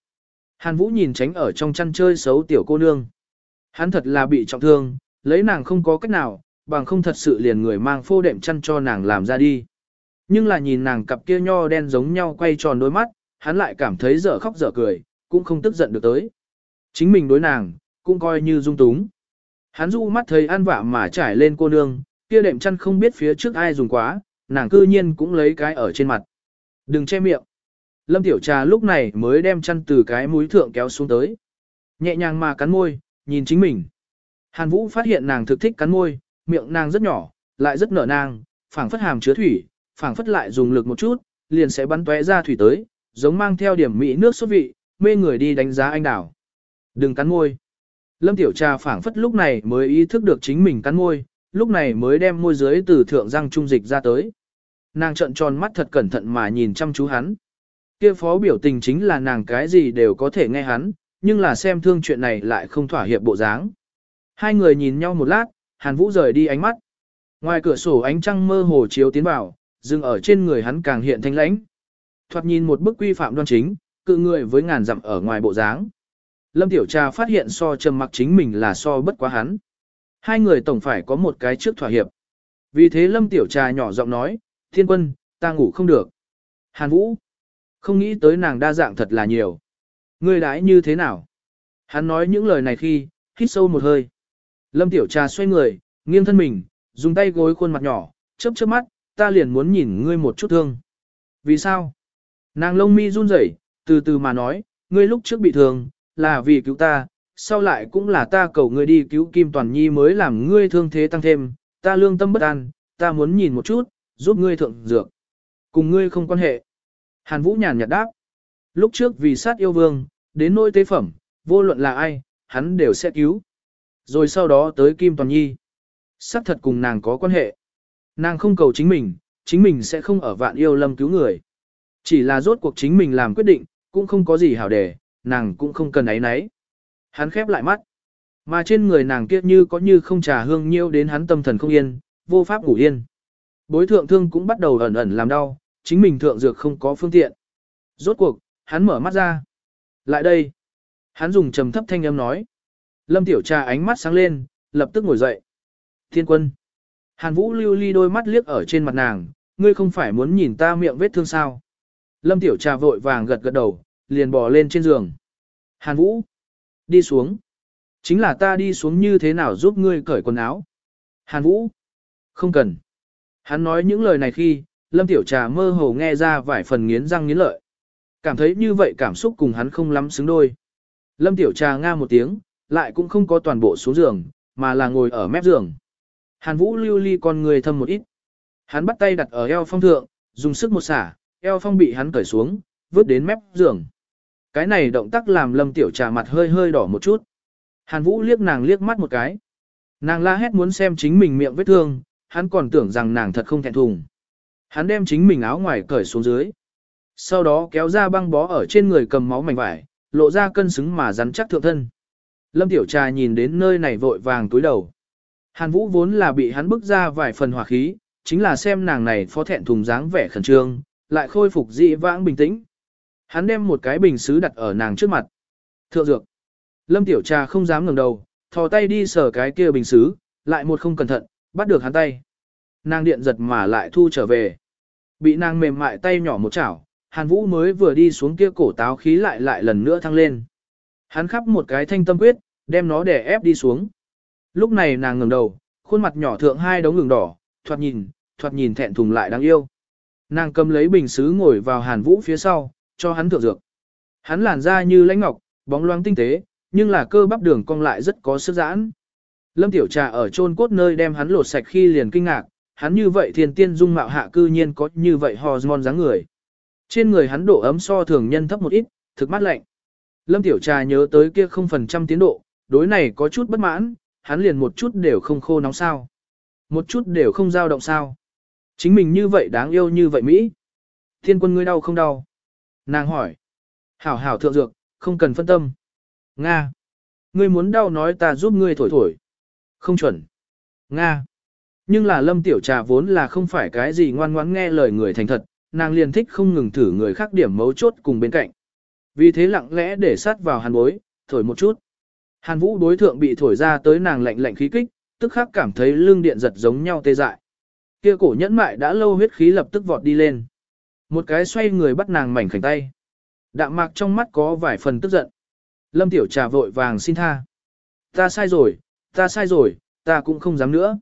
Speaker 1: Hàn Vũ nhìn tránh ở trong chăn chơi xấu tiểu cô nương. Hắn thật là bị trọng thương, lấy nàng không có cách nào, bằng không thật sự liền người mang phô đệm chăn cho nàng làm ra đi. Nhưng là nhìn nàng cặp kia nho đen giống nhau quay tròn đôi mắt, hắn lại cảm thấy dở khóc dở cười, cũng không tức giận được tới. Chính mình đối nàng, cũng coi như dung túng. Hắn du mắt thấy an vạ mà trải lên cô nương, kia đệm chăn không biết phía trước ai dùng quá, nàng cư nhiên cũng lấy cái ở trên mặt. Đừng che miệng. Lâm Tiểu Trà lúc này mới đem chăn từ cái mũi thượng kéo xuống tới. Nhẹ nhàng mà cắn môi, nhìn chính mình. Hàn Vũ phát hiện nàng thực thích cắn môi, miệng nàng rất nhỏ, lại rất nở nàng, phảng phất hàm chứa thủy, phảng phất lại dùng lực một chút, liền sẽ bắn tóe ra thủy tới, giống mang theo điểm mỹ nước sốt vị, mê người đi đánh giá anh đảo. Đừng cắn môi. Lâm Tiểu Trà phảng phất lúc này mới ý thức được chính mình cắn môi, lúc này mới đem môi dưới từ thượng răng trung dịch ra tới. Nàng trợn tròn mắt thật cẩn thận mà nhìn chăm chú hắn. Kia phó biểu tình chính là nàng cái gì đều có thể nghe hắn, nhưng là xem thương chuyện này lại không thỏa hiệp bộ dáng. Hai người nhìn nhau một lát, Hàn Vũ rời đi ánh mắt. Ngoài cửa sổ ánh trăng mơ hồ chiếu tiến vào, dừng ở trên người hắn càng hiện thanh lãnh. Thoạt nhìn một bức quy phạm đoan chính, cự người với ngàn dặm ở ngoài bộ dáng. Lâm Tiểu Trà phát hiện so trầm mặc chính mình là so bất quá hắn. Hai người tổng phải có một cái trước thỏa hiệp. Vì thế Lâm Tiểu Trà nhỏ giọng nói, thiên quân, ta ngủ không được. Hàn Vũ, không nghĩ tới nàng đa dạng thật là nhiều. Ngươi đãi như thế nào? Hắn nói những lời này khi, hít sâu một hơi. Lâm Tiểu Trà xoay người, nghiêng thân mình, dùng tay gối khuôn mặt nhỏ, chớp chớp mắt, ta liền muốn nhìn ngươi một chút thương. Vì sao? Nàng lông mi run rẩy, từ từ mà nói, ngươi lúc trước bị thương, là vì cứu ta, sau lại cũng là ta cầu ngươi đi cứu Kim Toàn Nhi mới làm ngươi thương thế tăng thêm, ta lương tâm bất an, ta muốn nhìn một chút, giúp ngươi thượng dược. Cùng ngươi không quan hệ. Hàn Vũ nhàn nhạt đáp. Lúc trước vì sát yêu vương, đến nỗi tế phẩm, vô luận là ai, hắn đều sẽ cứu. Rồi sau đó tới Kim Toàn Nhi. Sát thật cùng nàng có quan hệ. Nàng không cầu chính mình, chính mình sẽ không ở vạn yêu lâm cứu người. Chỉ là rốt cuộc chính mình làm quyết định, cũng không có gì hảo đề, nàng cũng không cần ấy nấy. Hắn khép lại mắt. Mà trên người nàng kia như có như không trà hương nhiêu đến hắn tâm thần không yên, vô pháp ngủ yên. Bối thượng thương cũng bắt đầu ẩn ẩn làm đau, chính mình thượng dược không có phương tiện. Rốt cuộc, hắn mở mắt ra. Lại đây. Hắn dùng trầm thấp thanh âm nói. Lâm tiểu trà ánh mắt sáng lên, lập tức ngồi dậy. Thiên quân. Hàn vũ lưu ly đôi mắt liếc ở trên mặt nàng, ngươi không phải muốn nhìn ta miệng vết thương sao. Lâm tiểu trà vội vàng gật gật đầu, liền bò lên trên giường. Hàn vũ. Đi xuống. Chính là ta đi xuống như thế nào giúp ngươi cởi quần áo. Hàn vũ. Không cần. Hắn nói những lời này khi, Lâm Tiểu Trà mơ hồ nghe ra vài phần nghiến răng nghiến lợi. Cảm thấy như vậy cảm xúc cùng hắn không lắm xứng đôi. Lâm Tiểu Trà nga một tiếng, lại cũng không có toàn bộ xuống giường, mà là ngồi ở mép giường. Hàn Vũ lưu ly con người thâm một ít. Hắn bắt tay đặt ở eo phong thượng, dùng sức một xả, eo phong bị hắn cởi xuống, vứt đến mép giường. Cái này động tác làm Lâm Tiểu Trà mặt hơi hơi đỏ một chút. Hàn Vũ liếc nàng liếc mắt một cái. Nàng la hét muốn xem chính mình miệng vết thương, hắn còn tưởng rằng nàng thật không thẹn thùng. Hắn đem chính mình áo ngoài cởi xuống dưới. Sau đó kéo ra băng bó ở trên người cầm máu mảnh vải, lộ ra cân xứng mà rắn chắc thượng thân. Lâm Tiểu Trà nhìn đến nơi này vội vàng túi đầu. Hàn Vũ vốn là bị hắn bức ra vài phần hỏa khí, chính là xem nàng này phó thẹn thùng dáng vẻ khẩn trương, lại khôi phục dị vãng bình tĩnh. Hắn đem một cái bình sứ đặt ở nàng trước mặt. Thượng dược. Lâm Tiểu Trà không dám ngẩng đầu, thò tay đi sờ cái kia bình sứ, lại một không cẩn thận, bắt được hắn tay. Nàng điện giật mà lại thu trở về. Bị nàng mềm mại tay nhỏ một chảo, Hàn Vũ mới vừa đi xuống kia cổ táo khí lại lại lần nữa thăng lên. Hắn khắp một cái thanh tâm quyết, đem nó để ép đi xuống. Lúc này nàng ngẩng đầu, khuôn mặt nhỏ thượng hai đống ngừng đỏ, thoạt nhìn, thoạt nhìn thẹn thùng lại đáng yêu. Nàng cầm lấy bình sứ ngồi vào Hàn Vũ phía sau, cho hắn thượng dược. Hắn làn da như lãnh ngọc, bóng loáng tinh tế, nhưng là cơ bắp đường cong lại rất có sức giãn. Lâm Tiểu Trà ở chôn cốt nơi đem hắn lột sạch khi liền kinh ngạc, hắn như vậy thiên tiên dung mạo hạ cư nhiên có như vậy hormone dáng người. Trên người hắn độ ấm so thường nhân thấp một ít, thực mát lạnh. Lâm Tiểu Trà nhớ tới kia không phần trăm tiến độ, đối này có chút bất mãn, hắn liền một chút đều không khô nóng sao. Một chút đều không dao động sao. Chính mình như vậy đáng yêu như vậy Mỹ. Thiên quân ngươi đau không đau? Nàng hỏi. Hảo hảo thượng dược, không cần phân tâm. Nga. Ngươi muốn đau nói ta giúp ngươi thổi thổi. Không chuẩn. Nga. Nhưng là lâm tiểu trà vốn là không phải cái gì ngoan ngoãn nghe lời người thành thật, nàng liền thích không ngừng thử người khác điểm mấu chốt cùng bên cạnh. Vì thế lặng lẽ để sát vào hàn bối, thổi một chút. Hàn vũ đối thượng bị thổi ra tới nàng lạnh lạnh khí kích, tức khắc cảm thấy lưng điện giật giống nhau tê dại. Kia cổ nhẫn mại đã lâu huyết khí lập tức vọt đi lên. Một cái xoay người bắt nàng mảnh khảnh tay. Đạm mạc trong mắt có vài phần tức giận. Lâm tiểu trà vội vàng xin tha. Ta sai rồi, ta sai rồi, ta cũng không dám nữa.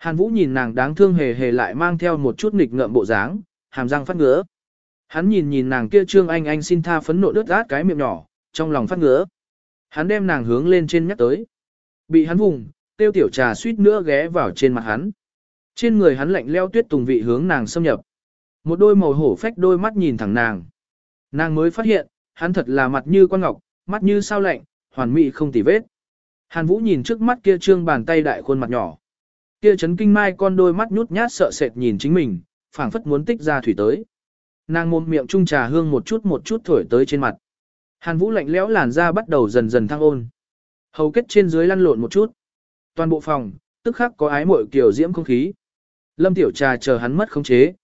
Speaker 1: Hàn Vũ nhìn nàng đáng thương hề hề lại mang theo một chút nghịch ngợm bộ dáng, hàm răng phát ngứa. Hắn nhìn nhìn nàng kia trương anh anh xin tha phấn nộ đứt át cái miệng nhỏ, trong lòng phát ngứa. Hắn đem nàng hướng lên trên nhắc tới. Bị hắn vùng, tiêu tiểu trà suýt nữa ghé vào trên mặt hắn. Trên người hắn lạnh leo tuyết tùng vị hướng nàng xâm nhập. Một đôi màu hổ phách đôi mắt nhìn thẳng nàng. Nàng mới phát hiện, hắn thật là mặt như quan ngọc, mắt như sao lạnh, hoàn mỹ không tì vết. Hàn Vũ nhìn trước mắt kia trương bàn tay đại khuôn mặt nhỏ. Kia chấn kinh mai con đôi mắt nhút nhát sợ sệt nhìn chính mình, phảng phất muốn tích ra thủy tới. Nàng mồm miệng trung trà hương một chút một chút thổi tới trên mặt. Hàn Vũ lạnh lẽo làn da bắt đầu dần dần thăng ôn. Hầu kết trên dưới lăn lộn một chút. Toàn bộ phòng, tức khắc có ái muội kiểu diễm không khí. Lâm Tiểu Trà chờ hắn mất khống chế.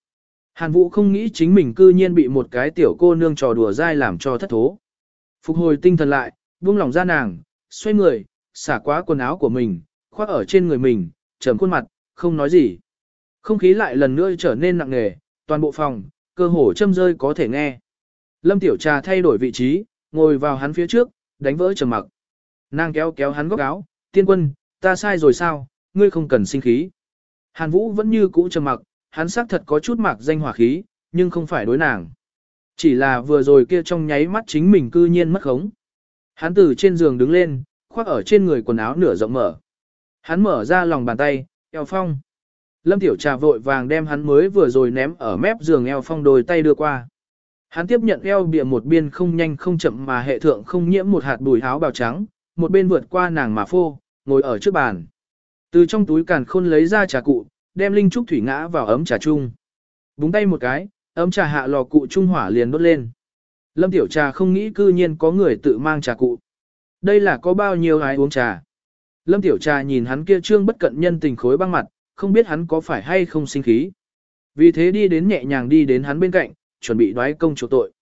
Speaker 1: Hàn Vũ không nghĩ chính mình cư nhiên bị một cái tiểu cô nương trò đùa dai làm cho thất thố. Phục hồi tinh thần lại, buông lòng ra nàng, xoay người, xả quá quần áo của mình, khoác ở trên người mình, trầm khuôn mặt, không nói gì. Không khí lại lần nữa trở nên nặng nề, toàn bộ phòng, cơ hồ châm rơi có thể nghe. Lâm Tiểu Trà thay đổi vị trí, ngồi vào hắn phía trước, đánh vỡ trầm mặc. Nàng kéo kéo hắn góc áo, tiên quân, ta sai rồi sao, ngươi không cần sinh khí. Hàn Vũ vẫn như cũ trầm mặc, hắn xác thật có chút mặc danh hỏa khí, nhưng không phải đối nàng. Chỉ là vừa rồi kia trong nháy mắt chính mình cư nhiên mất khống. Hắn từ trên giường đứng lên, khoác ở trên người quần áo nửa rộng mở. Hắn mở ra lòng bàn tay, eo phong. Lâm Tiểu Trà vội vàng đem hắn mới vừa rồi ném ở mép giường eo phong đôi tay đưa qua. Hắn tiếp nhận eo bìa một biên không nhanh không chậm mà hệ thượng không nhiễm một hạt bùi áo bào trắng, một bên vượt qua nàng mà phô, ngồi ở trước bàn. Từ trong túi càn khôn lấy ra trà cụ, đem linh trúc thủy ngã vào ấm trà chung. Búng tay một cái, ấm trà hạ lò cụ trung hỏa liền đốt lên. Lâm Tiểu Trà không nghĩ cư nhiên có người tự mang trà cụ. Đây là có bao nhiêu ai uống trà. Lâm Tiểu Trà nhìn hắn kia trương bất cận nhân tình khối băng mặt, không biết hắn có phải hay không sinh khí. Vì thế đi đến nhẹ nhàng đi đến hắn bên cạnh, chuẩn bị đoái công chỗ tội.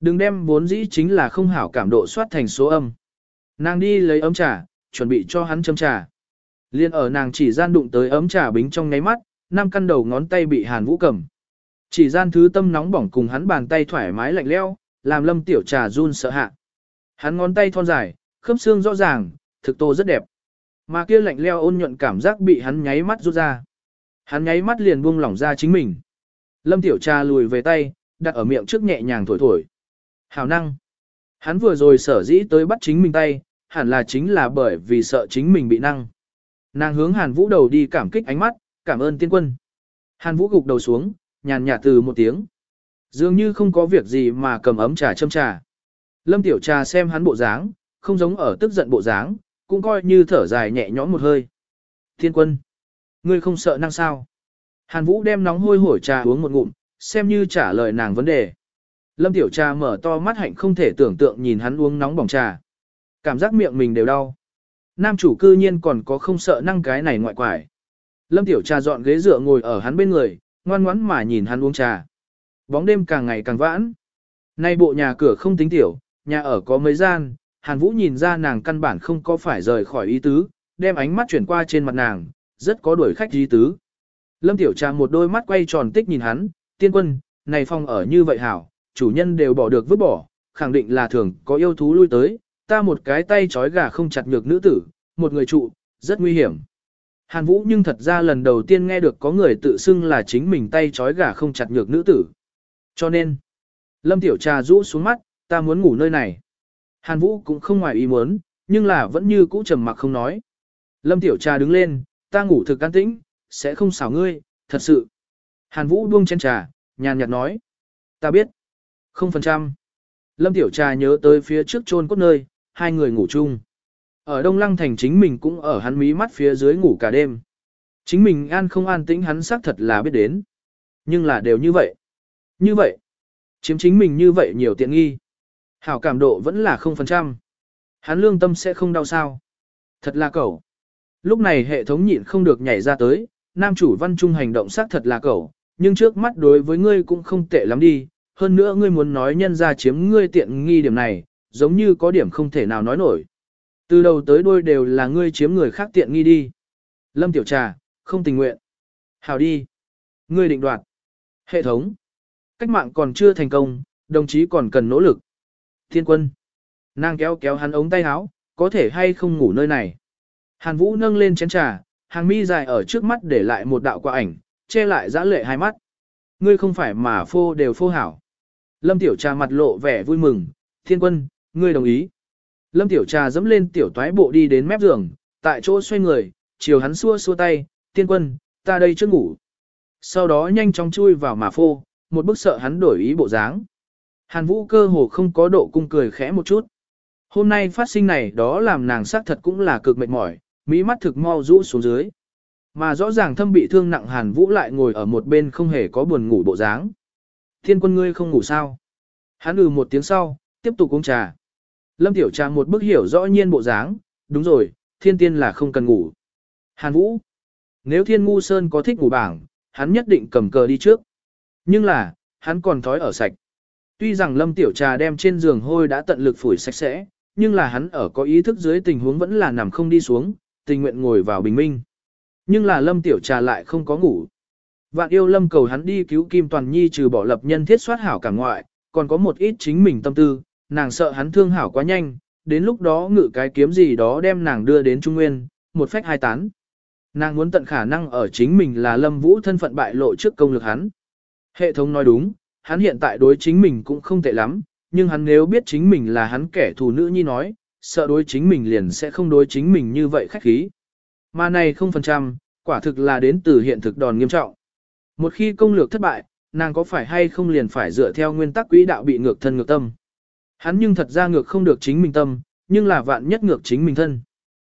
Speaker 1: Đừng đem vốn dĩ chính là không hảo cảm độ soát thành số âm. Nàng đi lấy ấm trà, chuẩn bị cho hắn châm trà. Liên ở nàng chỉ gian đụng tới ấm trà bính trong ngáy mắt, năm căn đầu ngón tay bị Hàn Vũ cầm. Chỉ gian thứ tâm nóng bỏng cùng hắn bàn tay thoải mái lạnh leo, làm lâm tiểu trà run sợ hạ. Hắn ngón tay thon dài, khớp xương rõ ràng, thực tô rất đẹp. Mà kia lạnh leo ôn nhuận cảm giác bị hắn nháy mắt rút ra. Hắn nháy mắt liền buông lỏng ra chính mình. Lâm tiểu trà lùi về tay, đặt ở miệng trước nhẹ nhàng thổi thổi. Hào năng. Hắn vừa rồi sở dĩ tới bắt chính mình tay, hẳn là chính là bởi vì sợ chính mình bị năng. Nàng hướng Hàn Vũ đầu đi cảm kích ánh mắt, cảm ơn tiên quân. Hàn Vũ gục đầu xuống, nhàn nhạt từ một tiếng. Dường như không có việc gì mà cầm ấm trà châm trà. Lâm Tiểu Trà xem hắn bộ dáng, không giống ở tức giận bộ dáng, cũng coi như thở dài nhẹ nhõm một hơi. Thiên quân, ngươi không sợ năng sao? Hàn Vũ đem nóng hôi hổi trà uống một ngụm, xem như trả lời nàng vấn đề. Lâm Tiểu Trà mở to mắt hạnh không thể tưởng tượng nhìn hắn uống nóng bỏng trà. Cảm giác miệng mình đều đau. Nam chủ cư nhiên còn có không sợ năng cái này ngoại quải. Lâm Tiểu Trà dọn ghế dựa ngồi ở hắn bên người, ngoan ngoãn mà nhìn hắn uống trà. Bóng đêm càng ngày càng vãn. Nay bộ nhà cửa không tính tiểu, nhà ở có mấy gian, Hàn Vũ nhìn ra nàng căn bản không có phải rời khỏi ý tứ, đem ánh mắt chuyển qua trên mặt nàng, rất có đuổi khách ý tứ. Lâm Tiểu Trà một đôi mắt quay tròn tích nhìn hắn, tiên quân, này phòng ở như vậy hảo, chủ nhân đều bỏ được vứt bỏ, khẳng định là thường có yêu thú lui tới, ta một cái tay trói gà không chặt nhược nữ tử, một người trụ, rất nguy hiểm. Hàn Vũ nhưng thật ra lần đầu tiên nghe được có người tự xưng là chính mình tay trói gà không chặt nhược nữ tử. Cho nên, Lâm Tiểu Trà rũ xuống mắt, ta muốn ngủ nơi này. Hàn Vũ cũng không ngoài ý muốn, nhưng là vẫn như cũ trầm mặc không nói. Lâm Tiểu Trà đứng lên, ta ngủ thực can tĩnh, sẽ không xảo ngươi, thật sự. Hàn Vũ buông chén trà, nhàn nhạt nói. Ta biết. Không phần trăm. Lâm Tiểu Trà nhớ tới phía trước chôn cốt nơi, hai người ngủ chung. Ở Đông Lăng Thành chính mình cũng ở hắn mí mắt phía dưới ngủ cả đêm. Chính mình an không an tĩnh hắn xác thật là biết đến. Nhưng là đều như vậy. Như vậy. Chiếm chính mình như vậy nhiều tiện nghi. Hảo cảm độ vẫn là 0%. Hắn lương tâm sẽ không đau sao. Thật là cẩu. Lúc này hệ thống nhịn không được nhảy ra tới, nam chủ văn trung hành động xác thật là cẩu, nhưng trước mắt đối với ngươi cũng không tệ lắm đi, hơn nữa ngươi muốn nói nhân ra chiếm ngươi tiện nghi điểm này, giống như có điểm không thể nào nói nổi. Từ đầu tới đuôi đều là ngươi chiếm người khác tiện nghi đi. Lâm Tiểu Trà, không tình nguyện. Hảo đi. Ngươi định đoạt. Hệ thống. Cách mạng còn chưa thành công, đồng chí còn cần nỗ lực. Thiên quân. Nàng kéo kéo hắn ống tay áo, có thể hay không ngủ nơi này. Hàn Vũ nâng lên chén trà, hàng mi dài ở trước mắt để lại một đạo quả ảnh, che lại giã lệ hai mắt. Ngươi không phải mà phô đều phô hảo. Lâm Tiểu Trà mặt lộ vẻ vui mừng, thiên quân, ngươi đồng ý. Lâm Tiểu Trà dẫm lên tiểu toái bộ đi đến mép giường, tại chỗ xoay người, chiều hắn xua xua tay, thiên quân, ta đây chưa ngủ. Sau đó nhanh chóng chui vào mà phô, một bức sợ hắn đổi ý bộ dáng. Hàn Vũ cơ hồ không có độ cung cười khẽ một chút. Hôm nay phát sinh này đó làm nàng xác thật cũng là cực mệt mỏi, mỹ mắt thực mau rũ xuống dưới. Mà rõ ràng thâm bị thương nặng Hàn Vũ lại ngồi ở một bên không hề có buồn ngủ bộ dáng. Thiên quân ngươi không ngủ sao? Hắn ừ một tiếng sau, tiếp tục uống trà. Lâm Tiểu Trà một bức hiểu rõ nhiên bộ dáng, đúng rồi, thiên tiên là không cần ngủ. Hàn Vũ, nếu thiên ngu sơn có thích ngủ bảng, hắn nhất định cầm cờ đi trước. Nhưng là, hắn còn thói ở sạch. Tuy rằng Lâm Tiểu Trà đem trên giường hôi đã tận lực phủi sạch sẽ, nhưng là hắn ở có ý thức dưới tình huống vẫn là nằm không đi xuống, tình nguyện ngồi vào bình minh. Nhưng là Lâm Tiểu Trà lại không có ngủ. Vạn yêu Lâm cầu hắn đi cứu Kim Toàn Nhi trừ bỏ lập nhân thiết soát hảo cả ngoại, còn có một ít chính mình tâm tư, nàng sợ hắn thương hảo quá nhanh, đến lúc đó ngự cái kiếm gì đó đem nàng đưa đến Trung Nguyên, một phách hai tán. Nàng muốn tận khả năng ở chính mình là Lâm Vũ thân phận bại lộ trước công lực hắn. Hệ thống nói đúng, hắn hiện tại đối chính mình cũng không tệ lắm, nhưng hắn nếu biết chính mình là hắn kẻ thù nữ nhi nói, sợ đối chính mình liền sẽ không đối chính mình như vậy khách khí. Mà này không phần trăm, quả thực là đến từ hiện thực đòn nghiêm trọng. Một khi công lược thất bại, nàng có phải hay không liền phải dựa theo nguyên tắc quỹ đạo bị ngược thân ngược tâm. Hắn nhưng thật ra ngược không được chính mình tâm, nhưng là vạn nhất ngược chính mình thân.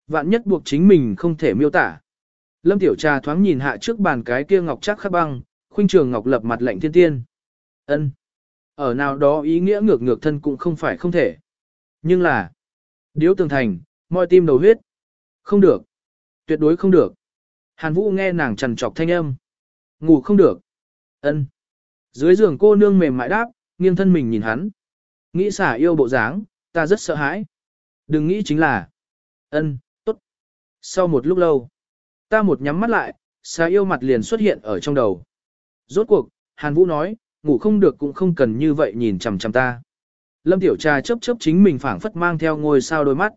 Speaker 1: Vạn nhất buộc chính mình không thể miêu tả. Lâm Tiểu Trà thoáng nhìn hạ trước bàn cái kia ngọc chắc khắc băng, khuynh trường ngọc lập mặt lạnh thiên tiên ân Ở nào đó ý nghĩa ngược ngược thân cũng không phải không thể. Nhưng là, điếu tường thành, mọi tim đầu huyết. Không được. Tuyệt đối không được. Hàn Vũ nghe nàng trằn trọc thanh âm. Ngủ không được. ân Dưới giường cô nương mềm mại đáp, nghiêng thân mình nhìn hắn. Nghĩ xả yêu bộ dáng, ta rất sợ hãi. Đừng nghĩ chính là. ân tốt. Sau một lúc lâu, ta một nhắm mắt lại, xả yêu mặt liền xuất hiện ở trong đầu. Rốt cuộc, Hàn Vũ nói, ngủ không được cũng không cần như vậy nhìn chằm chằm ta. Lâm Tiểu Trà chớp chớp chính mình phảng phất mang theo ngôi sao đôi mắt.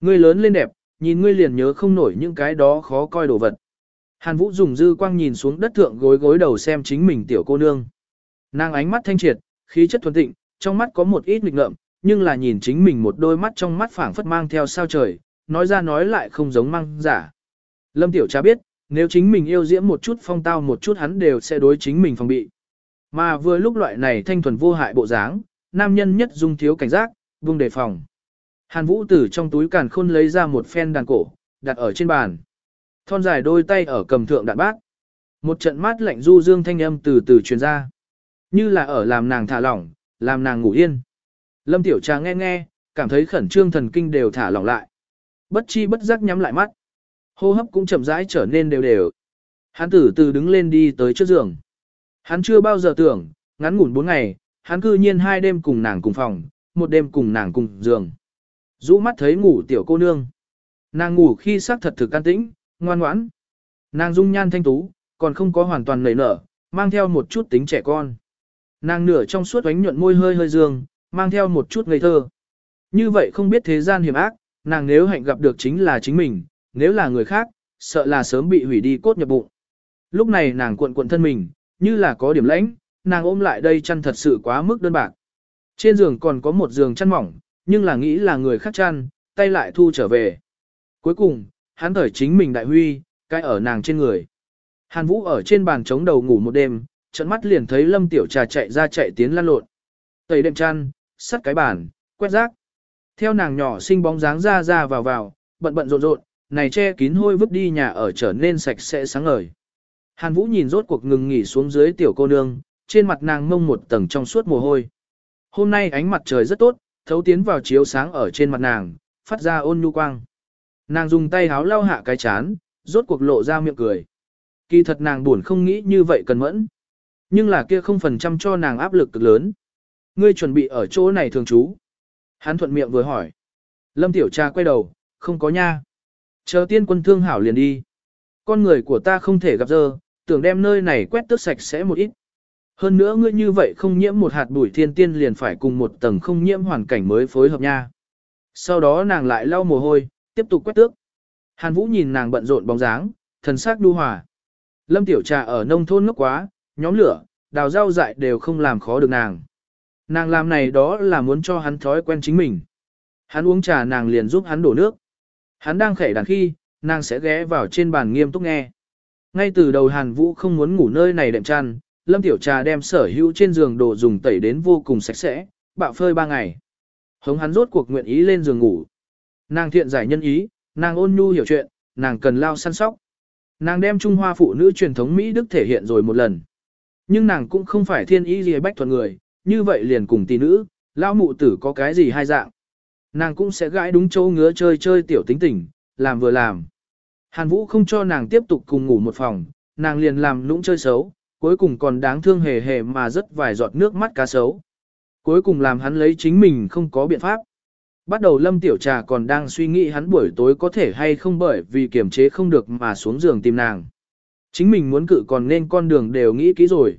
Speaker 1: Ngươi lớn lên đẹp, nhìn ngươi liền nhớ không nổi những cái đó khó coi đồ vật. Hàn Vũ dùng dư quang nhìn xuống đất thượng gối gối đầu xem chính mình tiểu cô nương. Nàng ánh mắt thanh triệt, khí chất thuần tịnh, trong mắt có một ít nghịch ngợm, nhưng là nhìn chính mình một đôi mắt trong mắt phảng phất mang theo sao trời, nói ra nói lại không giống mang giả. Lâm Tiểu Trà biết, nếu chính mình yêu diễm một chút phong tao một chút hắn đều sẽ đối chính mình phòng bị. Mà vừa lúc loại này thanh thuần vô hại bộ dáng, nam nhân nhất dung thiếu cảnh giác, vung đề phòng. Hàn Vũ từ trong túi càn khôn lấy ra một phen đàn cổ, đặt ở trên bàn. Thon dài đôi tay ở cầm thượng đạn bát. Một trận mát lạnh du dương thanh âm từ từ truyền ra. Như là ở làm nàng thả lỏng, làm nàng ngủ yên. Lâm Tiểu Trà nghe nghe, cảm thấy khẩn trương thần kinh đều thả lỏng lại. Bất chi bất giác nhắm lại mắt. Hô hấp cũng chậm rãi trở nên đều đều. Hắn từ từ đứng lên đi tới trước giường. Hắn chưa bao giờ tưởng, ngắn ngủn bốn ngày, hắn cư nhiên hai đêm cùng nàng cùng phòng, một đêm cùng nàng cùng giường. Rũ mắt thấy ngủ tiểu cô nương. Nàng ngủ khi sắc thật thực can tĩnh, ngoan ngoãn. Nàng dung nhan thanh tú, còn không có hoàn toàn nảy nở, mang theo một chút tính trẻ con. Nàng nửa trong suốt ánh nhuận môi hơi hơi dương, mang theo một chút ngây thơ. Như vậy không biết thế gian hiểm ác, nàng nếu hạnh gặp được chính là chính mình, nếu là người khác, sợ là sớm bị hủy đi cốt nhập bụng. Lúc này nàng cuộn cuộn thân mình, như là có điểm lãnh, nàng ôm lại đây chăn thật sự quá mức đơn bạc. Trên giường còn có một giường chăn mỏng, nhưng là nghĩ là người khác chăn, tay lại thu trở về. Cuối cùng, hắn thởi chính mình đại huy, cái ở nàng trên người. Hàn Vũ ở trên bàn chống đầu ngủ một đêm, trận mắt liền thấy Lâm Tiểu Trà chạy ra chạy tiến lăn lộn. Tẩy đệm chăn, sắt cái bàn, quét rác. Theo nàng nhỏ sinh bóng dáng ra ra vào vào, bận bận rộn rộn, này che kín hôi vứt đi nhà ở trở nên sạch sẽ sáng ngời. Hàn Vũ nhìn rốt cuộc ngừng nghỉ xuống dưới tiểu cô nương, trên mặt nàng mông một tầng trong suốt mồ hôi. Hôm nay ánh mặt trời rất tốt, thấu tiến vào chiếu sáng ở trên mặt nàng, phát ra ôn nhu quang. Nàng dùng tay háo lau hạ cái chán, rốt cuộc lộ ra miệng cười. Kỳ thật nàng buồn không nghĩ như vậy cần mẫn. Nhưng là kia không phần trăm cho nàng áp lực cực lớn. Ngươi chuẩn bị ở chỗ này thường trú. Hắn thuận miệng vừa hỏi. Lâm tiểu cha quay đầu, không có nha. Chờ tiên quân thương hảo liền đi. Con người của ta không thể gặp dơ, tưởng đem nơi này quét tước sạch sẽ một ít. Hơn nữa ngươi như vậy không nhiễm một hạt bụi thiên tiên liền phải cùng một tầng không nhiễm hoàn cảnh mới phối hợp nha. Sau đó nàng lại lau mồ hôi, tiếp tục quét tước. Hàn Vũ nhìn nàng bận rộn bóng dáng, thần sắc đu hòa. Lâm Tiểu Trà ở nông thôn ngốc quá, nhóm lửa, đào rau dại đều không làm khó được nàng. Nàng làm này đó là muốn cho hắn thói quen chính mình. Hắn uống trà nàng liền giúp hắn đổ nước. Hắn đang khẩy đàn khi, nàng sẽ ghé vào trên bàn nghiêm túc nghe. Ngay từ đầu Hàn Vũ không muốn ngủ nơi này đệm chăn, Lâm Tiểu Trà đem sở hữu trên giường đồ dùng tẩy đến vô cùng sạch sẽ, bạo phơi ba ngày. Hống hắn rốt cuộc nguyện ý lên giường ngủ. Nàng thiện giải nhân ý, nàng ôn nhu hiểu chuyện, nàng cần lao săn sóc. Nàng đem Trung Hoa phụ nữ truyền thống Mỹ Đức thể hiện rồi một lần. Nhưng nàng cũng không phải thiên ý gì bách thuận người, như vậy liền cùng tỷ nữ, lao mụ tử có cái gì hai dạng. Nàng cũng sẽ gãi đúng chỗ ngứa chơi chơi tiểu tính tình, làm vừa làm. Hàn Vũ không cho nàng tiếp tục cùng ngủ một phòng, nàng liền làm lũng chơi xấu, cuối cùng còn đáng thương hề hề mà rất vài giọt nước mắt cá xấu. Cuối cùng làm hắn lấy chính mình không có biện pháp. Bắt đầu Lâm Tiểu Trà còn đang suy nghĩ hắn buổi tối có thể hay không bởi vì kiềm chế không được mà xuống giường tìm nàng. Chính mình muốn cự còn nên con đường đều nghĩ kỹ rồi.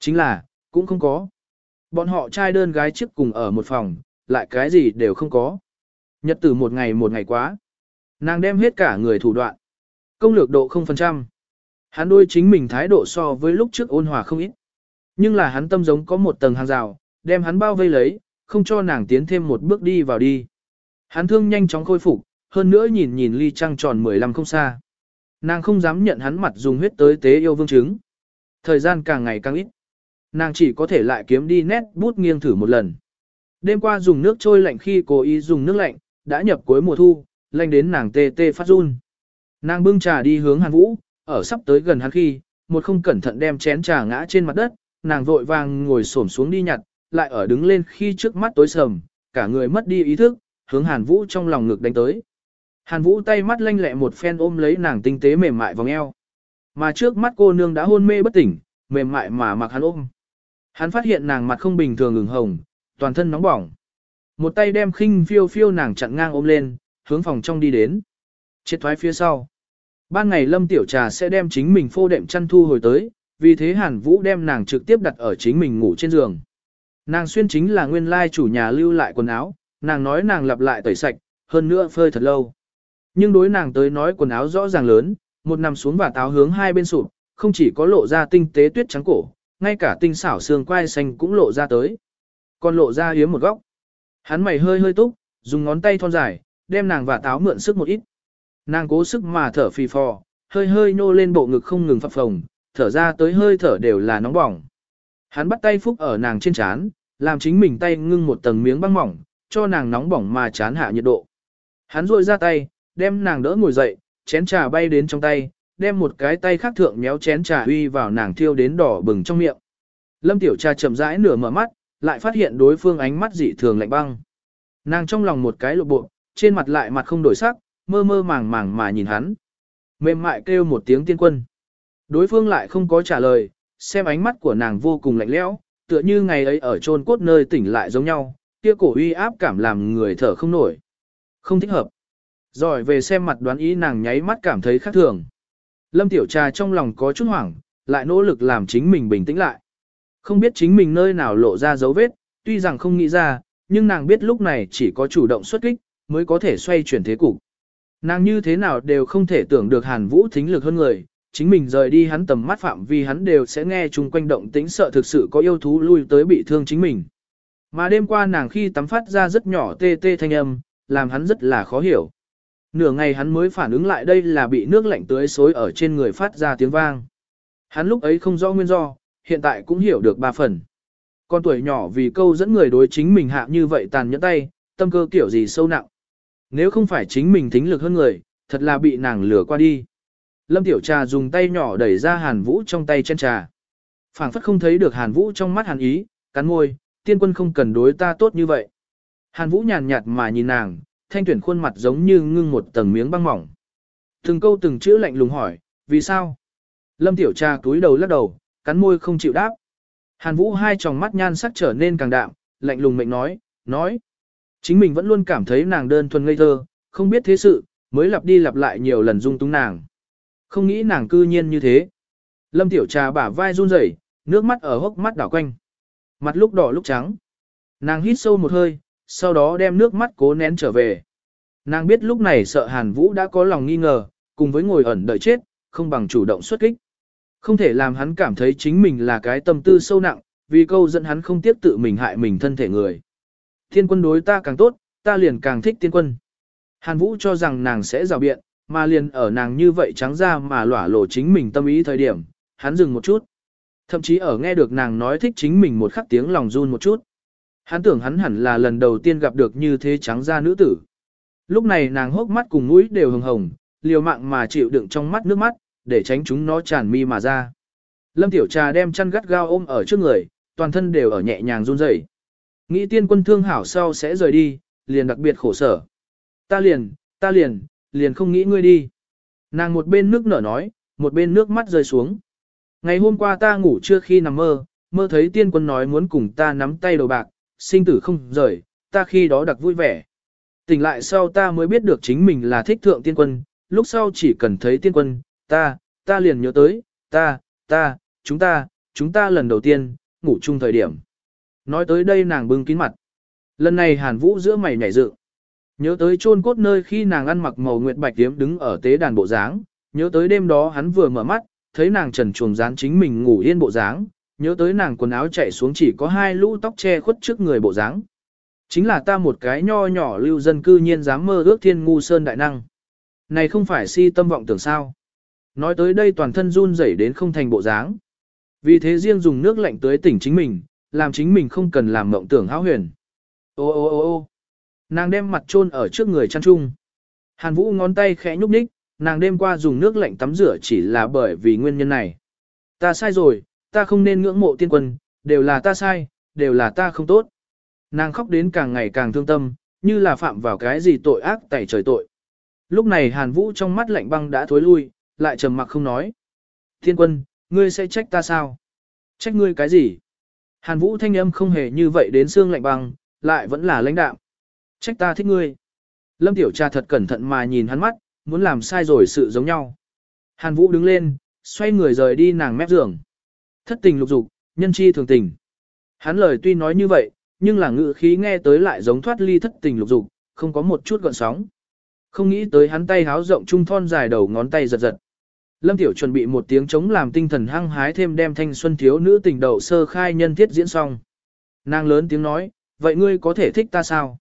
Speaker 1: Chính là, cũng không có. Bọn họ trai đơn gái trước cùng ở một phòng, lại cái gì đều không có. Nhật từ một ngày một ngày quá. Nàng đem hết cả người thủ đoạn. Công lược độ 0%. Hắn đôi chính mình thái độ so với lúc trước ôn hòa không ít. Nhưng là hắn tâm giống có một tầng hàng rào, đem hắn bao vây lấy, không cho nàng tiến thêm một bước đi vào đi. Hắn thương nhanh chóng khôi phục, hơn nữa nhìn nhìn ly trăng tròn 15 không xa. Nàng không dám nhận hắn mặt dùng huyết tới tế yêu vương chứng. Thời gian càng ngày càng ít. Nàng chỉ có thể lại kiếm đi nét bút nghiêng thử một lần. Đêm qua dùng nước trôi lạnh khi cố ý dùng nước lạnh, đã nhập cuối mùa thu, lạnh đến nàng tê tê phát run. Nàng bưng trà đi hướng Hàn Vũ, ở sắp tới gần hắn khi, một không cẩn thận đem chén trà ngã trên mặt đất, nàng vội vàng ngồi xổm xuống đi nhặt, lại ở đứng lên khi trước mắt tối sầm, cả người mất đi ý thức, hướng Hàn Vũ trong lòng ngực đánh tới. Hàn Vũ tay mắt lanh lẹ một phen ôm lấy nàng tinh tế mềm mại vòng eo. Mà trước mắt cô nương đã hôn mê bất tỉnh, mềm mại mà mặc hắn ôm. Hắn phát hiện nàng mặt không bình thường ửng hồng, toàn thân nóng bỏng. Một tay đem khinh phiêu phiêu nàng chặn ngang ôm lên, hướng phòng trong đi đến. Chết thoái phía sau. Ban ngày Lâm Tiểu Trà sẽ đem chính mình phô đệm chăn thu hồi tới, vì thế Hàn Vũ đem nàng trực tiếp đặt ở chính mình ngủ trên giường. Nàng xuyên chính là nguyên lai chủ nhà lưu lại quần áo, nàng nói nàng lặp lại tẩy sạch, hơn nữa phơi thật lâu. Nhưng đối nàng tới nói quần áo rõ ràng lớn, một nằm xuống và táo hướng hai bên sụp, không chỉ có lộ ra tinh tế tuyết trắng cổ, ngay cả tinh xảo xương quai xanh cũng lộ ra tới. Còn lộ ra hiếm một góc. Hắn mày hơi hơi túc, dùng ngón tay thon dài, đem nàng và táo mượn sức một ít. Nàng cố sức mà thở phì phò, hơi hơi nô lên bộ ngực không ngừng phập phồng, thở ra tới hơi thở đều là nóng bỏng. Hắn bắt tay phúc ở nàng trên chán, làm chính mình tay ngưng một tầng miếng băng mỏng, cho nàng nóng bỏng mà chán hạ nhiệt độ. Hắn rôi ra tay, đem nàng đỡ ngồi dậy, chén trà bay đến trong tay, đem một cái tay khác thượng méo chén trà uy vào nàng thiêu đến đỏ bừng trong miệng. Lâm tiểu trà chậm rãi nửa mở mắt, lại phát hiện đối phương ánh mắt dị thường lạnh băng. Nàng trong lòng một cái lộ bộ, trên mặt lại mặt không đổi sắc, mơ mơ màng màng mà nhìn hắn. Mềm mại kêu một tiếng tiên quân. Đối phương lại không có trả lời, xem ánh mắt của nàng vô cùng lạnh lẽo, tựa như ngày ấy ở chôn cốt nơi tỉnh lại giống nhau, kia cổ uy áp cảm làm người thở không nổi. Không thích hợp. Rồi về xem mặt đoán ý nàng nháy mắt cảm thấy khác thường. Lâm Tiểu Trà trong lòng có chút hoảng, lại nỗ lực làm chính mình bình tĩnh lại. Không biết chính mình nơi nào lộ ra dấu vết, tuy rằng không nghĩ ra, nhưng nàng biết lúc này chỉ có chủ động xuất kích, mới có thể xoay chuyển thế cục. Nàng như thế nào đều không thể tưởng được Hàn Vũ thính lực hơn người, chính mình rời đi hắn tầm mắt phạm vì hắn đều sẽ nghe chung quanh động tĩnh sợ thực sự có yêu thú lui tới bị thương chính mình. Mà đêm qua nàng khi tắm phát ra rất nhỏ tê tê thanh âm, làm hắn rất là khó hiểu. Nửa ngày hắn mới phản ứng lại đây là bị nước lạnh tưới xối ở trên người phát ra tiếng vang. Hắn lúc ấy không rõ nguyên do, hiện tại cũng hiểu được ba phần. Con tuổi nhỏ vì câu dẫn người đối chính mình hạ như vậy tàn nhẫn tay, tâm cơ kiểu gì sâu nặng. Nếu không phải chính mình thính lực hơn người, thật là bị nàng lừa qua đi. Lâm Tiểu Trà dùng tay nhỏ đẩy ra Hàn Vũ trong tay chân trà. phảng phất không thấy được Hàn Vũ trong mắt Hàn ý, cắn môi, tiên quân không cần đối ta tốt như vậy. Hàn Vũ nhàn nhạt mà nhìn nàng, thanh tuyển khuôn mặt giống như ngưng một tầng miếng băng mỏng. Từng câu từng chữ lạnh lùng hỏi, vì sao? Lâm Tiểu Trà túi đầu lắc đầu, cắn môi không chịu đáp. Hàn Vũ hai tròng mắt nhan sắc trở nên càng đạm, lạnh lùng mệnh nói, nói. Chính mình vẫn luôn cảm thấy nàng đơn thuần ngây thơ, không biết thế sự, mới lặp đi lặp lại nhiều lần dung túng nàng. Không nghĩ nàng cư nhiên như thế. Lâm Tiểu Trà bả vai run rẩy, nước mắt ở hốc mắt đảo quanh. Mặt lúc đỏ lúc trắng. Nàng hít sâu một hơi, sau đó đem nước mắt cố nén trở về. Nàng biết lúc này sợ Hàn Vũ đã có lòng nghi ngờ, cùng với ngồi ẩn đợi chết, không bằng chủ động xuất kích. Không thể làm hắn cảm thấy chính mình là cái tâm tư sâu nặng, vì câu dẫn hắn không tiếp tự mình hại mình thân thể người. Thiên quân đối ta càng tốt, ta liền càng thích tiên quân. Hàn Vũ cho rằng nàng sẽ rào biện, mà liền ở nàng như vậy trắng ra mà lỏa lộ chính mình tâm ý thời điểm, hắn dừng một chút. Thậm chí ở nghe được nàng nói thích chính mình một khắc tiếng lòng run một chút. Hắn tưởng hắn hẳn là lần đầu tiên gặp được như thế trắng ra nữ tử. Lúc này nàng hốc mắt cùng mũi đều hồng hồng, liều mạng mà chịu đựng trong mắt nước mắt, để tránh chúng nó tràn mi mà ra. Lâm Tiểu Trà đem chăn gắt gao ôm ở trước người, toàn thân đều ở nhẹ nhàng run rẩy. Nghĩ tiên quân thương hảo sau sẽ rời đi, liền đặc biệt khổ sở. Ta liền, ta liền, liền không nghĩ ngươi đi. Nàng một bên nước nở nói, một bên nước mắt rơi xuống. Ngày hôm qua ta ngủ chưa khi nằm mơ, mơ thấy tiên quân nói muốn cùng ta nắm tay đầu bạc, sinh tử không rời, ta khi đó đặc vui vẻ. Tỉnh lại sau ta mới biết được chính mình là thích thượng tiên quân, lúc sau chỉ cần thấy tiên quân, ta, ta liền nhớ tới, ta, ta, chúng ta, chúng ta lần đầu tiên, ngủ chung thời điểm. Nói tới đây nàng bưng kín mặt. Lần này Hàn Vũ giữa mày nhảy dựng. Nhớ tới chôn cốt nơi khi nàng ăn mặc màu nguyệt bạch tiếm đứng ở tế đàn bộ dáng, nhớ tới đêm đó hắn vừa mở mắt, thấy nàng trần chuồng dán chính mình ngủ yên bộ dáng, nhớ tới nàng quần áo chạy xuống chỉ có hai lũ tóc che khuất trước người bộ dáng. Chính là ta một cái nho nhỏ lưu dân cư nhiên dám mơ ước thiên ngu sơn đại năng. Này không phải si tâm vọng tưởng sao. Nói tới đây toàn thân run rẩy đến không thành bộ dáng. Vì thế riêng dùng nước lạnh tới tỉnh chính mình, làm chính mình không cần làm mộng tưởng hão huyền. Ô ô ô ô nàng đem mặt chôn ở trước người chăn trung. Hàn Vũ ngón tay khẽ nhúc nhích, nàng đêm qua dùng nước lạnh tắm rửa chỉ là bởi vì nguyên nhân này. Ta sai rồi, ta không nên ngưỡng mộ tiên quân, đều là ta sai, đều là ta không tốt. Nàng khóc đến càng ngày càng thương tâm, như là phạm vào cái gì tội ác tẩy trời tội. Lúc này Hàn Vũ trong mắt lạnh băng đã thối lui, lại trầm mặc không nói. Thiên quân, ngươi sẽ trách ta sao? Trách ngươi cái gì? Hàn Vũ thanh âm không hề như vậy đến xương lạnh băng, lại vẫn là lãnh đạm. Trách ta thích ngươi. Lâm Tiểu Trà thật cẩn thận mà nhìn hắn mắt, muốn làm sai rồi sự giống nhau. Hàn Vũ đứng lên, xoay người rời đi nàng mép giường. Thất tình lục dục, nhân chi thường tình. Hắn lời tuy nói như vậy, nhưng là ngữ khí nghe tới lại giống thoát ly thất tình lục dục, không có một chút gợn sóng. Không nghĩ tới hắn tay háo rộng trung thon dài đầu ngón tay giật giật. Lâm Tiểu chuẩn bị một tiếng chống làm tinh thần hăng hái thêm đem thanh xuân thiếu nữ tình đầu sơ khai nhân thiết diễn xong. Nàng lớn tiếng nói, vậy ngươi có thể thích ta sao?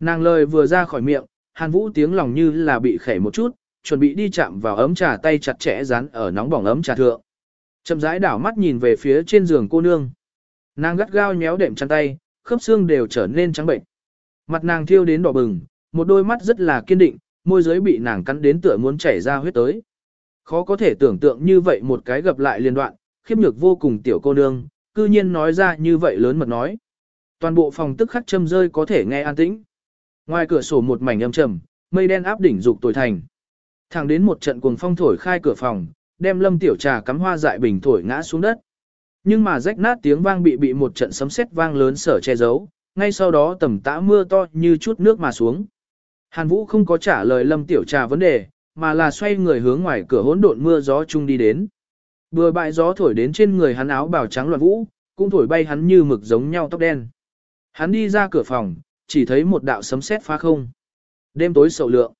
Speaker 1: Nàng lời vừa ra khỏi miệng, Hàn Vũ tiếng lòng như là bị khẻ một chút, chuẩn bị đi chạm vào ấm trà tay chặt chẽ dán ở nóng bỏng ấm trà thượng. Chậm rãi đảo mắt nhìn về phía trên giường cô nương. Nàng gắt gao nhéo đệm chăn tay, khớp xương đều trở nên trắng bệnh. Mặt nàng thiêu đến đỏ bừng, một đôi mắt rất là kiên định, môi dưới bị nàng cắn đến tựa muốn chảy ra huyết tới. Khó có thể tưởng tượng như vậy một cái gặp lại liên đoạn, khiếp nhược vô cùng tiểu cô nương, cư nhiên nói ra như vậy lớn mật nói. Toàn bộ phòng tức khắc châm rơi có thể nghe an tĩnh. Ngoài cửa sổ một mảnh âm trầm, mây đen áp đỉnh dục tối thành. Thẳng đến một trận cuồng phong thổi khai cửa phòng, đem lâm tiểu trà cắm hoa dại bình thổi ngã xuống đất. Nhưng mà rách nát tiếng vang bị bị một trận sấm sét vang lớn sở che giấu, ngay sau đó tầm tã mưa to như chút nước mà xuống. Hàn Vũ không có trả lời lâm tiểu trà vấn đề, mà là xoay người hướng ngoài cửa hỗn độn mưa gió chung đi đến. Bừa bãi gió thổi đến trên người hắn áo bào trắng loạn vũ, cũng thổi bay hắn như mực giống nhau tóc đen. Hắn đi ra cửa phòng, chỉ thấy một đạo sấm sét phá không. Đêm tối sầu lượng.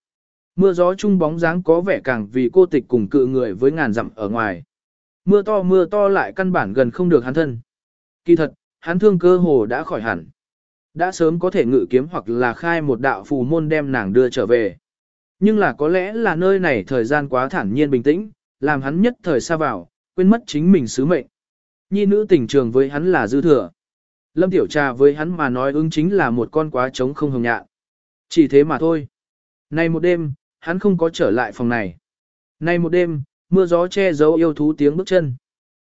Speaker 1: Mưa gió chung bóng dáng có vẻ càng vì cô tịch cùng cự người với ngàn dặm ở ngoài. Mưa to mưa to lại căn bản gần không được hắn thân. Kỳ thật, hắn thương cơ hồ đã khỏi hẳn. Đã sớm có thể ngự kiếm hoặc là khai một đạo phù môn đem nàng đưa trở về. Nhưng là có lẽ là nơi này thời gian quá thản nhiên bình tĩnh, làm hắn nhất thời xa vào, quên mất chính mình sứ mệnh. Nhi nữ tình trường với hắn là dư thừa. Lâm Tiểu Trà với hắn mà nói ứng chính là một con quá trống không hồng nhạn. Chỉ thế mà thôi. Nay một đêm, hắn không có trở lại phòng này. Nay một đêm, mưa gió che giấu yêu thú tiếng bước chân.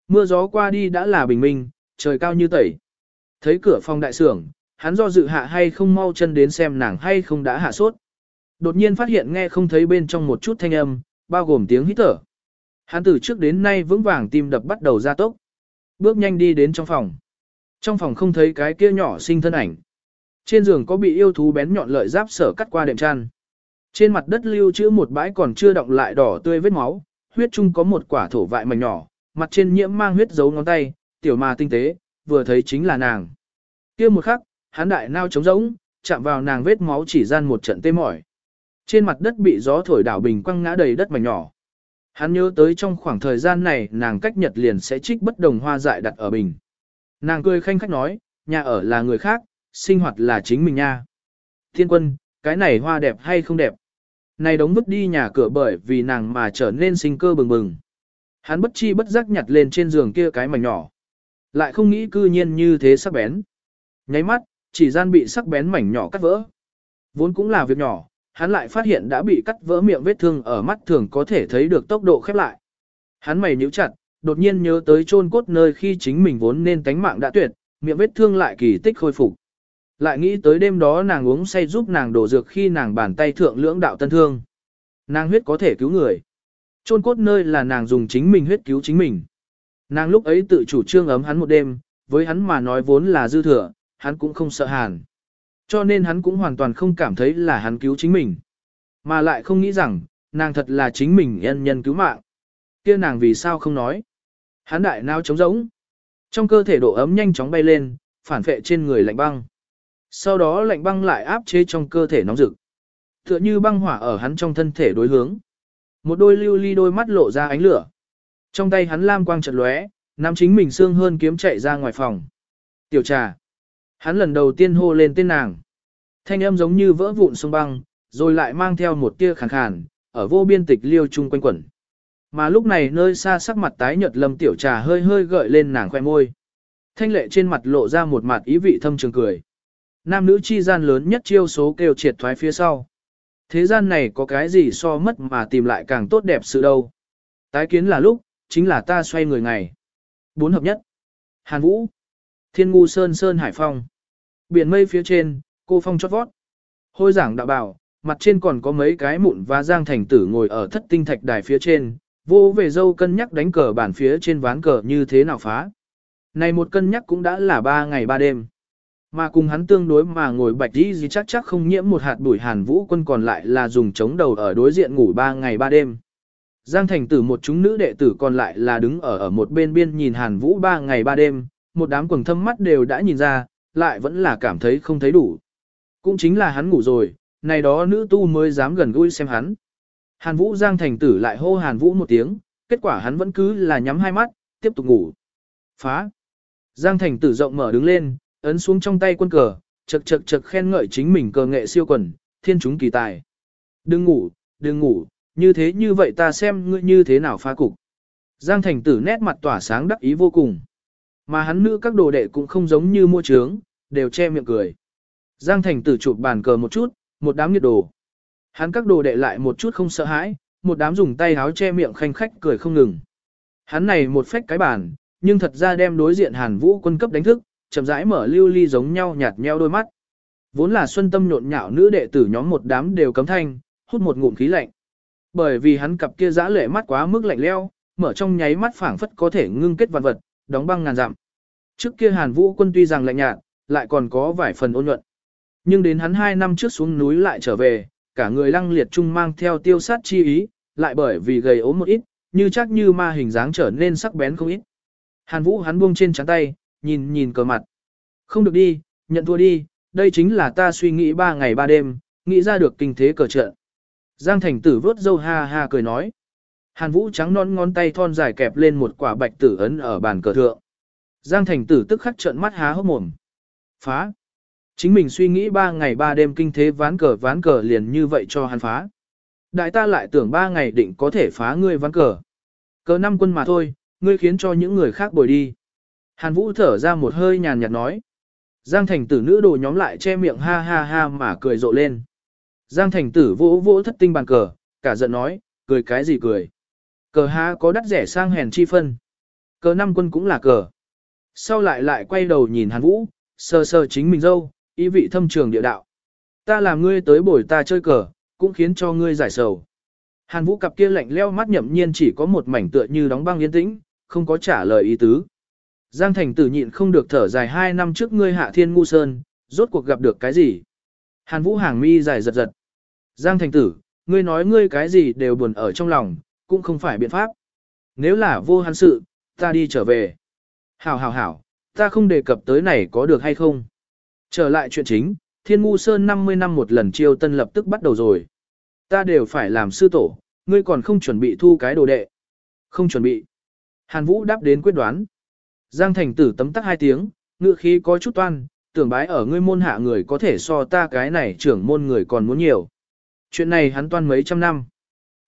Speaker 1: Mưa gió qua đi đã là bình minh, trời cao như tẩy. Thấy cửa phòng đại sưởng, hắn do dự hạ hay không mau chân đến xem nàng hay không đã hạ sốt. Đột nhiên phát hiện nghe không thấy bên trong một chút thanh âm, bao gồm tiếng hít thở. Hắn từ trước đến nay vững vàng tim đập bắt đầu ra tốc. Bước nhanh đi đến trong phòng. Trong phòng không thấy cái kia nhỏ sinh thân ảnh. Trên giường có bị yêu thú bén nhọn lợi giáp sở cắt qua đệm chăn. Trên mặt đất lưu trữ một bãi còn chưa động lại đỏ tươi vết máu, huyết chung có một quả thổ vại mảnh nhỏ, mặt trên nhiễm mang huyết dấu ngón tay, tiểu mà tinh tế, vừa thấy chính là nàng. Kia một khắc, hắn đại nao trống rỗng, chạm vào nàng vết máu chỉ gian một trận tê mỏi. Trên mặt đất bị gió thổi đảo bình quăng ngã đầy đất mảnh nhỏ. Hắn nhớ tới trong khoảng thời gian này nàng cách nhật liền sẽ trích bất đồng hoa dại đặt ở bình. Nàng cười khanh khách nói, nhà ở là người khác, sinh hoạt là chính mình nha. Thiên quân, cái này hoa đẹp hay không đẹp? Này đống vứt đi nhà cửa bởi vì nàng mà trở nên sinh cơ bừng bừng. Hắn bất chi bất giác nhặt lên trên giường kia cái mảnh nhỏ. Lại không nghĩ cư nhiên như thế sắc bén. Nháy mắt, chỉ gian bị sắc bén mảnh nhỏ cắt vỡ. Vốn cũng là việc nhỏ, hắn lại phát hiện đã bị cắt vỡ miệng vết thương ở mắt thường có thể thấy được tốc độ khép lại. Hắn mày nhíu chặt, đột nhiên nhớ tới chôn cốt nơi khi chính mình vốn nên tánh mạng đã tuyệt, miệng vết thương lại kỳ tích khôi phục. Lại nghĩ tới đêm đó nàng uống say giúp nàng đổ dược khi nàng bàn tay thượng lưỡng đạo tân thương. Nàng huyết có thể cứu người. Chôn cốt nơi là nàng dùng chính mình huyết cứu chính mình. Nàng lúc ấy tự chủ trương ấm hắn một đêm, với hắn mà nói vốn là dư thừa, hắn cũng không sợ hàn. Cho nên hắn cũng hoàn toàn không cảm thấy là hắn cứu chính mình. Mà lại không nghĩ rằng, nàng thật là chính mình nhân nhân cứu mạng. kia nàng vì sao không nói. Hắn đại nao trống rỗng. Trong cơ thể độ ấm nhanh chóng bay lên, phản vệ trên người lạnh băng. Sau đó lạnh băng lại áp chế trong cơ thể nóng rực. Tựa như băng hỏa ở hắn trong thân thể đối hướng. Một đôi lưu ly đôi mắt lộ ra ánh lửa. Trong tay hắn lam quang chợt lóe, nắm chính mình xương hơn kiếm chạy ra ngoài phòng. Tiểu trà. Hắn lần đầu tiên hô lên tên nàng. Thanh âm giống như vỡ vụn sông băng, rồi lại mang theo một tia khàn khàn, ở vô biên tịch liêu chung quanh quẩn. Mà lúc này nơi xa sắc mặt tái nhợt lâm tiểu trà hơi hơi gợi lên nàng khoe môi. Thanh lệ trên mặt lộ ra một mặt ý vị thâm trường cười. Nam nữ chi gian lớn nhất chiêu số kêu triệt thoái phía sau. Thế gian này có cái gì so mất mà tìm lại càng tốt đẹp sự đâu. Tái kiến là lúc, chính là ta xoay người ngày. Bốn hợp nhất. Hàn Vũ. Thiên ngu sơn sơn hải phong. Biển mây phía trên, cô phong chót vót. Hôi giảng đạo bảo, mặt trên còn có mấy cái mụn và giang thành tử ngồi ở thất tinh thạch đài phía trên, vô về dâu cân nhắc đánh cờ bản phía trên ván cờ như thế nào phá. Này một cân nhắc cũng đã là ba ngày ba đêm. Mà cùng hắn tương đối mà ngồi bạch đi gì chắc chắc không nhiễm một hạt bụi hàn vũ quân còn lại là dùng chống đầu ở đối diện ngủ ba ngày ba đêm. Giang thành tử một chúng nữ đệ tử còn lại là đứng ở ở một bên biên nhìn hàn vũ ba ngày ba đêm, một đám quần thâm mắt đều đã nhìn ra, lại vẫn là cảm thấy không thấy đủ. Cũng chính là hắn ngủ rồi, này đó nữ tu mới dám gần gũi xem hắn. Hàn Vũ Giang thành tử lại hô Hàn Vũ một tiếng, kết quả hắn vẫn cứ là nhắm hai mắt, tiếp tục ngủ. Phá. Giang thành tử rộng mở đứng lên, ấn xuống trong tay quân cờ, chật chật chật khen ngợi chính mình cờ nghệ siêu quần, thiên chúng kỳ tài. Đừng ngủ, đừng ngủ, như thế như vậy ta xem ngươi như thế nào phá cục. Giang thành tử nét mặt tỏa sáng đắc ý vô cùng. Mà hắn nữ các đồ đệ cũng không giống như mua trướng, đều che miệng cười. Giang Thành tử chụp bàn cờ một chút, một đám nhiệt đồ. Hắn các đồ đệ lại một chút không sợ hãi, một đám dùng tay háo che miệng khanh khách cười không ngừng. Hắn này một phách cái bàn, nhưng thật ra đem đối diện Hàn Vũ quân cấp đánh thức, chậm rãi mở lưu ly giống nhau nhạt nheo đôi mắt. Vốn là xuân tâm nhộn nhạo nữ đệ tử nhóm một đám đều cấm thanh, hút một ngụm khí lạnh. Bởi vì hắn cặp kia dã lệ mắt quá mức lạnh lẽo, mở trong nháy mắt phảng phất có thể ngưng kết vạn vật, đóng băng ngàn dặm. Trước kia Hàn Vũ quân tuy rằng lạnh nhạt, lại còn có vài phần ôn nhuận. Nhưng đến hắn hai năm trước xuống núi lại trở về, cả người lăng liệt chung mang theo tiêu sát chi ý, lại bởi vì gầy ốm một ít, như chắc như ma hình dáng trở nên sắc bén không ít. Hàn Vũ hắn buông trên trán tay, nhìn nhìn cờ mặt. Không được đi, nhận thua đi, đây chính là ta suy nghĩ ba ngày ba đêm, nghĩ ra được kinh thế cờ trận. Giang thành tử vớt dâu ha ha cười nói. Hàn Vũ trắng non ngón tay thon dài kẹp lên một quả bạch tử ấn ở bàn cờ thượng. Giang thành tử tức khắc trợn mắt há hốc mồm. Phá. Chính mình suy nghĩ ba ngày ba đêm kinh thế ván cờ ván cờ liền như vậy cho hắn phá. Đại ta lại tưởng ba ngày định có thể phá ngươi ván cờ. Cờ năm quân mà thôi, ngươi khiến cho những người khác bồi đi. Hàn Vũ thở ra một hơi nhàn nhạt nói. Giang thành tử nữ đồ nhóm lại che miệng ha ha ha mà cười rộ lên. Giang thành tử vỗ vỗ thất tinh bàn cờ, cả giận nói, cười cái gì cười. Cờ há có đắt rẻ sang hèn chi phân. Cờ năm quân cũng là cờ. Sau lại lại quay đầu nhìn Hàn Vũ, sờ sờ chính mình dâu, ý vị thâm trường địa đạo. Ta làm ngươi tới bồi ta chơi cờ, cũng khiến cho ngươi giải sầu. Hàn Vũ cặp kia lạnh leo mắt nhậm nhiên chỉ có một mảnh tựa như đóng băng yên tĩnh, không có trả lời ý tứ. Giang Thành tử nhịn không được thở dài hai năm trước ngươi hạ thiên ngu sơn, rốt cuộc gặp được cái gì? Hàn Vũ hàng mi dài giật giật. Giang Thành tử, ngươi nói ngươi cái gì đều buồn ở trong lòng, cũng không phải biện pháp. Nếu là vô hắn sự, ta đi trở về. Hảo hảo hảo, ta không đề cập tới này có được hay không? Trở lại chuyện chính, Thiên Ngu Sơn 50 năm một lần chiêu tân lập tức bắt đầu rồi. Ta đều phải làm sư tổ, ngươi còn không chuẩn bị thu cái đồ đệ. Không chuẩn bị. Hàn Vũ đáp đến quyết đoán. Giang thành tử tấm tắc hai tiếng, ngựa khí có chút toan, tưởng bái ở ngươi môn hạ người có thể so ta cái này trưởng môn người còn muốn nhiều. Chuyện này hắn toan mấy trăm năm.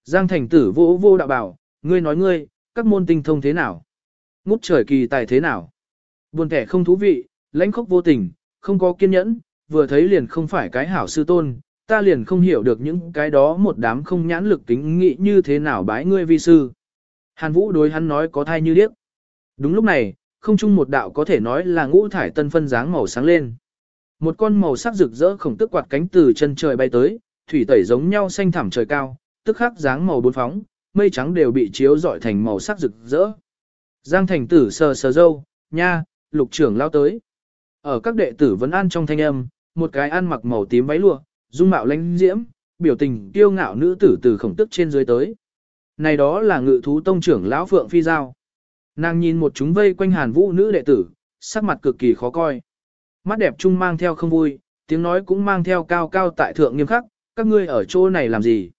Speaker 1: Giang thành tử vô vô đạo bảo, ngươi nói ngươi, các môn tinh thông thế nào? Ngút trời kỳ tài thế nào? Buồn kẻ không thú vị, lãnh khốc vô tình, không có kiên nhẫn, vừa thấy liền không phải cái hảo sư tôn, ta liền không hiểu được những cái đó một đám không nhãn lực tính nghị như thế nào bái ngươi vi sư. Hàn Vũ đối hắn nói có thai như điếc. Đúng lúc này, không chung một đạo có thể nói là ngũ thải tân phân dáng màu sáng lên. Một con màu sắc rực rỡ khổng tức quạt cánh từ chân trời bay tới, thủy tẩy giống nhau xanh thẳm trời cao, tức khắc dáng màu bốn phóng, mây trắng đều bị chiếu rọi thành màu sắc rực rỡ. Giang thành tử sờ sờ dâu, nha, lục trưởng lao tới. Ở các đệ tử vẫn an trong thanh âm, một cái ăn mặc màu tím váy lụa, dung mạo lãnh diễm, biểu tình kiêu ngạo nữ tử từ khổng tức trên dưới tới. Này đó là ngự thú tông trưởng lão Phượng Phi Giao. Nàng nhìn một chúng vây quanh hàn vũ nữ đệ tử, sắc mặt cực kỳ khó coi. Mắt đẹp trung mang theo không vui, tiếng nói cũng mang theo cao cao tại thượng nghiêm khắc, các ngươi ở chỗ này làm gì?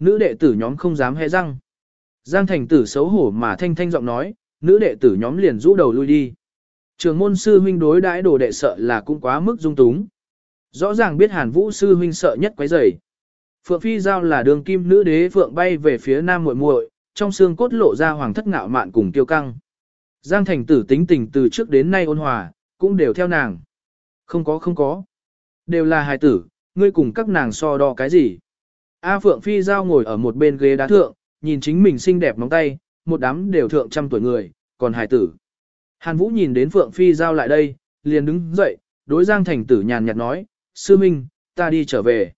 Speaker 1: Nữ đệ tử nhóm không dám hé răng. Giang thành tử xấu hổ mà thanh thanh giọng nói, nữ đệ tử nhóm liền rũ đầu lui đi. Trường môn sư huynh đối đãi đồ đệ sợ là cũng quá mức dung túng. Rõ ràng biết hàn vũ sư huynh sợ nhất quấy rầy. Phượng phi giao là đường kim nữ đế phượng bay về phía nam muội muội, trong xương cốt lộ ra hoàng thất ngạo mạn cùng kiêu căng. Giang thành tử tính tình từ trước đến nay ôn hòa, cũng đều theo nàng. Không có không có. Đều là hài tử, ngươi cùng các nàng so đo cái gì. A Phượng Phi Giao ngồi ở một bên ghế đá thượng, nhìn chính mình xinh đẹp móng tay, một đám đều thượng trăm tuổi người, còn hài tử. Hàn Vũ nhìn đến Phượng Phi Giao lại đây, liền đứng dậy, đối Giang Thành Tử nhàn nhạt nói, Sư Minh, ta đi trở về.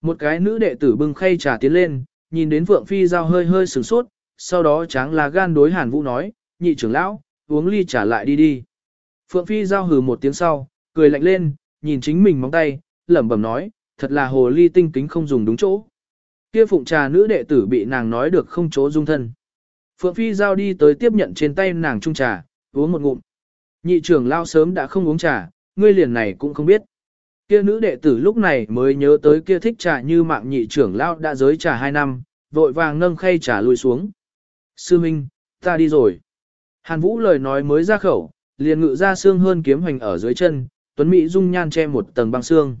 Speaker 1: Một cái nữ đệ tử bưng khay trà tiến lên, nhìn đến Phượng Phi Giao hơi hơi sửng sốt, sau đó tráng là gan đối Hàn Vũ nói, nhị trưởng lão, uống ly trà lại đi đi. Phượng Phi Giao hừ một tiếng sau, cười lạnh lên, nhìn chính mình móng tay, lẩm bẩm nói, thật là hồ ly tinh kính không dùng đúng chỗ. Kia phụng trà nữ đệ tử bị nàng nói được không chỗ dung thân. Phượng Phi Giao đi tới tiếp nhận trên tay nàng trung trà, uống một ngụm. Nhị trưởng lao sớm đã không uống trà, ngươi liền này cũng không biết. Kia nữ đệ tử lúc này mới nhớ tới kia thích trà như mạng nhị trưởng lao đã giới trà hai năm, vội vàng nâng khay trà lùi xuống. Sư Minh, ta đi rồi. Hàn Vũ lời nói mới ra khẩu, liền ngự ra xương hơn kiếm hoành ở dưới chân, Tuấn Mỹ dung nhan che một tầng băng xương.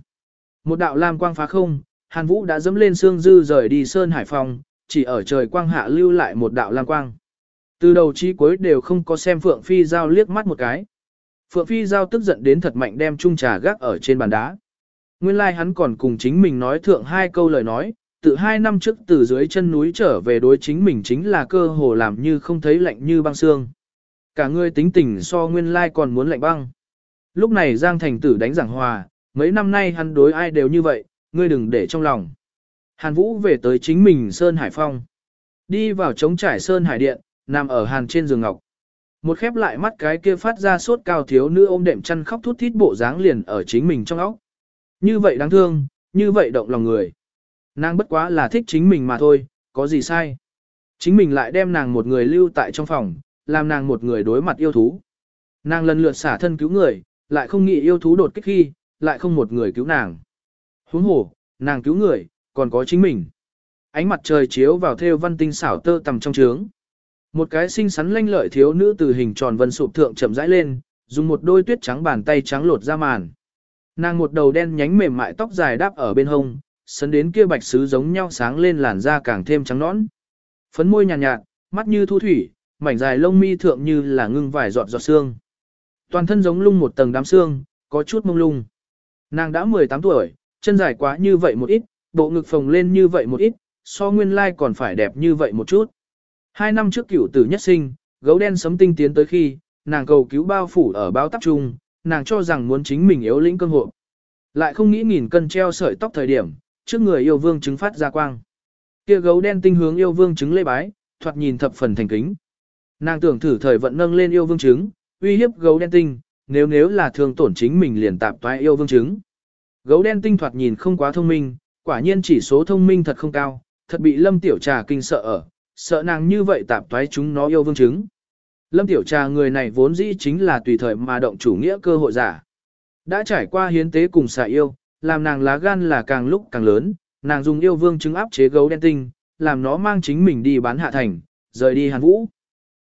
Speaker 1: Một đạo lam quang phá không, Hàn Vũ đã dẫm lên xương dư rời đi Sơn Hải Phong, chỉ ở trời quang hạ lưu lại một đạo lam quang. Từ đầu chí cuối đều không có xem Phượng Phi Giao liếc mắt một cái. Phượng Phi Giao tức giận đến thật mạnh đem chung trà gác ở trên bàn đá. Nguyên lai like hắn còn cùng chính mình nói thượng hai câu lời nói, từ hai năm trước từ dưới chân núi trở về đối chính mình chính là cơ hồ làm như không thấy lạnh như băng xương. Cả người tính tình so nguyên lai like còn muốn lạnh băng. Lúc này Giang Thành Tử đánh giảng hòa, mấy năm nay hắn đối ai đều như vậy, ngươi đừng để trong lòng. Hàn Vũ về tới chính mình Sơn Hải Phong. Đi vào trống trải Sơn Hải Điện, nằm ở hàn trên giường ngọc. Một khép lại mắt cái kia phát ra sốt cao thiếu nữ ôm đệm chăn khóc thút thít bộ dáng liền ở chính mình trong óc. Như vậy đáng thương, như vậy động lòng người. Nàng bất quá là thích chính mình mà thôi, có gì sai. Chính mình lại đem nàng một người lưu tại trong phòng, làm nàng một người đối mặt yêu thú. Nàng lần lượt xả thân cứu người, lại không nghĩ yêu thú đột kích khi, lại không một người cứu nàng. Huống hồ, nàng cứu người, còn có chính mình. Ánh mặt trời chiếu vào theo văn tinh xảo tơ tầm trong trướng. Một cái xinh xắn lanh lợi thiếu nữ từ hình tròn vân sụp thượng chậm rãi lên, dùng một đôi tuyết trắng bàn tay trắng lột ra màn. Nàng một đầu đen nhánh mềm mại tóc dài đáp ở bên hông, sấn đến kia bạch sứ giống nhau sáng lên làn da càng thêm trắng nõn. Phấn môi nhàn nhạt, nhạt, mắt như thu thủy, mảnh dài lông mi thượng như là ngưng vải giọt giọt xương. Toàn thân giống lung một tầng đám xương, có chút mông lung. Nàng đã 18 tuổi, chân dài quá như vậy một ít, bộ ngực phồng lên như vậy một ít, so nguyên lai còn phải đẹp như vậy một chút. Hai năm trước cửu tử nhất sinh, gấu đen sấm tinh tiến tới khi, nàng cầu cứu bao phủ ở báo tắp trung, nàng cho rằng muốn chính mình yếu lĩnh cơ hội. Lại không nghĩ nghìn cân treo sợi tóc thời điểm, trước người yêu vương chứng phát ra quang. Kia gấu đen tinh hướng yêu vương chứng lê bái, thoạt nhìn thập phần thành kính. Nàng tưởng thử thời vận nâng lên yêu vương chứng, uy hiếp gấu đen tinh, nếu nếu là thương tổn chính mình liền tạp toái yêu vương chứng. Gấu đen tinh thoạt nhìn không quá thông minh, quả nhiên chỉ số thông minh thật không cao, thật bị lâm tiểu trà kinh sợ ở, sợ nàng như vậy tạp toái chúng nó yêu vương chứng. Lâm tiểu trà người này vốn dĩ chính là tùy thời mà động chủ nghĩa cơ hội giả. Đã trải qua hiến tế cùng xạ yêu, làm nàng lá gan là càng lúc càng lớn, nàng dùng yêu vương chứng áp chế gấu đen tinh, làm nó mang chính mình đi bán hạ thành, rời đi Hàn Vũ.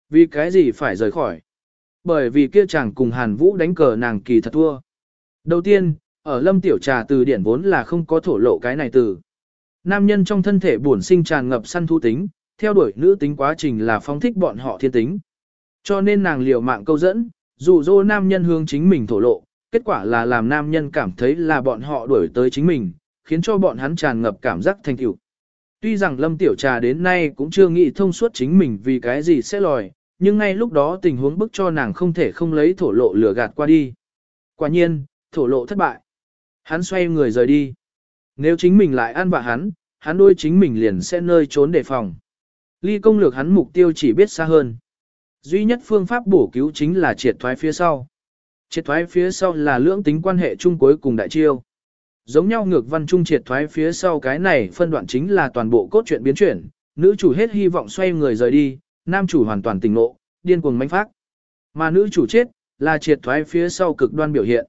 Speaker 1: Vì cái gì phải rời khỏi? Bởi vì kia chàng cùng Hàn Vũ đánh cờ nàng kỳ thật thua. Đầu tiên, ở lâm tiểu trà từ điển vốn là không có thổ lộ cái này từ. Nam nhân trong thân thể buồn sinh tràn ngập săn thu tính, theo đuổi nữ tính quá trình là phóng thích bọn họ thiên tính. Cho nên nàng liều mạng câu dẫn, dụ dỗ nam nhân hướng chính mình thổ lộ, kết quả là làm nam nhân cảm thấy là bọn họ đuổi tới chính mình, khiến cho bọn hắn tràn ngập cảm giác thành tựu. Tuy rằng Lâm Tiểu Trà đến nay cũng chưa nghĩ thông suốt chính mình vì cái gì sẽ lòi, nhưng ngay lúc đó tình huống bức cho nàng không thể không lấy thổ lộ lửa gạt qua đi. Quả nhiên, thổ lộ thất bại. Hắn xoay người rời đi. Nếu chính mình lại ăn vạ hắn, hắn đôi chính mình liền sẽ nơi trốn đề phòng. Ly công lược hắn mục tiêu chỉ biết xa hơn. Duy nhất phương pháp bổ cứu chính là triệt thoái phía sau. Triệt thoái phía sau là lưỡng tính quan hệ chung cuối cùng đại chiêu. Giống nhau ngược văn trung triệt thoái phía sau cái này phân đoạn chính là toàn bộ cốt truyện biến chuyển, nữ chủ hết hy vọng xoay người rời đi, nam chủ hoàn toàn tỉnh ngộ, điên cuồng manh phát. Mà nữ chủ chết, là triệt thoái phía sau cực đoan biểu hiện.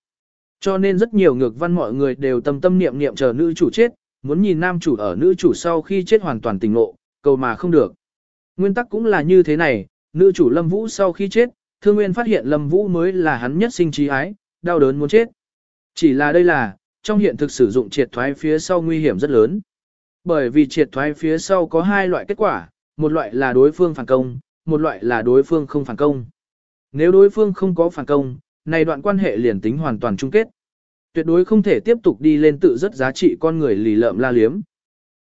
Speaker 1: Cho nên rất nhiều ngược văn mọi người đều tâm tâm niệm niệm chờ nữ chủ chết, muốn nhìn nam chủ ở nữ chủ sau khi chết hoàn toàn tỉnh ngộ, cầu mà không được. Nguyên tắc cũng là như thế này, nữ chủ Lâm Vũ sau khi chết, Thương Nguyên phát hiện Lâm Vũ mới là hắn nhất sinh trí ái, đau đớn muốn chết. Chỉ là đây là, trong hiện thực sử dụng triệt thoái phía sau nguy hiểm rất lớn. Bởi vì triệt thoái phía sau có hai loại kết quả, một loại là đối phương phản công, một loại là đối phương không phản công. Nếu đối phương không có phản công, này đoạn quan hệ liền tính hoàn toàn chung kết. Tuyệt đối không thể tiếp tục đi lên tự rất giá trị con người lì lợm la liếm.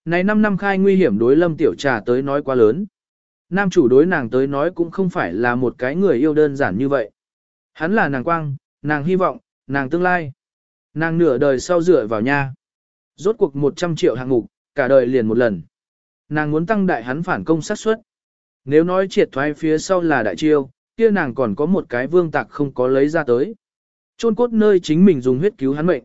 Speaker 1: Này 5 năm khai nguy hiểm đối lâm tiểu trà tới nói quá lớn. Nam chủ đối nàng tới nói cũng không phải là một cái người yêu đơn giản như vậy. Hắn là nàng quang, nàng hy vọng, nàng tương lai. Nàng nửa đời sau dựa vào nha. Rốt cuộc 100 triệu hạng mục, cả đời liền một lần. Nàng muốn tăng đại hắn phản công sát suất. Nếu nói triệt thoái phía sau là đại chiêu, kia nàng còn có một cái vương tạc không có lấy ra tới. Chôn cốt nơi chính mình dùng huyết cứu hắn mệnh.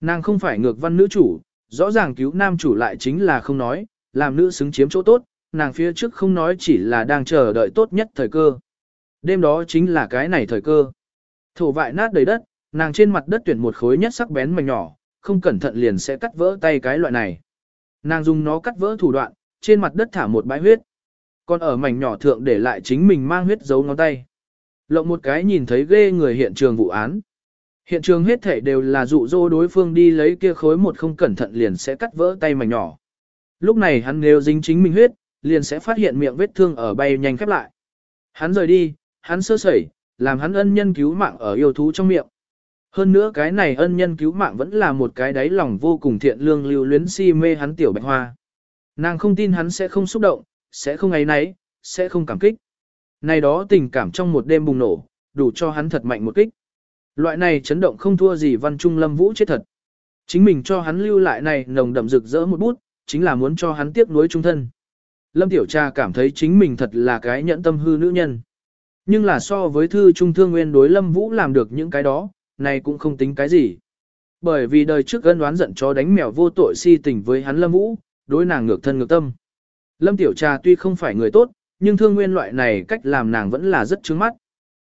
Speaker 1: Nàng không phải ngược văn nữ chủ, rõ ràng cứu nam chủ lại chính là không nói, làm nữ xứng chiếm chỗ tốt, nàng phía trước không nói chỉ là đang chờ đợi tốt nhất thời cơ. Đêm đó chính là cái này thời cơ. Thổ vại nát đầy đất, nàng trên mặt đất tuyển một khối nhất sắc bén mảnh nhỏ, không cẩn thận liền sẽ cắt vỡ tay cái loại này. Nàng dùng nó cắt vỡ thủ đoạn, trên mặt đất thả một bãi huyết. Còn ở mảnh nhỏ thượng để lại chính mình mang huyết dấu ngón tay. Lộng một cái nhìn thấy ghê người hiện trường vụ án. Hiện trường hết thể đều là dụ dỗ đối phương đi lấy kia khối một không cẩn thận liền sẽ cắt vỡ tay mảnh nhỏ. Lúc này hắn nếu dính chính mình huyết, liền sẽ phát hiện miệng vết thương ở bay nhanh khép lại. Hắn rời đi, hắn sơ sẩy, làm hắn ân nhân cứu mạng ở yêu thú trong miệng. Hơn nữa cái này ân nhân cứu mạng vẫn là một cái đáy lòng vô cùng thiện lương lưu luyến si mê hắn tiểu bạch hoa. Nàng không tin hắn sẽ không xúc động, sẽ không ấy náy, sẽ không cảm kích. Này đó tình cảm trong một đêm bùng nổ, đủ cho hắn thật mạnh một kích. Loại này chấn động không thua gì văn trung lâm vũ chết thật. Chính mình cho hắn lưu lại này nồng đậm rực rỡ một bút, chính là muốn cho hắn tiếp nối trung thân. Lâm Tiểu Cha cảm thấy chính mình thật là cái nhẫn tâm hư nữ nhân. Nhưng là so với thư trung thương nguyên đối Lâm Vũ làm được những cái đó, này cũng không tính cái gì. Bởi vì đời trước gân đoán giận chó đánh mèo vô tội si tình với hắn Lâm Vũ, đối nàng ngược thân ngược tâm. Lâm Tiểu Trà tuy không phải người tốt, nhưng thương nguyên loại này cách làm nàng vẫn là rất trướng mắt.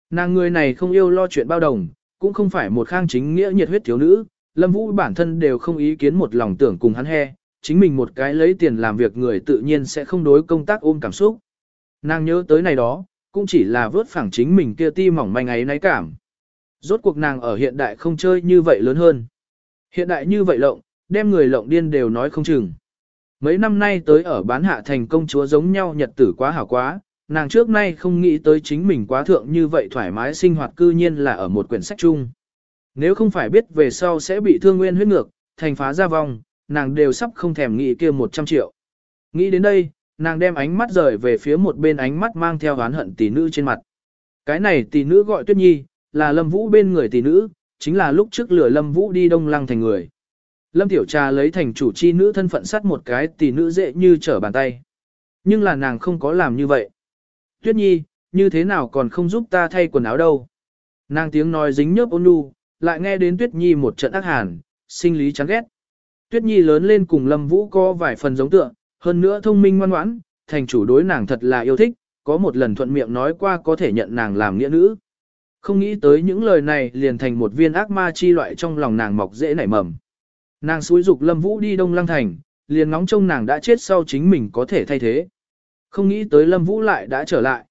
Speaker 1: Nàng người này không yêu lo chuyện bao đồng, cũng không phải một khang chính nghĩa nhiệt huyết thiếu nữ, Lâm Vũ bản thân đều không ý kiến một lòng tưởng cùng hắn he, chính mình một cái lấy tiền làm việc người tự nhiên sẽ không đối công tác ôm cảm xúc. Nàng nhớ tới này đó, cũng chỉ là vớt phẳng chính mình kia ti mỏng manh ấy náy cảm. Rốt cuộc nàng ở hiện đại không chơi như vậy lớn hơn. Hiện đại như vậy lộng, đem người lộng điên đều nói không chừng. Mấy năm nay tới ở bán hạ thành công chúa giống nhau nhật tử quá hảo quá, nàng trước nay không nghĩ tới chính mình quá thượng như vậy thoải mái sinh hoạt cư nhiên là ở một quyển sách chung. Nếu không phải biết về sau sẽ bị thương nguyên huyết ngược, thành phá ra vong, nàng đều sắp không thèm nghĩ kia 100 triệu. Nghĩ đến đây, nàng đem ánh mắt rời về phía một bên ánh mắt mang theo oán hận tỷ nữ trên mặt. Cái này tỷ nữ gọi Tuyết Nhi, là Lâm Vũ bên người tỷ nữ, chính là lúc trước lửa Lâm Vũ đi đông lăng thành người. Lâm Tiểu Trà lấy thành chủ chi nữ thân phận sắt một cái tỷ nữ dễ như trở bàn tay. Nhưng là nàng không có làm như vậy. Tuyết Nhi, như thế nào còn không giúp ta thay quần áo đâu. Nàng tiếng nói dính nhớp ôn nhu, lại nghe đến Tuyết Nhi một trận ác hàn, sinh lý chán ghét. Tuyết Nhi lớn lên cùng Lâm Vũ có vài phần giống tựa, hơn nữa thông minh ngoan ngoãn, thành chủ đối nàng thật là yêu thích, có một lần thuận miệng nói qua có thể nhận nàng làm nghĩa nữ. Không nghĩ tới những lời này liền thành một viên ác ma chi loại trong lòng nàng mọc dễ nảy mầm. Nàng xúi dục Lâm Vũ đi Đông Lăng Thành, liền ngóng trông nàng đã chết sau chính mình có thể thay thế. Không nghĩ tới Lâm Vũ lại đã trở lại.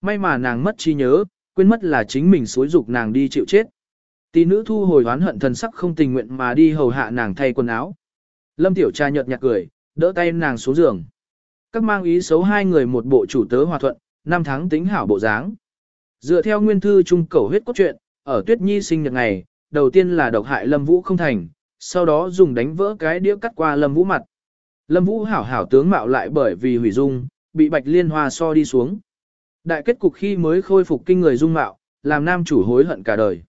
Speaker 1: May mà nàng mất trí nhớ, quên mất là chính mình xúi dục nàng đi chịu chết. Tỷ nữ thu hồi oán hận thần sắc không tình nguyện mà đi hầu hạ nàng thay quần áo. Lâm Tiểu Trà nhợt nhạt cười, đỡ tay nàng xuống giường. Các mang ý xấu hai người một bộ chủ tớ hòa thuận, năm tháng tính hảo bộ dáng. Dựa theo nguyên thư trung cầu huyết cốt truyện, ở Tuyết Nhi sinh nhật ngày, đầu tiên là độc hại Lâm Vũ không thành, sau đó dùng đánh vỡ cái đĩa cắt qua Lâm Vũ mặt. Lâm Vũ hảo hảo tướng mạo lại bởi vì hủy dung, bị Bạch Liên Hoa so đi xuống. Đại kết cục khi mới khôi phục kinh người dung mạo, làm nam chủ hối hận cả đời.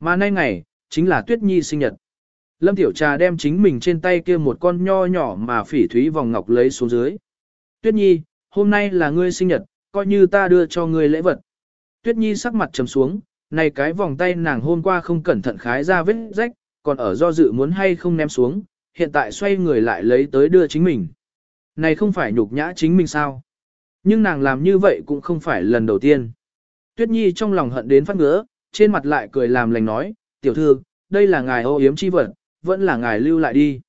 Speaker 1: Mà nay ngày, chính là Tuyết Nhi sinh nhật. Lâm Tiểu Trà đem chính mình trên tay kia một con nho nhỏ mà phỉ thúy vòng ngọc lấy xuống dưới. Tuyết Nhi, hôm nay là ngươi sinh nhật, coi như ta đưa cho ngươi lễ vật. Tuyết Nhi sắc mặt trầm xuống, này cái vòng tay nàng hôm qua không cẩn thận khái ra vết rách, còn ở do dự muốn hay không ném xuống, hiện tại xoay người lại lấy tới đưa chính mình. Này không phải nhục nhã chính mình sao? Nhưng nàng làm như vậy cũng không phải lần đầu tiên. Tuyết Nhi trong lòng hận đến phát ngứa, trên mặt lại cười làm lành nói, tiểu thư, đây là ngài ô yếm chi vật, vẫn là ngài lưu lại đi.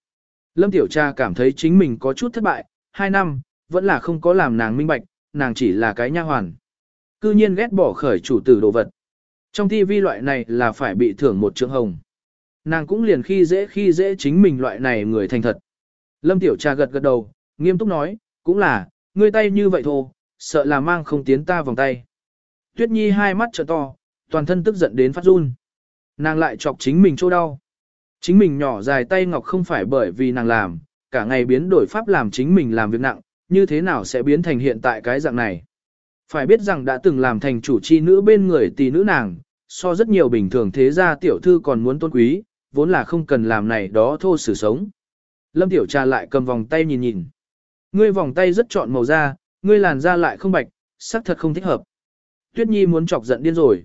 Speaker 1: Lâm Tiểu Cha cảm thấy chính mình có chút thất bại, hai năm, vẫn là không có làm nàng minh bạch, nàng chỉ là cái nha hoàn. Cư nhiên ghét bỏ khởi chủ tử đồ vật. Trong TV loại này là phải bị thưởng một trượng hồng. Nàng cũng liền khi dễ khi dễ chính mình loại này người thành thật. Lâm Tiểu Trà gật gật đầu, nghiêm túc nói, cũng là, ngươi tay như vậy thôi, sợ là mang không tiến ta vòng tay. Tuyết Nhi hai mắt trợ to, toàn thân tức giận đến phát run. Nàng lại chọc chính mình chỗ đau. Chính mình nhỏ dài tay ngọc không phải bởi vì nàng làm, cả ngày biến đổi pháp làm chính mình làm việc nặng, như thế nào sẽ biến thành hiện tại cái dạng này. Phải biết rằng đã từng làm thành chủ chi nữ bên người tỷ nữ nàng, so rất nhiều bình thường thế gia tiểu thư còn muốn tôn quý, vốn là không cần làm này đó thô sử sống. Lâm tiểu trà lại cầm vòng tay nhìn nhìn. Ngươi vòng tay rất chọn màu da, ngươi làn da lại không bạch, sắc thật không thích hợp. Tuyết Nhi muốn chọc giận điên rồi.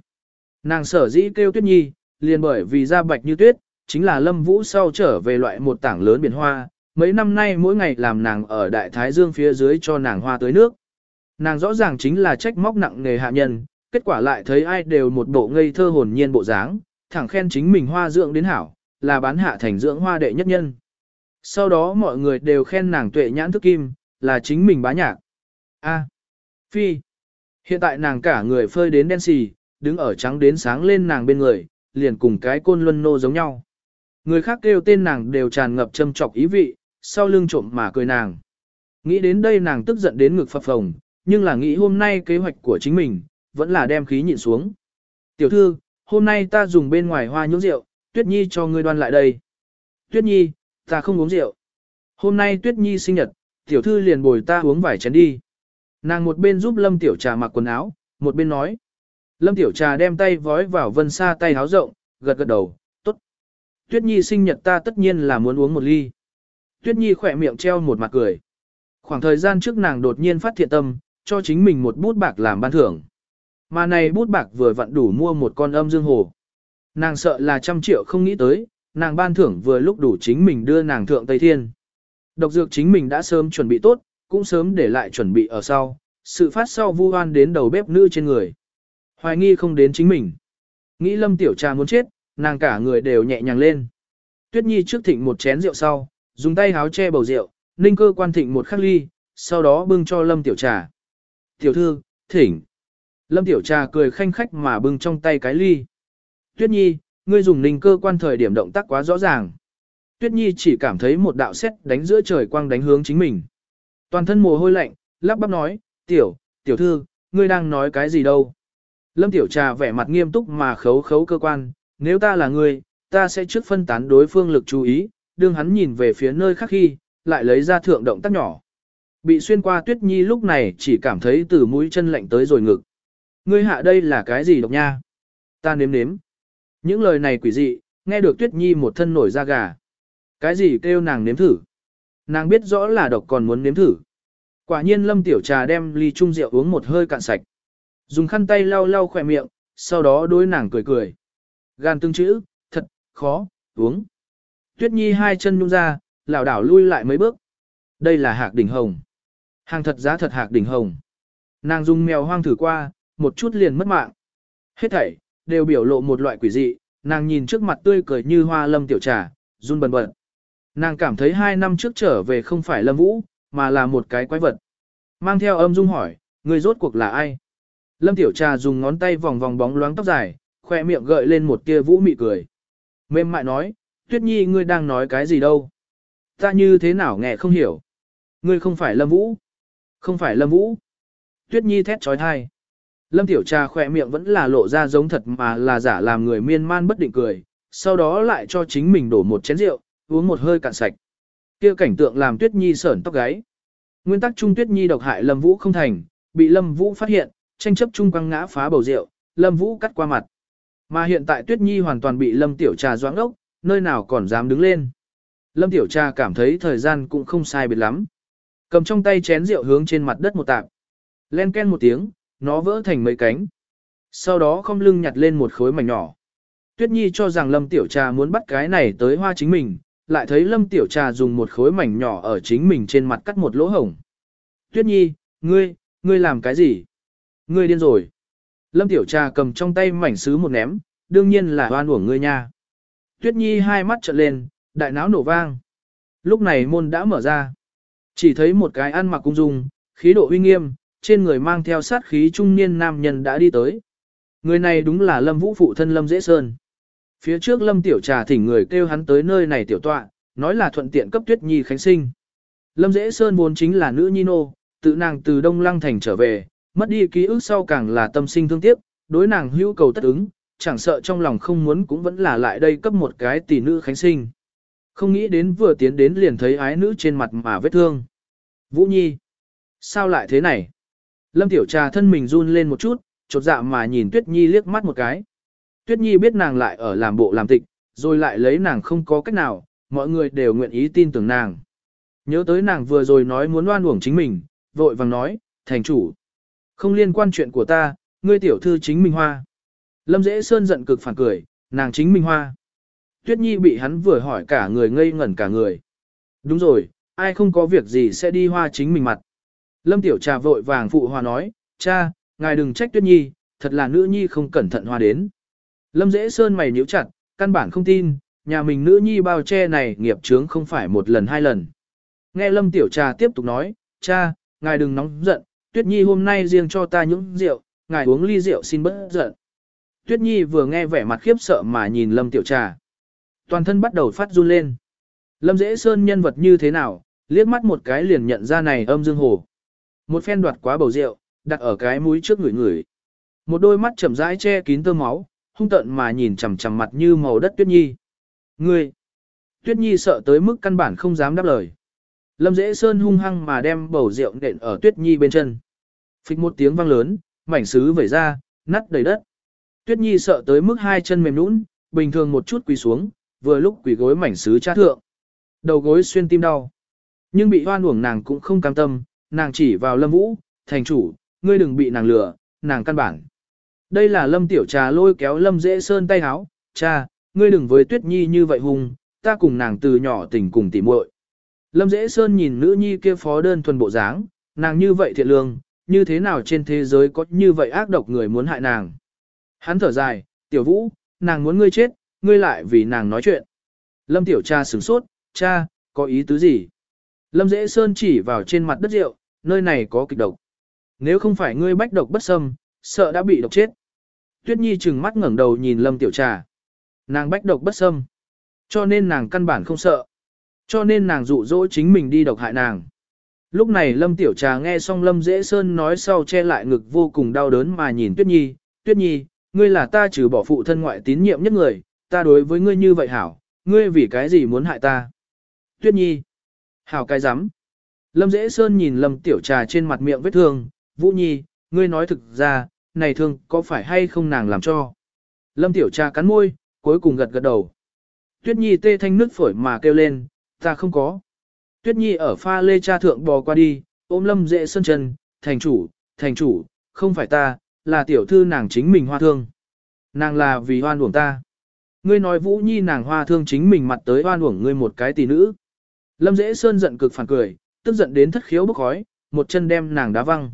Speaker 1: Nàng sở dĩ kêu Tuyết Nhi, liền bởi vì da bạch như tuyết, chính là Lâm Vũ sau trở về loại một tảng lớn biển hoa, mấy năm nay mỗi ngày làm nàng ở Đại Thái Dương phía dưới cho nàng hoa tới nước. Nàng rõ ràng chính là trách móc nặng nghề hạ nhân, kết quả lại thấy ai đều một bộ ngây thơ hồn nhiên bộ dáng, thẳng khen chính mình hoa dưỡng đến hảo, là bán hạ thành dưỡng hoa đệ nhất nhân. Sau đó mọi người đều khen nàng tuệ nhãn thức kim, là chính mình bá nhạc. A. Phi. Hiện tại nàng cả người phơi đến đen xì, đứng ở trắng đến sáng lên nàng bên người, liền cùng cái côn luân nô giống nhau. Người khác kêu tên nàng đều tràn ngập châm trọc ý vị, sau lưng trộm mà cười nàng. Nghĩ đến đây nàng tức giận đến ngực phập phồng, nhưng là nghĩ hôm nay kế hoạch của chính mình, vẫn là đem khí nhịn xuống. Tiểu thư, hôm nay ta dùng bên ngoài hoa nhưỡng rượu, Tuyết Nhi cho ngươi đoan lại đây. Tuyết Nhi, ta không uống rượu. Hôm nay Tuyết Nhi sinh nhật, tiểu thư liền bồi ta uống vài chén đi. Nàng một bên giúp Lâm Tiểu Trà mặc quần áo, một bên nói. Lâm Tiểu Trà đem tay vói vào vân xa tay háo rộng, gật gật đầu, tốt. Tuyết Nhi sinh nhật ta tất nhiên là muốn uống một ly. Tuyết Nhi khỏe miệng treo một mặt cười. Khoảng thời gian trước nàng đột nhiên phát thiện tâm, cho chính mình một bút bạc làm ban thưởng. Mà này bút bạc vừa vặn đủ mua một con âm dương hồ. Nàng sợ là trăm triệu không nghĩ tới, nàng ban thưởng vừa lúc đủ chính mình đưa nàng thượng Tây Thiên. Độc dược chính mình đã sớm chuẩn bị tốt, cũng sớm để lại chuẩn bị ở sau, sự phát sau vu oan đến đầu bếp nữ trên người. Hoài nghi không đến chính mình. Nghĩ lâm tiểu trà muốn chết, nàng cả người đều nhẹ nhàng lên. Tuyết Nhi trước thịnh một chén rượu sau, dùng tay háo che bầu rượu, ninh cơ quan thịnh một khắc ly, sau đó bưng cho lâm tiểu trà. Tiểu thư, thỉnh. Lâm tiểu trà cười khanh khách mà bưng trong tay cái ly. Tuyết Nhi, ngươi dùng ninh cơ quan thời điểm động tác quá rõ ràng. Tuyết Nhi chỉ cảm thấy một đạo xét đánh giữa trời quang đánh hướng chính mình. Toàn thân mồ hôi lạnh, lắp bắp nói, tiểu, tiểu thư, ngươi đang nói cái gì đâu. Lâm tiểu trà vẻ mặt nghiêm túc mà khấu khấu cơ quan, nếu ta là ngươi, ta sẽ trước phân tán đối phương lực chú ý, đương hắn nhìn về phía nơi khác khi, lại lấy ra thượng động tác nhỏ. Bị xuyên qua tuyết nhi lúc này chỉ cảm thấy từ mũi chân lạnh tới rồi ngực. Ngươi hạ đây là cái gì độc nha? Ta nếm nếm. Những lời này quỷ dị, nghe được tuyết nhi một thân nổi da gà. Cái gì kêu nàng nếm thử? Nàng biết rõ là độc còn muốn nếm thử. Quả nhiên lâm tiểu trà đem ly chung rượu uống một hơi cạn sạch. Dùng khăn tay lau lau khỏe miệng, sau đó đối nàng cười cười. Gan tương chữ, thật, khó, uống. Tuyết nhi hai chân nhung ra, lảo đảo lui lại mấy bước. Đây là hạc đỉnh hồng. Hàng thật giá thật hạc đỉnh hồng. Nàng dùng mèo hoang thử qua, một chút liền mất mạng. Hết thảy, đều biểu lộ một loại quỷ dị, nàng nhìn trước mặt tươi cười như hoa lâm tiểu trà, run bần bật. Nàng cảm thấy hai năm trước trở về không phải lâm vũ, mà là một cái quái vật. Mang theo âm dung hỏi, người rốt cuộc là ai? Lâm tiểu trà dùng ngón tay vòng vòng bóng loáng tóc dài, khoe miệng gợi lên một tia vũ mị cười. Mềm mại nói, tuyết nhi ngươi đang nói cái gì đâu? Ta như thế nào nghe không hiểu? Ngươi không phải lâm vũ. Không phải lâm vũ. Tuyết nhi thét trói thai. Lâm tiểu trà khỏe miệng vẫn là lộ ra giống thật mà là giả làm người miên man bất định cười, sau đó lại cho chính mình đổ một chén rượu, uống một hơi cạn sạch. Kia cảnh tượng làm Tuyết Nhi sởn tóc gáy. Nguyên tắc Trung Tuyết Nhi độc hại Lâm Vũ không thành, bị Lâm Vũ phát hiện, tranh chấp chung quăng ngã phá bầu rượu, Lâm Vũ cắt qua mặt. Mà hiện tại Tuyết Nhi hoàn toàn bị Lâm Tiểu Trà doãn ốc, nơi nào còn dám đứng lên. Lâm Tiểu Trà cảm thấy thời gian cũng không sai biệt lắm. Cầm trong tay chén rượu hướng trên mặt đất một tạp. Len ken một tiếng, nó vỡ thành mấy cánh. Sau đó không lưng nhặt lên một khối mảnh nhỏ. Tuyết Nhi cho rằng Lâm Tiểu Trà muốn bắt cái này tới hoa chính mình, lại thấy Lâm Tiểu Trà dùng một khối mảnh nhỏ ở chính mình trên mặt cắt một lỗ hổng. Tuyết Nhi, ngươi, ngươi làm cái gì? Ngươi điên rồi. Lâm Tiểu Trà cầm trong tay mảnh sứ một ném, đương nhiên là hoan uổng ngươi nha. Tuyết Nhi hai mắt trợn lên, đại náo nổ vang. Lúc này môn đã mở ra. Chỉ thấy một cái ăn mặc cung dung, khí độ uy nghiêm, trên người mang theo sát khí trung niên nam nhân đã đi tới. Người này đúng là Lâm Vũ phụ thân Lâm Dễ Sơn. Phía trước Lâm Tiểu Trà thỉnh người kêu hắn tới nơi này tiểu tọa, nói là thuận tiện cấp Tuyết Nhi khánh sinh. Lâm Dễ Sơn vốn chính là nữ nhi nô, tự nàng từ Đông Lăng thành trở về, mất đi ký ức sau càng là tâm sinh thương tiếc, đối nàng hữu cầu tất ứng, chẳng sợ trong lòng không muốn cũng vẫn là lại đây cấp một cái tỷ nữ khánh sinh. Không nghĩ đến vừa tiến đến liền thấy ái nữ trên mặt mà vết thương. Vũ Nhi, sao lại thế này? Lâm Tiểu Trà thân mình run lên một chút, chột dạ mà nhìn Tuyết Nhi liếc mắt một cái. Tuyết Nhi biết nàng lại ở làm bộ làm tịch, rồi lại lấy nàng không có cách nào, mọi người đều nguyện ý tin tưởng nàng. Nhớ tới nàng vừa rồi nói muốn oan uổng chính mình, vội vàng nói, thành chủ. Không liên quan chuyện của ta, ngươi tiểu thư chính mình hoa. Lâm Dễ Sơn giận cực phản cười, nàng chính mình hoa. Tuyết Nhi bị hắn vừa hỏi cả người ngây ngẩn cả người. Đúng rồi, ai không có việc gì sẽ đi hoa chính mình mặt. Lâm Tiểu Trà vội vàng phụ hòa nói, cha, ngài đừng trách Tuyết Nhi, thật là nữ nhi không cẩn thận hòa đến. Lâm Dễ Sơn mày nhíu chặt, căn bản không tin, nhà mình nữ nhi bao che này nghiệp chướng không phải một lần hai lần. Nghe Lâm Tiểu Trà tiếp tục nói, cha, ngài đừng nóng giận, Tuyết Nhi hôm nay riêng cho ta những rượu, ngài uống ly rượu xin bớt giận. Tuyết Nhi vừa nghe vẻ mặt khiếp sợ mà nhìn Lâm Tiểu Trà. Toàn thân bắt đầu phát run lên. Lâm Dễ Sơn nhân vật như thế nào, liếc mắt một cái liền nhận ra này âm dương hồ. Một phen đoạt quá bầu rượu, đặt ở cái mũi trước người người. Một đôi mắt chậm rãi che kín tơ máu, hung tận mà nhìn chằm chằm mặt như màu đất Tuyết Nhi. Ngươi! Tuyết Nhi sợ tới mức căn bản không dám đáp lời. Lâm Dễ Sơn hung hăng mà đem bầu rượu nện ở Tuyết Nhi bên chân. phịch một tiếng vang lớn, mảnh sứ vẩy ra, nắt đầy đất. Tuyết Nhi sợ tới mức hai chân mềm nhũn, bình thường một chút quỳ xuống, vừa lúc quỳ gối mảnh sứ chát thượng. Đầu gối xuyên tim đau. Nhưng bị hoan uổng nàng cũng không cam tâm, nàng chỉ vào Lâm Vũ, thành chủ, ngươi đừng bị nàng lừa, nàng căn bản. Đây là Lâm Tiểu Trà lôi kéo Lâm Dễ Sơn tay háo, cha, ngươi đừng với Tuyết Nhi như vậy hùng, ta cùng nàng từ nhỏ tình cùng tỉ muội. Lâm Dễ Sơn nhìn nữ nhi kia phó đơn thuần bộ dáng, nàng như vậy thiện lương, như thế nào trên thế giới có như vậy ác độc người muốn hại nàng. Hắn thở dài, tiểu vũ, nàng muốn ngươi chết, ngươi lại vì nàng nói chuyện. Lâm Tiểu Cha sửng sốt, cha, có ý tứ gì? Lâm Dễ Sơn chỉ vào trên mặt đất rượu, nơi này có kịch độc. Nếu không phải ngươi bách độc bất xâm, sợ đã bị độc chết. Tuyết Nhi trừng mắt ngẩng đầu nhìn Lâm Tiểu Trà. Nàng bách độc bất xâm. Cho nên nàng căn bản không sợ. Cho nên nàng dụ dỗ chính mình đi độc hại nàng. Lúc này Lâm Tiểu Trà nghe xong Lâm Dễ Sơn nói sau che lại ngực vô cùng đau đớn mà nhìn Tuyết Nhi. Tuyết Nhi, ngươi là ta trừ bỏ phụ thân ngoại tín nhiệm nhất người, ta đối với ngươi như vậy hảo, ngươi vì cái gì muốn hại ta? Tuyết Nhi, hảo cái rắm Lâm Dễ Sơn nhìn Lâm Tiểu Trà trên mặt miệng vết thương, Vũ Nhi, ngươi nói thực ra, này thương có phải hay không nàng làm cho? Lâm Tiểu Trà cắn môi, cuối cùng gật gật đầu. Tuyết Nhi tê thanh nước phổi mà kêu lên, ta không có. Tuyết Nhi ở pha lê cha thượng bò qua đi, ôm Lâm Dễ Sơn chân, thành chủ, thành chủ, không phải ta, là tiểu thư nàng chính mình hoa thương. Nàng là vì hoan uổng ta. Ngươi nói Vũ Nhi nàng hoa thương chính mình mặt tới hoan uổng ngươi một cái tỷ nữ. Lâm Dễ Sơn giận cực phản cười, tức giận đến thất khiếu bốc khói, một chân đem nàng đá văng.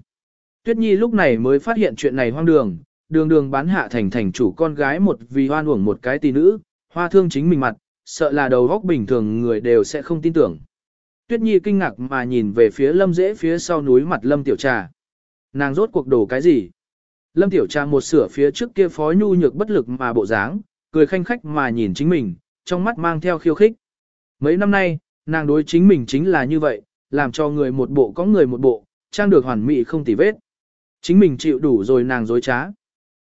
Speaker 1: Tuyết Nhi lúc này mới phát hiện chuyện này hoang đường, đường đường bán hạ thành thành chủ con gái một vì hoan uổng một cái tỷ nữ, hoa thương chính mình mặt, sợ là đầu góc bình thường người đều sẽ không tin tưởng. Tuyết Nhi kinh ngạc mà nhìn về phía lâm dễ phía sau núi mặt lâm tiểu trà. Nàng rốt cuộc đổ cái gì? Lâm tiểu trà một sửa phía trước kia phó nhu nhược bất lực mà bộ dáng, cười khanh khách mà nhìn chính mình, trong mắt mang theo khiêu khích. Mấy năm nay, nàng đối chính mình chính là như vậy, làm cho người một bộ có người một bộ, trang được hoàn mỹ không tì vết. Chính mình chịu đủ rồi nàng dối trá.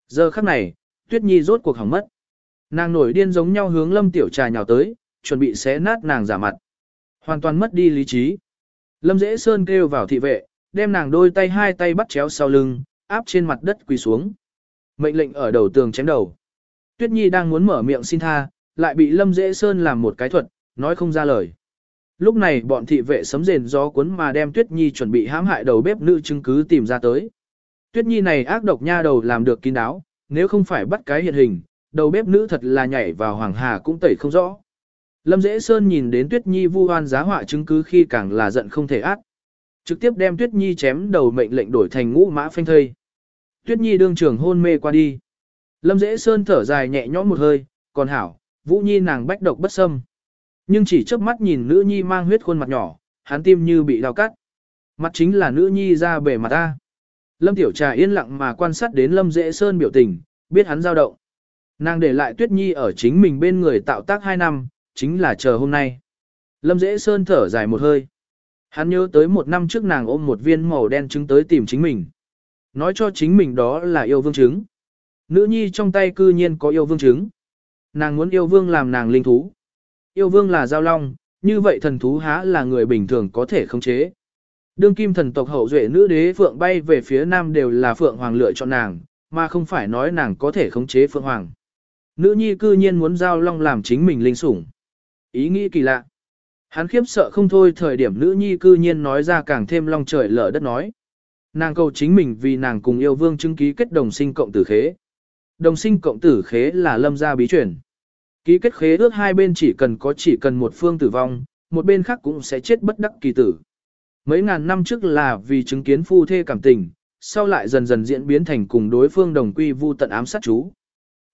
Speaker 1: Giờ khắc này, Tuyết Nhi rốt cuộc hỏng mất. Nàng nổi điên giống nhau hướng Lâm Tiểu Trà nhào tới, chuẩn bị xé nát nàng giả mặt. Hoàn toàn mất đi lý trí. Lâm Dễ Sơn kêu vào thị vệ, đem nàng đôi tay hai tay bắt chéo sau lưng, áp trên mặt đất quỳ xuống. Mệnh lệnh ở đầu tường chém đầu. Tuyết Nhi đang muốn mở miệng xin tha, lại bị Lâm Dễ Sơn làm một cái thuật, nói không ra lời. Lúc này bọn thị vệ sấm rền gió cuốn mà đem Tuyết Nhi chuẩn bị hãm hại đầu bếp nữ chứng cứ tìm ra tới. Tuyết Nhi này ác độc nha đầu làm được kín đáo, nếu không phải bắt cái hiện hình, đầu bếp nữ thật là nhảy vào hoàng hà cũng tẩy không rõ. Lâm Dễ Sơn nhìn đến Tuyết Nhi vu oan giá họa chứng cứ khi càng là giận không thể át. Trực tiếp đem Tuyết Nhi chém đầu mệnh lệnh đổi thành ngũ mã phanh thây. Tuyết Nhi đương trường hôn mê qua đi. Lâm Dễ Sơn thở dài nhẹ nhõm một hơi, còn hảo, Vũ Nhi nàng bách độc bất xâm. Nhưng chỉ chớp mắt nhìn nữ nhi mang huyết khuôn mặt nhỏ, hắn tim như bị đau cắt. Mặt chính là nữ nhi ra bề mặt ta. Lâm Tiểu Trà yên lặng mà quan sát đến Lâm Dễ Sơn biểu tình, biết hắn dao động. Nàng để lại Tuyết Nhi ở chính mình bên người tạo tác hai năm, chính là chờ hôm nay. Lâm Dễ Sơn thở dài một hơi. Hắn nhớ tới một năm trước nàng ôm một viên màu đen trứng tới tìm chính mình. Nói cho chính mình đó là yêu vương trứng. Nữ nhi trong tay cư nhiên có yêu vương trứng. Nàng muốn yêu vương làm nàng linh thú. Yêu vương là giao long, như vậy thần thú há là người bình thường có thể khống chế. Đương kim thần tộc hậu duệ nữ đế phượng bay về phía nam đều là phượng hoàng lựa chọn nàng, mà không phải nói nàng có thể khống chế phượng hoàng. Nữ nhi cư nhiên muốn giao long làm chính mình linh sủng. Ý nghĩ kỳ lạ. Hắn khiếp sợ không thôi thời điểm nữ nhi cư nhiên nói ra càng thêm long trời lở đất nói. Nàng cầu chính mình vì nàng cùng yêu vương chứng ký kết đồng sinh cộng tử khế. Đồng sinh cộng tử khế là lâm gia bí truyền. Ký kết khế ước hai bên chỉ cần có chỉ cần một phương tử vong, một bên khác cũng sẽ chết bất đắc kỳ tử. Mấy ngàn năm trước là vì chứng kiến phu thê cảm tình, sau lại dần dần diễn biến thành cùng đối phương đồng quy vu tận ám sát chú.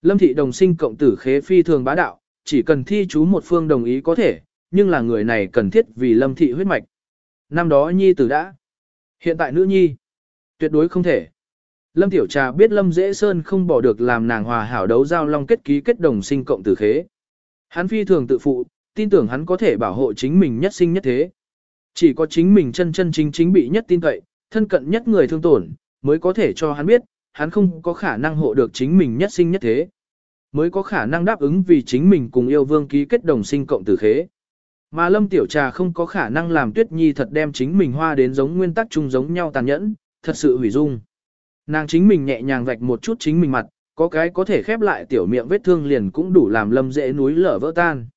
Speaker 1: Lâm thị đồng sinh cộng tử khế phi thường bá đạo, chỉ cần thi chú một phương đồng ý có thể, nhưng là người này cần thiết vì lâm thị huyết mạch. Năm đó nhi tử đã, hiện tại nữ nhi, tuyệt đối không thể. Lâm Tiểu Trà biết Lâm Dễ Sơn không bỏ được làm nàng hòa hảo đấu giao long kết ký kết đồng sinh cộng tử khế. Hắn phi thường tự phụ, tin tưởng hắn có thể bảo hộ chính mình nhất sinh nhất thế. Chỉ có chính mình chân chân chính chính bị nhất tin cậy, thân cận nhất người thương tổn, mới có thể cho hắn biết, hắn không có khả năng hộ được chính mình nhất sinh nhất thế. Mới có khả năng đáp ứng vì chính mình cùng yêu vương ký kết đồng sinh cộng tử khế. Mà Lâm Tiểu Trà không có khả năng làm Tuyết Nhi thật đem chính mình hoa đến giống nguyên tắc chung giống nhau tàn nhẫn, thật sự hủy dung. Nàng chính mình nhẹ nhàng vạch một chút chính mình mặt, có cái có thể khép lại tiểu miệng vết thương liền cũng đủ làm Lâm dễ núi lở vỡ tan.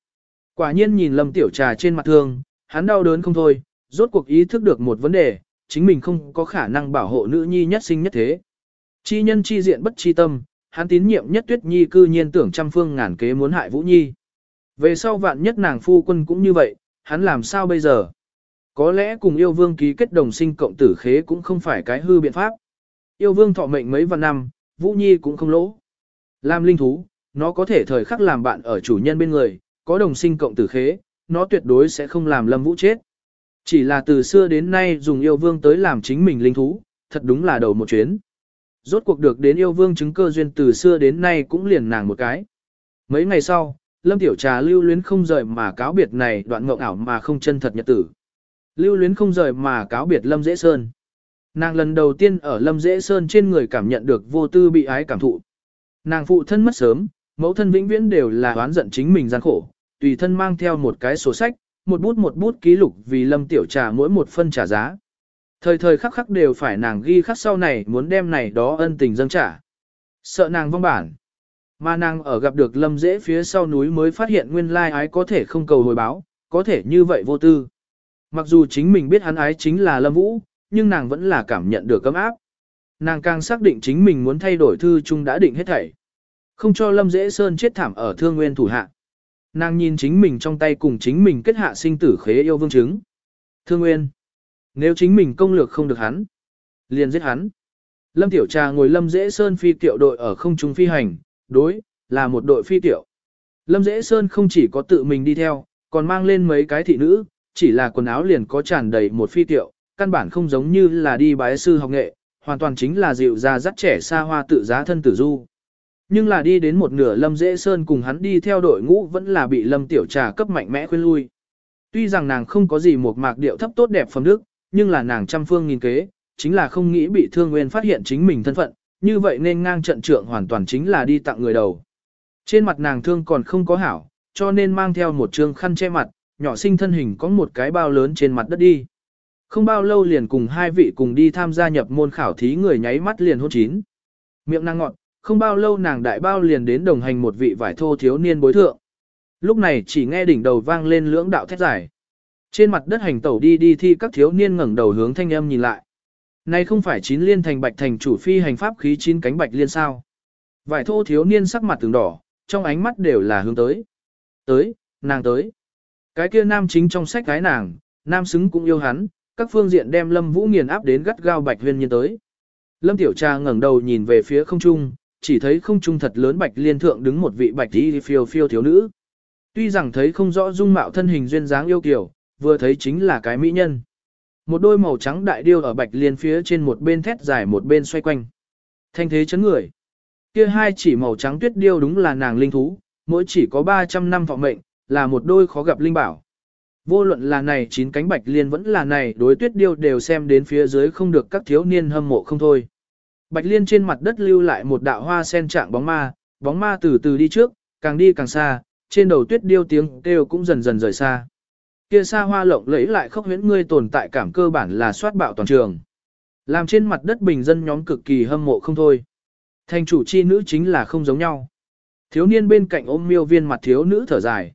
Speaker 1: Quả nhiên nhìn Lâm Tiểu Trà trên mặt thương, hắn đau đớn không thôi, rốt cuộc ý thức được một vấn đề, chính mình không có khả năng bảo hộ nữ nhi nhất sinh nhất thế. Chi nhân chi diện bất chi tâm, hắn tín nhiệm nhất Tuyết Nhi cư nhiên tưởng trăm phương ngàn kế muốn hại Vũ Nhi. Về sau vạn nhất nàng phu quân cũng như vậy, hắn làm sao bây giờ? Có lẽ cùng yêu vương ký kết đồng sinh cộng tử khế cũng không phải cái hư biện pháp. Yêu vương thọ mệnh mấy vạn năm, Vũ Nhi cũng không lỗ. Làm linh thú, nó có thể thời khắc làm bạn ở chủ nhân bên người, có đồng sinh cộng tử khế, nó tuyệt đối sẽ không làm Lâm Vũ chết. Chỉ là từ xưa đến nay dùng yêu vương tới làm chính mình linh thú, thật đúng là đầu một chuyến. Rốt cuộc được đến yêu vương chứng cơ duyên từ xưa đến nay cũng liền nàng một cái. Mấy ngày sau, Lâm Tiểu Trà lưu luyến không rời mà cáo biệt này đoạn ngộng ảo mà không chân thật nhật tử. Lưu luyến không rời mà cáo biệt Lâm Dễ Sơn. Nàng lần đầu tiên ở Lâm Dễ Sơn trên người cảm nhận được vô tư bị ái cảm thụ. Nàng phụ thân mất sớm, mẫu thân vĩnh viễn đều là oán giận chính mình gian khổ, tùy thân mang theo một cái sổ sách, một bút một bút ký lục vì Lâm Tiểu Trà mỗi một phân trả giá. Thời thời khắc khắc đều phải nàng ghi khắc sau này muốn đem này đó ân tình dâng trả. Sợ nàng vong bản. Mà nàng ở gặp được lâm dễ phía sau núi mới phát hiện nguyên lai ái có thể không cầu hồi báo, có thể như vậy vô tư. Mặc dù chính mình biết hắn ái chính là lâm vũ, nhưng nàng vẫn là cảm nhận được cấm áp. Nàng càng xác định chính mình muốn thay đổi thư chung đã định hết thảy. Không cho lâm dễ sơn chết thảm ở thương nguyên thủ hạ. Nàng nhìn chính mình trong tay cùng chính mình kết hạ sinh tử khế yêu vương chứng. Thương nguyên. Nếu chính mình công lược không được hắn, liền giết hắn. Lâm Tiểu Trà ngồi Lâm Dễ Sơn phi tiểu đội ở không trung phi hành, đối, là một đội phi tiểu. Lâm Dễ Sơn không chỉ có tự mình đi theo, còn mang lên mấy cái thị nữ, chỉ là quần áo liền có tràn đầy một phi tiệu, căn bản không giống như là đi bái sư học nghệ, hoàn toàn chính là dịu ra dắt trẻ xa hoa tự giá thân tử du. Nhưng là đi đến một nửa Lâm Dễ Sơn cùng hắn đi theo đội ngũ vẫn là bị Lâm Tiểu Trà cấp mạnh mẽ khuyên lui. Tuy rằng nàng không có gì một mạc điệu thấp tốt đẹp phẩm đức, nhưng là nàng trăm phương nghìn kế, chính là không nghĩ bị Thương Nguyên phát hiện chính mình thân phận, như vậy nên ngang trận trưởng hoàn toàn chính là đi tặng người đầu. Trên mặt nàng thương còn không có hảo, cho nên mang theo một trương khăn che mặt, nhỏ sinh thân hình có một cái bao lớn trên mặt đất đi. Không bao lâu liền cùng hai vị cùng đi tham gia nhập môn khảo thí người nháy mắt liền hôn chín. Miệng nàng ngọn. không bao lâu nàng đại bao liền đến đồng hành một vị vải thô thiếu niên bối thượng. Lúc này chỉ nghe đỉnh đầu vang lên lưỡng đạo thét giải. Trên mặt đất hành tẩu đi đi thi các thiếu niên ngẩng đầu hướng thanh âm nhìn lại. Này không phải chín liên thành bạch thành chủ phi hành pháp khí chín cánh bạch liên sao. Vải thô thiếu niên sắc mặt từng đỏ, trong ánh mắt đều là hướng tới. Tới, nàng tới. Cái kia nam chính trong sách cái nàng, nam xứng cũng yêu hắn, các phương diện đem Lâm Vũ nghiền áp đến gắt gao bạch huyên nhiên tới. Lâm Tiểu Trà ngẩng đầu nhìn về phía không trung, chỉ thấy không trung thật lớn bạch liên thượng đứng một vị bạch y phiêu phiêu thiếu nữ. Tuy rằng thấy không rõ dung mạo thân hình duyên dáng yêu kiều, vừa thấy chính là cái mỹ nhân. Một đôi màu trắng đại điêu ở bạch liên phía trên một bên thét dài một bên xoay quanh. Thanh thế chấn người. Kia hai chỉ màu trắng tuyết điêu đúng là nàng linh thú, mỗi chỉ có 300 năm vọng mệnh, là một đôi khó gặp linh bảo. Vô luận là này chín cánh bạch liên vẫn là này đối tuyết điêu đều xem đến phía dưới không được các thiếu niên hâm mộ không thôi. Bạch liên trên mặt đất lưu lại một đạo hoa sen trạng bóng ma, bóng ma từ từ đi trước, càng đi càng xa, trên đầu tuyết điêu tiếng kêu cũng dần dần rời xa. Kia xa hoa lộng lẫy lại khốc huyễn ngươi tồn tại cảm cơ bản là soát bạo toàn trường. Làm trên mặt đất bình dân nhóm cực kỳ hâm mộ không thôi. Thành chủ chi nữ chính là không giống nhau. Thiếu niên bên cạnh ôm miêu viên mặt thiếu nữ thở dài.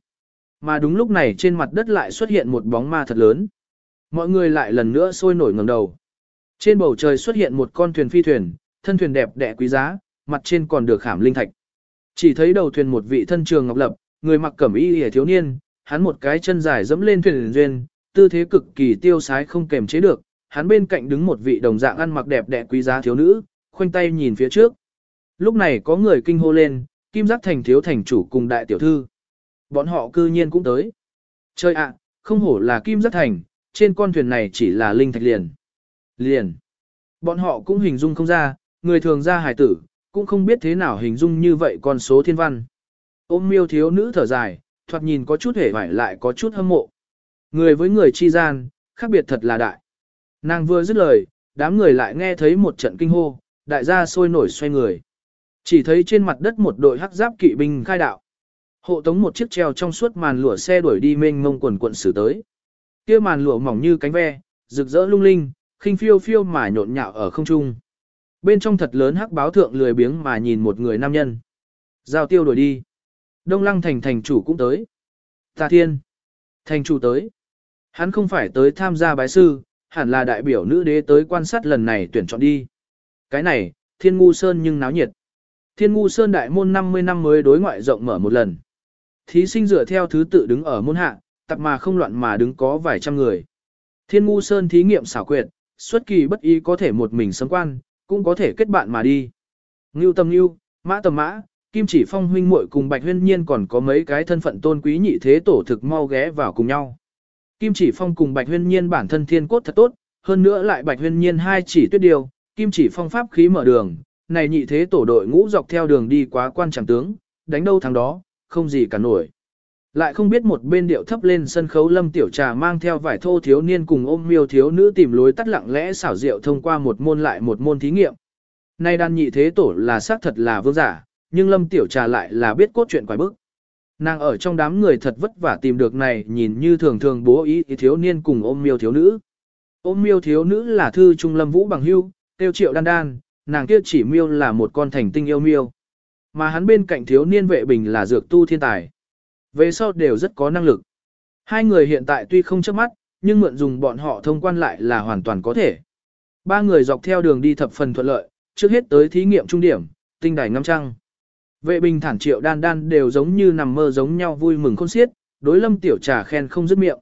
Speaker 1: Mà đúng lúc này trên mặt đất lại xuất hiện một bóng ma thật lớn. Mọi người lại lần nữa sôi nổi ngẩng đầu. Trên bầu trời xuất hiện một con thuyền phi thuyền, thân thuyền đẹp đẽ quý giá, mặt trên còn được khảm linh thạch. Chỉ thấy đầu thuyền một vị thân trường ngọc lập, người mặc cẩm y hề thiếu niên, hắn một cái chân dài dẫm lên thuyền duyên, tư thế cực kỳ tiêu sái không kềm chế được, hắn bên cạnh đứng một vị đồng dạng ăn mặc đẹp đẽ quý giá thiếu nữ, khoanh tay nhìn phía trước. Lúc này có người kinh hô lên, kim giác thành thiếu thành chủ cùng đại tiểu thư. Bọn họ cư nhiên cũng tới. Chơi ạ, không hổ là kim rất thành, trên con thuyền này chỉ là linh thạch liền. Liền. Bọn họ cũng hình dung không ra, người thường ra hải tử, cũng không biết thế nào hình dung như vậy con số thiên văn. Ôm miêu thiếu nữ thở dài, thoạt nhìn có chút hề vải lại có chút hâm mộ. Người với người chi gian, khác biệt thật là đại. Nàng vừa dứt lời, đám người lại nghe thấy một trận kinh hô, đại gia sôi nổi xoay người. Chỉ thấy trên mặt đất một đội hắc giáp kỵ binh khai đạo. Hộ tống một chiếc treo trong suốt màn lụa xe đuổi đi mênh mông quần quận xử tới. Kia màn lụa mỏng như cánh ve, rực rỡ lung linh, khinh phiêu phiêu mà nhộn nhạo ở không trung. Bên trong thật lớn hắc báo thượng lười biếng mà nhìn một người nam nhân. Giao tiêu đuổi đi. Đông lăng thành thành chủ cũng tới. Tà thiên. Thành chủ tới. Hắn không phải tới tham gia bái sư, hẳn là đại biểu nữ đế tới quan sát lần này tuyển chọn đi. Cái này, thiên ngu sơn nhưng náo nhiệt. Thiên ngu sơn đại môn 50 năm mới đối ngoại rộng mở một lần. Thí sinh dựa theo thứ tự đứng ở môn hạ, tập mà không loạn mà đứng có vài trăm người. Thiên ngu sơn thí nghiệm xảo quyệt, xuất kỳ bất ý có thể một mình sấm quan, cũng có thể kết bạn mà đi. Ngưu tầm ngưu, mã tầm mã, kim chỉ phong huynh muội cùng bạch huyên nhiên còn có mấy cái thân phận tôn quý nhị thế tổ thực mau ghé vào cùng nhau. Kim chỉ phong cùng bạch huyên nhiên bản thân thiên cốt thật tốt, hơn nữa lại bạch huyên nhiên hai chỉ tuyết điều, kim chỉ phong pháp khí mở đường, này nhị thế tổ đội ngũ dọc theo đường đi quá quan chẳng tướng, đánh đâu thắng đó, không gì cả nổi. Lại không biết một bên điệu thấp lên sân khấu lâm tiểu trà mang theo vải thô thiếu niên cùng ôm miêu thiếu nữ tìm lối tắt lặng lẽ xảo diệu thông qua một môn lại một môn thí nghiệm. Nay đàn nhị thế tổ là xác thật là vương giả, nhưng lâm tiểu trà lại là biết cốt truyện quái bức. Nàng ở trong đám người thật vất vả tìm được này nhìn như thường thường bố ý thiếu niên cùng ôm miêu thiếu nữ. Ôm miêu thiếu nữ là thư trung lâm vũ bằng hưu, tiêu triệu đan đan, nàng kia chỉ miêu là một con thành tinh yêu miêu. Mà hắn bên cạnh thiếu niên vệ bình là dược tu thiên tài. Về sau đều rất có năng lực. Hai người hiện tại tuy không chớp mắt, nhưng mượn dùng bọn họ thông quan lại là hoàn toàn có thể. Ba người dọc theo đường đi thập phần thuận lợi, trước hết tới thí nghiệm trung điểm, tinh đài ngâm trăng. Vệ bình thản triệu đan đan đều giống như nằm mơ giống nhau vui mừng khôn xiết, đối lâm tiểu trà khen không dứt miệng.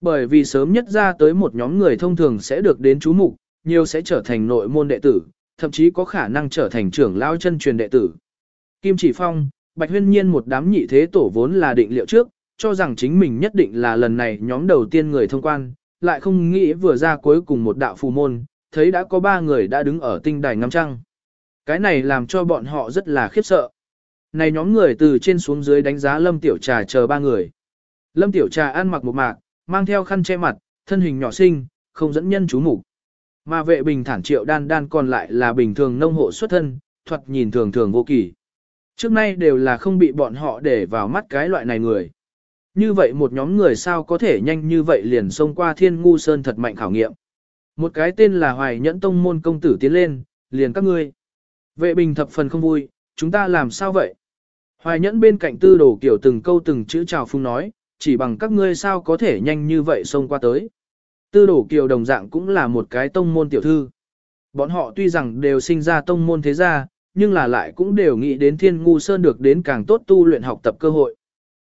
Speaker 1: Bởi vì sớm nhất ra tới một nhóm người thông thường sẽ được đến chú mục, nhiều sẽ trở thành nội môn đệ tử, thậm chí có khả năng trở thành trưởng lao chân truyền đệ tử. Kim Chỉ Phong, Bạch Huyên Nhiên một đám nhị thế tổ vốn là định liệu trước, cho rằng chính mình nhất định là lần này nhóm đầu tiên người thông quan, lại không nghĩ vừa ra cuối cùng một đạo phù môn, thấy đã có ba người đã đứng ở tinh đài ngắm trăng. Cái này làm cho bọn họ rất là khiếp sợ. Này nhóm người từ trên xuống dưới đánh giá Lâm Tiểu Trà chờ ba người. Lâm Tiểu Trà ăn mặc một mạc, mang theo khăn che mặt, thân hình nhỏ xinh, không dẫn nhân chú mục Mà vệ bình thản triệu đan đan còn lại là bình thường nông hộ xuất thân, thuật nhìn thường thường vô kỳ. Trước nay đều là không bị bọn họ để vào mắt cái loại này người. Như vậy một nhóm người sao có thể nhanh như vậy liền xông qua thiên ngu sơn thật mạnh khảo nghiệm. Một cái tên là Hoài Nhẫn Tông Môn Công Tử tiến lên, liền các ngươi. Vệ bình thập phần không vui, chúng ta làm sao vậy? Hoài Nhẫn bên cạnh tư đồ kiểu từng câu từng chữ chào phung nói, chỉ bằng các ngươi sao có thể nhanh như vậy xông qua tới. Tư đồ kiều đồng dạng cũng là một cái tông môn tiểu thư. Bọn họ tuy rằng đều sinh ra tông môn thế gia, nhưng là lại cũng đều nghĩ đến thiên ngu sơn được đến càng tốt tu luyện học tập cơ hội.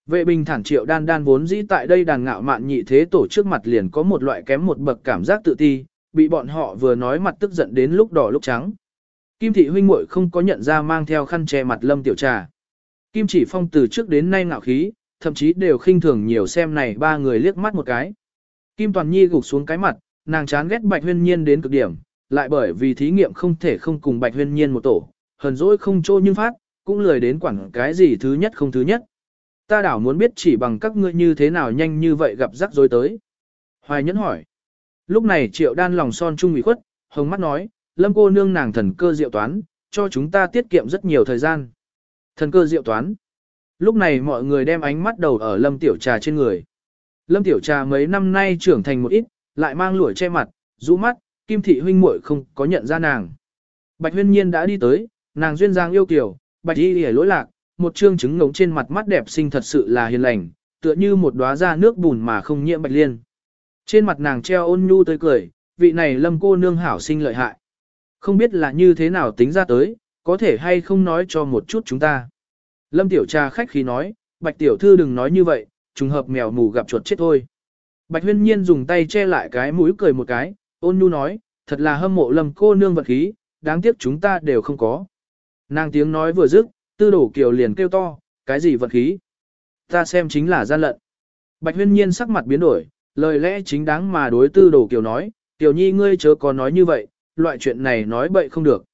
Speaker 1: Vệ bình thản triệu đan đan vốn dĩ tại đây đàn ngạo mạn nhị thế tổ trước mặt liền có một loại kém một bậc cảm giác tự ti, bị bọn họ vừa nói mặt tức giận đến lúc đỏ lúc trắng. Kim thị huynh muội không có nhận ra mang theo khăn che mặt lâm tiểu trà. Kim chỉ phong từ trước đến nay ngạo khí, thậm chí đều khinh thường nhiều xem này ba người liếc mắt một cái. Kim toàn nhi gục xuống cái mặt, nàng chán ghét bạch huyên nhiên đến cực điểm, lại bởi vì thí nghiệm không thể không cùng bạch huyên nhiên một tổ, hờn dỗi không trô nhưng phát, cũng lười đến quản cái gì thứ nhất không thứ nhất. Ta đảo muốn biết chỉ bằng các ngươi như thế nào nhanh như vậy gặp rắc rối tới. Hoài nhẫn hỏi. Lúc này triệu đan lòng son trung ủy khuất, hồng mắt nói, lâm cô nương nàng thần cơ diệu toán, cho chúng ta tiết kiệm rất nhiều thời gian. Thần cơ diệu toán. Lúc này mọi người đem ánh mắt đầu ở lâm tiểu trà trên người. Lâm tiểu trà mấy năm nay trưởng thành một ít, lại mang lũi che mặt, rũ mắt, kim thị huynh muội không có nhận ra nàng. Bạch huyên nhiên đã đi tới, Nàng duyên dáng yêu kiều, bạch y hề lỗi lạc, một trương trứng ngống trên mặt mắt đẹp xinh thật sự là hiền lành, tựa như một đóa da nước bùn mà không nhiễm bạch liên. Trên mặt nàng treo ôn nhu tươi cười, vị này lâm cô nương hảo sinh lợi hại. Không biết là như thế nào tính ra tới, có thể hay không nói cho một chút chúng ta. Lâm tiểu trà khách khí nói, bạch tiểu thư đừng nói như vậy, trùng hợp mèo mù gặp chuột chết thôi. Bạch huyên nhiên dùng tay che lại cái mũi cười một cái, ôn nhu nói, thật là hâm mộ lâm cô nương vật khí, đáng tiếc chúng ta đều không có. Nàng tiếng nói vừa dứt, tư đổ kiều liền kêu to, cái gì vật khí? Ta xem chính là gian lận. Bạch huyên nhiên sắc mặt biến đổi, lời lẽ chính đáng mà đối tư đổ kiều nói, tiểu nhi ngươi chớ có nói như vậy, loại chuyện này nói bậy không được.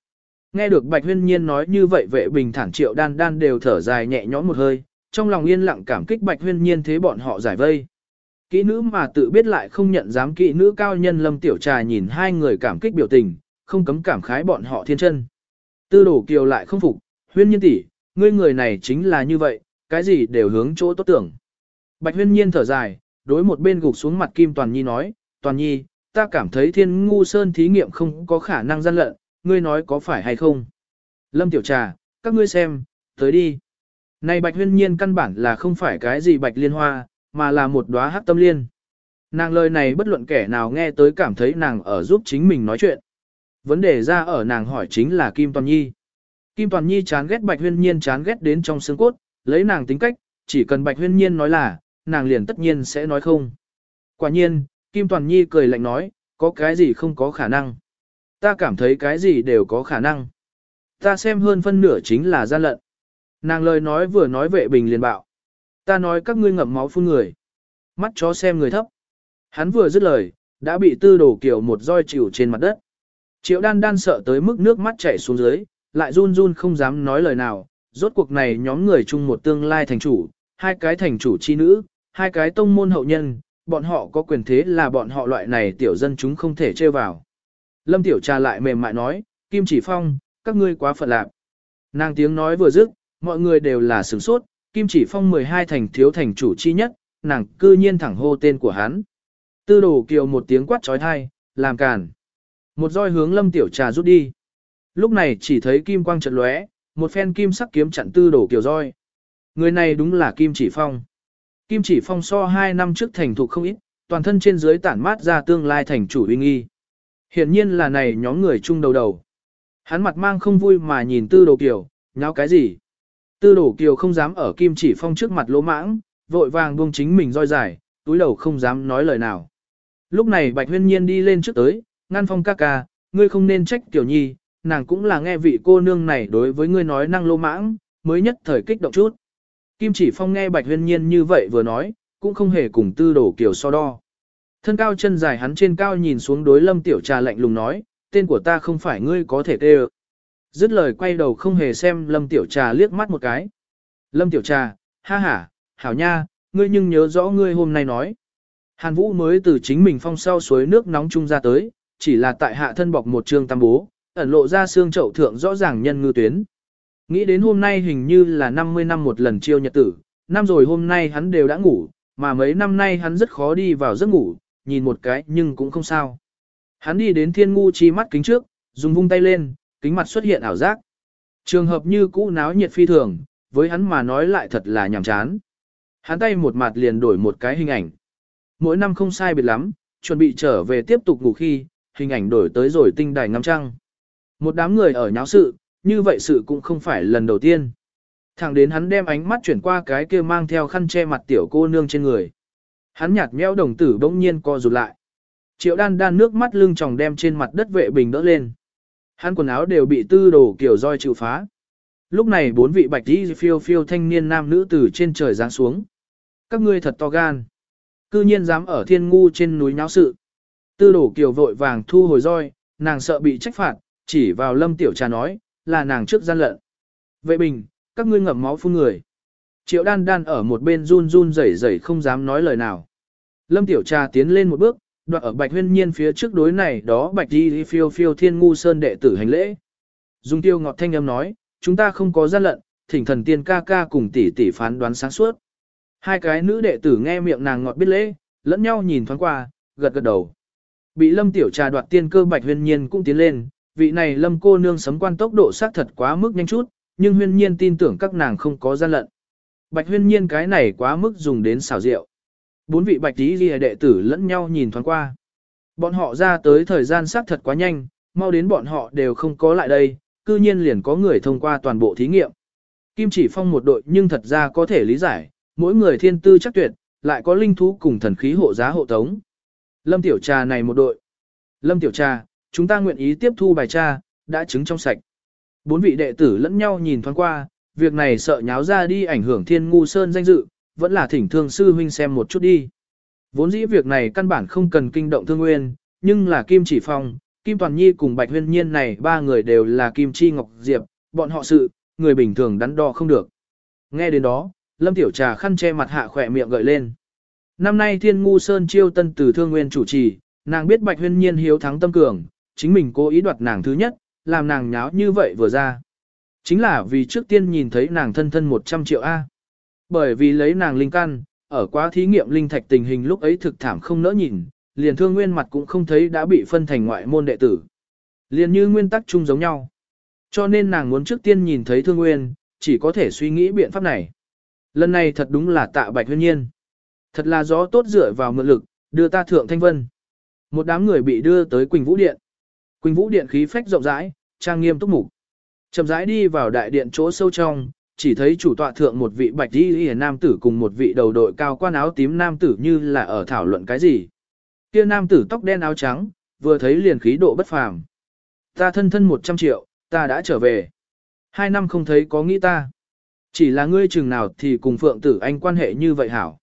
Speaker 1: Nghe được bạch huyên nhiên nói như vậy vệ bình thản triệu đan đan đều thở dài nhẹ nhõm một hơi, trong lòng yên lặng cảm kích bạch huyên nhiên thế bọn họ giải vây. Kỹ nữ mà tự biết lại không nhận dám kỹ nữ cao nhân Lâm Tiểu Trà nhìn hai người cảm kích biểu tình, không cấm cảm khái bọn họ thiên chân. Tư đổ kiều lại không phục, huyên nhiên tỷ, ngươi người này chính là như vậy, cái gì đều hướng chỗ tốt tưởng. Bạch huyên nhiên thở dài, đối một bên gục xuống mặt Kim Toàn Nhi nói, Toàn Nhi, ta cảm thấy thiên ngu sơn thí nghiệm không có khả năng gian lận, ngươi nói có phải hay không. Lâm Tiểu Trà, các ngươi xem, tới đi. Này Bạch huyên nhiên căn bản là không phải cái gì Bạch liên hoa, mà là một đóa hắc tâm liên. Nàng lời này bất luận kẻ nào nghe tới cảm thấy nàng ở giúp chính mình nói chuyện. Vấn đề ra ở nàng hỏi chính là Kim Toàn Nhi. Kim Toàn Nhi chán ghét Bạch Huyên Nhiên chán ghét đến trong xương cốt, lấy nàng tính cách, chỉ cần Bạch Huyên Nhiên nói là, nàng liền tất nhiên sẽ nói không. Quả nhiên, Kim Toàn Nhi cười lạnh nói, có cái gì không có khả năng. Ta cảm thấy cái gì đều có khả năng. Ta xem hơn phân nửa chính là gian lận. Nàng lời nói vừa nói vệ bình liền bạo. Ta nói các ngươi ngậm máu phun người. Mắt chó xem người thấp. Hắn vừa dứt lời, đã bị tư đổ kiểu một roi chịu trên mặt đất. Triệu đan đan sợ tới mức nước mắt chảy xuống dưới, lại run run không dám nói lời nào. Rốt cuộc này nhóm người chung một tương lai thành chủ, hai cái thành chủ chi nữ, hai cái tông môn hậu nhân, bọn họ có quyền thế là bọn họ loại này tiểu dân chúng không thể trêu vào. Lâm tiểu trà lại mềm mại nói, Kim chỉ phong, các ngươi quá phận lạc. Nàng tiếng nói vừa dứt, mọi người đều là sửng sốt, Kim chỉ phong 12 thành thiếu thành chủ chi nhất, nàng cư nhiên thẳng hô tên của hắn. Tư đồ kiều một tiếng quát trói thai, làm càn. Một roi hướng lâm tiểu trà rút đi. Lúc này chỉ thấy kim quang trận lóe, một phen kim sắc kiếm chặn tư đồ kiểu roi. Người này đúng là Kim Chỉ Phong. Kim Chỉ Phong so 2 năm trước thành thục không ít, toàn thân trên dưới tản mát ra tương lai thành chủ uy nghi. Hiển nhiên là này nhóm người chung đầu đầu. Hắn mặt mang không vui mà nhìn tư đồ kiều, nháo cái gì? Tư đồ kiều không dám ở Kim Chỉ Phong trước mặt lỗ mãng, vội vàng buông chính mình roi dài, túi đầu không dám nói lời nào. Lúc này Bạch Huyên Nhiên đi lên trước tới, ngăn phong ca ca, ngươi không nên trách Tiểu Nhi, nàng cũng là nghe vị cô nương này đối với ngươi nói năng lô mãng, mới nhất thời kích động chút. Kim chỉ phong nghe Bạch Huyên Nhiên như vậy vừa nói, cũng không hề cùng tư đổ kiểu so đo. Thân cao chân dài hắn trên cao nhìn xuống đối lâm tiểu trà lạnh lùng nói, tên của ta không phải ngươi có thể tê Dứt lời quay đầu không hề xem lâm tiểu trà liếc mắt một cái. Lâm tiểu trà, ha ha, hảo nha, ngươi nhưng nhớ rõ ngươi hôm nay nói. Hàn Vũ mới từ chính mình phong sau suối nước nóng chung ra tới, chỉ là tại hạ thân bọc một trương tam bố, ẩn lộ ra xương chậu thượng rõ ràng nhân ngư tuyến. Nghĩ đến hôm nay hình như là 50 năm một lần chiêu nhật tử, năm rồi hôm nay hắn đều đã ngủ, mà mấy năm nay hắn rất khó đi vào giấc ngủ, nhìn một cái nhưng cũng không sao. Hắn đi đến thiên ngu chi mắt kính trước, dùng vung tay lên, kính mặt xuất hiện ảo giác. Trường hợp như cũ náo nhiệt phi thường, với hắn mà nói lại thật là nhàm chán. Hắn tay một mặt liền đổi một cái hình ảnh. Mỗi năm không sai biệt lắm, chuẩn bị trở về tiếp tục ngủ khi, hình ảnh đổi tới rồi tinh đài ngắm trăng. Một đám người ở nháo sự, như vậy sự cũng không phải lần đầu tiên. Thẳng đến hắn đem ánh mắt chuyển qua cái kia mang theo khăn che mặt tiểu cô nương trên người. Hắn nhạt nhẽo đồng tử bỗng nhiên co rụt lại. Triệu đan đan nước mắt lưng tròng đem trên mặt đất vệ bình đỡ lên. Hắn quần áo đều bị tư đồ kiểu roi chịu phá. Lúc này bốn vị bạch đi phiêu phiêu thanh niên nam nữ từ trên trời giáng xuống. Các ngươi thật to gan. Cư nhiên dám ở thiên ngu trên núi nháo sự. Tư đổ kiều vội vàng thu hồi roi, nàng sợ bị trách phạt, chỉ vào lâm tiểu trà nói, là nàng trước gian lận. Vệ bình, các ngươi ngậm máu phun người. Triệu đan đan ở một bên run run rẩy rẩy không dám nói lời nào. Lâm tiểu trà tiến lên một bước, đoạn ở bạch huyên nhiên phía trước đối này đó bạch đi phiêu phiêu thiên ngu sơn đệ tử hành lễ. Dung tiêu ngọt thanh âm nói, chúng ta không có gian lận, thỉnh thần tiên ca ca cùng tỷ tỷ phán đoán sáng suốt. Hai cái nữ đệ tử nghe miệng nàng ngọt biết lễ, lẫn nhau nhìn thoáng qua, gật gật đầu. Bị lâm tiểu trà đoạt tiên cơ bạch huyên nhiên cũng tiến lên, vị này lâm cô nương sấm quan tốc độ xác thật quá mức nhanh chút, nhưng huyên nhiên tin tưởng các nàng không có gian lận. Bạch huyên nhiên cái này quá mức dùng đến xảo rượu. Bốn vị bạch tí ghi đệ tử lẫn nhau nhìn thoáng qua. Bọn họ ra tới thời gian xác thật quá nhanh, mau đến bọn họ đều không có lại đây, cư nhiên liền có người thông qua toàn bộ thí nghiệm. Kim chỉ phong một đội nhưng thật ra có thể lý giải, mỗi người thiên tư chắc tuyệt, lại có linh thú cùng thần khí hộ giá hộ tống. Lâm Tiểu Trà này một đội. Lâm Tiểu Trà, chúng ta nguyện ý tiếp thu bài tra, đã chứng trong sạch. Bốn vị đệ tử lẫn nhau nhìn thoáng qua, việc này sợ nháo ra đi ảnh hưởng thiên ngu sơn danh dự, vẫn là thỉnh thương sư huynh xem một chút đi. Vốn dĩ việc này căn bản không cần kinh động thương nguyên, nhưng là Kim Chỉ Phong, Kim Toàn Nhi cùng Bạch Huyên Nhiên này ba người đều là Kim Chi Ngọc Diệp, bọn họ sự, người bình thường đắn đo không được. Nghe đến đó, Lâm Tiểu Trà khăn che mặt hạ khỏe miệng gợi lên. Năm nay Thiên Ngu Sơn chiêu tân từ Thương Nguyên chủ trì, nàng biết Bạch Huyên Nhiên hiếu thắng tâm cường, chính mình cố ý đoạt nàng thứ nhất, làm nàng nháo như vậy vừa ra. Chính là vì trước tiên nhìn thấy nàng thân thân 100 triệu A. Bởi vì lấy nàng linh căn, ở quá thí nghiệm linh thạch tình hình lúc ấy thực thảm không nỡ nhìn, liền thương nguyên mặt cũng không thấy đã bị phân thành ngoại môn đệ tử. Liền như nguyên tắc chung giống nhau. Cho nên nàng muốn trước tiên nhìn thấy thương nguyên, chỉ có thể suy nghĩ biện pháp này. Lần này thật đúng là tạ bạch huyên nhiên. Thật là gió tốt dựa vào mượn lực, đưa ta thượng thanh vân. Một đám người bị đưa tới Quỳnh Vũ Điện. Quỳnh Vũ Điện khí phách rộng rãi, trang nghiêm túc mục. Chậm rãi đi vào đại điện chỗ sâu trong, chỉ thấy chủ tọa thượng một vị bạch y y nam tử cùng một vị đầu đội cao quan áo tím nam tử như là ở thảo luận cái gì. Kia nam tử tóc đen áo trắng, vừa thấy liền khí độ bất phàm. Ta thân thân 100 triệu, ta đã trở về. Hai năm không thấy có nghĩ ta. Chỉ là ngươi chừng nào thì cùng Phượng Tử Anh quan hệ như vậy hảo.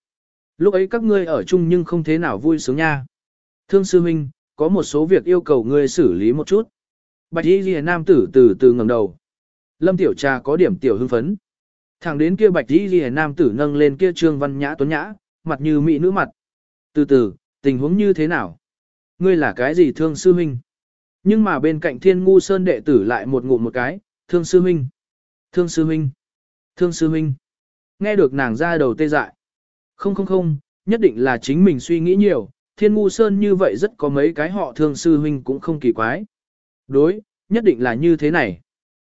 Speaker 1: Lúc ấy các ngươi ở chung nhưng không thế nào vui sướng nha. Thương sư huynh, có một số việc yêu cầu ngươi xử lý một chút. Bạch y ghi nam tử từ từ ngẩng đầu. Lâm tiểu trà có điểm tiểu hưng phấn. Thẳng đến kia bạch y ghi nam tử nâng lên kia trương văn nhã tuấn nhã, mặt như mỹ nữ mặt. Từ từ, tình huống như thế nào? Ngươi là cái gì thương sư huynh? Nhưng mà bên cạnh thiên ngu sơn đệ tử lại một ngụm một cái, thương sư huynh, thương sư huynh, thương sư huynh. Nghe được nàng ra đầu tê dại. Không không không, nhất định là chính mình suy nghĩ nhiều, thiên ngu sơn như vậy rất có mấy cái họ thương sư huynh cũng không kỳ quái. Đối, nhất định là như thế này.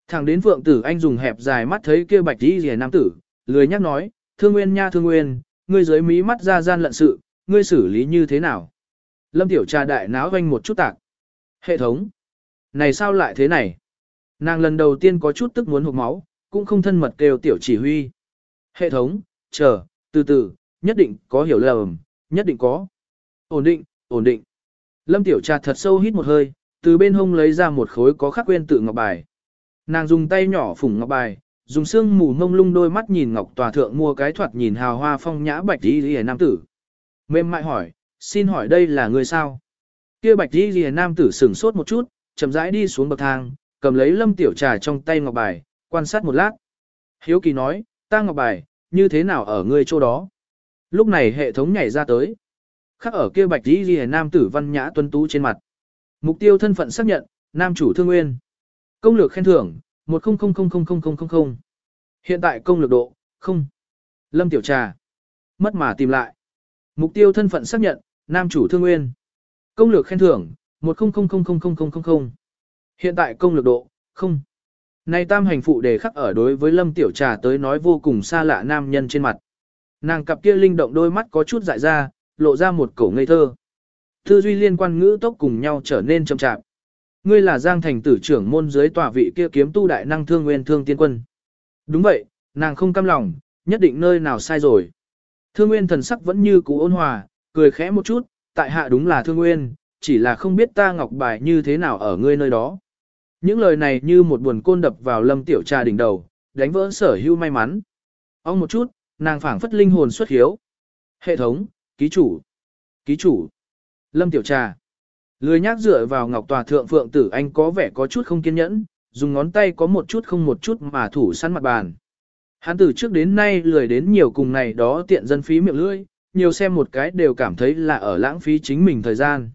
Speaker 1: Thẳng đến vượng tử anh dùng hẹp dài mắt thấy kia bạch đi rìa nam tử, lười nhắc nói, thương nguyên nha thương nguyên, ngươi dưới mí mắt ra gian lận sự, ngươi xử lý như thế nào? Lâm tiểu trà đại náo doanh một chút tạc. Hệ thống. Này sao lại thế này? Nàng lần đầu tiên có chút tức muốn hụt máu, cũng không thân mật kêu tiểu chỉ huy. Hệ thống, chờ, từ từ, nhất định có hiểu lầm, nhất định có. Ổn định, ổn định. Lâm tiểu trà thật sâu hít một hơi, từ bên hông lấy ra một khối có khắc quên tự ngọc bài. Nàng dùng tay nhỏ phủng ngọc bài, dùng xương mù ngông lung đôi mắt nhìn ngọc tòa thượng mua cái thoạt nhìn hào hoa phong nhã bạch đi lìa nam tử. Mềm mại hỏi, xin hỏi đây là người sao? Kia bạch đi lìa nam tử sửng sốt một chút, chậm rãi đi xuống bậc thang, cầm lấy lâm tiểu trà trong tay ngọc bài, quan sát một lát. Hiếu kỳ nói, ta ngọc bài, như thế nào ở ngươi chỗ đó? Lúc này hệ thống nhảy ra tới. Khắc ở kia bạch đi lìa nam tử văn nhã tuân tú trên mặt. Mục tiêu thân phận xác nhận, nam chủ thương nguyên. Công lược khen thưởng, 10000000. Hiện tại công lược độ, không. Lâm Tiểu Trà. Mất mà tìm lại. Mục tiêu thân phận xác nhận, nam chủ thương nguyên. Công lược khen thưởng, 10000000. Hiện tại công lược độ, không. Này tam hành phụ đề khắc ở đối với Lâm Tiểu Trà tới nói vô cùng xa lạ nam nhân trên mặt. Nàng cặp kia linh động đôi mắt có chút dại ra, lộ ra một cổ ngây thơ. Tư duy liên quan ngữ tốc cùng nhau trở nên chậm chạp. Ngươi là Giang Thành tử trưởng môn dưới tòa vị kia kiếm tu đại năng thương nguyên thương tiên quân. Đúng vậy, nàng không cam lòng, nhất định nơi nào sai rồi. Thương nguyên thần sắc vẫn như cũ ôn hòa, cười khẽ một chút, tại hạ đúng là thương nguyên, chỉ là không biết ta ngọc bài như thế nào ở ngươi nơi đó. Những lời này như một buồn côn đập vào lâm tiểu trà đỉnh đầu, đánh vỡ sở hưu may mắn. Ông một chút, nàng phảng phất linh hồn xuất hiếu. Hệ thống, ký chủ, ký chủ, lâm tiểu trà. Lười nhác dựa vào ngọc tòa thượng phượng tử anh có vẻ có chút không kiên nhẫn, dùng ngón tay có một chút không một chút mà thủ săn mặt bàn. Hắn từ trước đến nay lười đến nhiều cùng này đó tiện dân phí miệng lưỡi, nhiều xem một cái đều cảm thấy là ở lãng phí chính mình thời gian.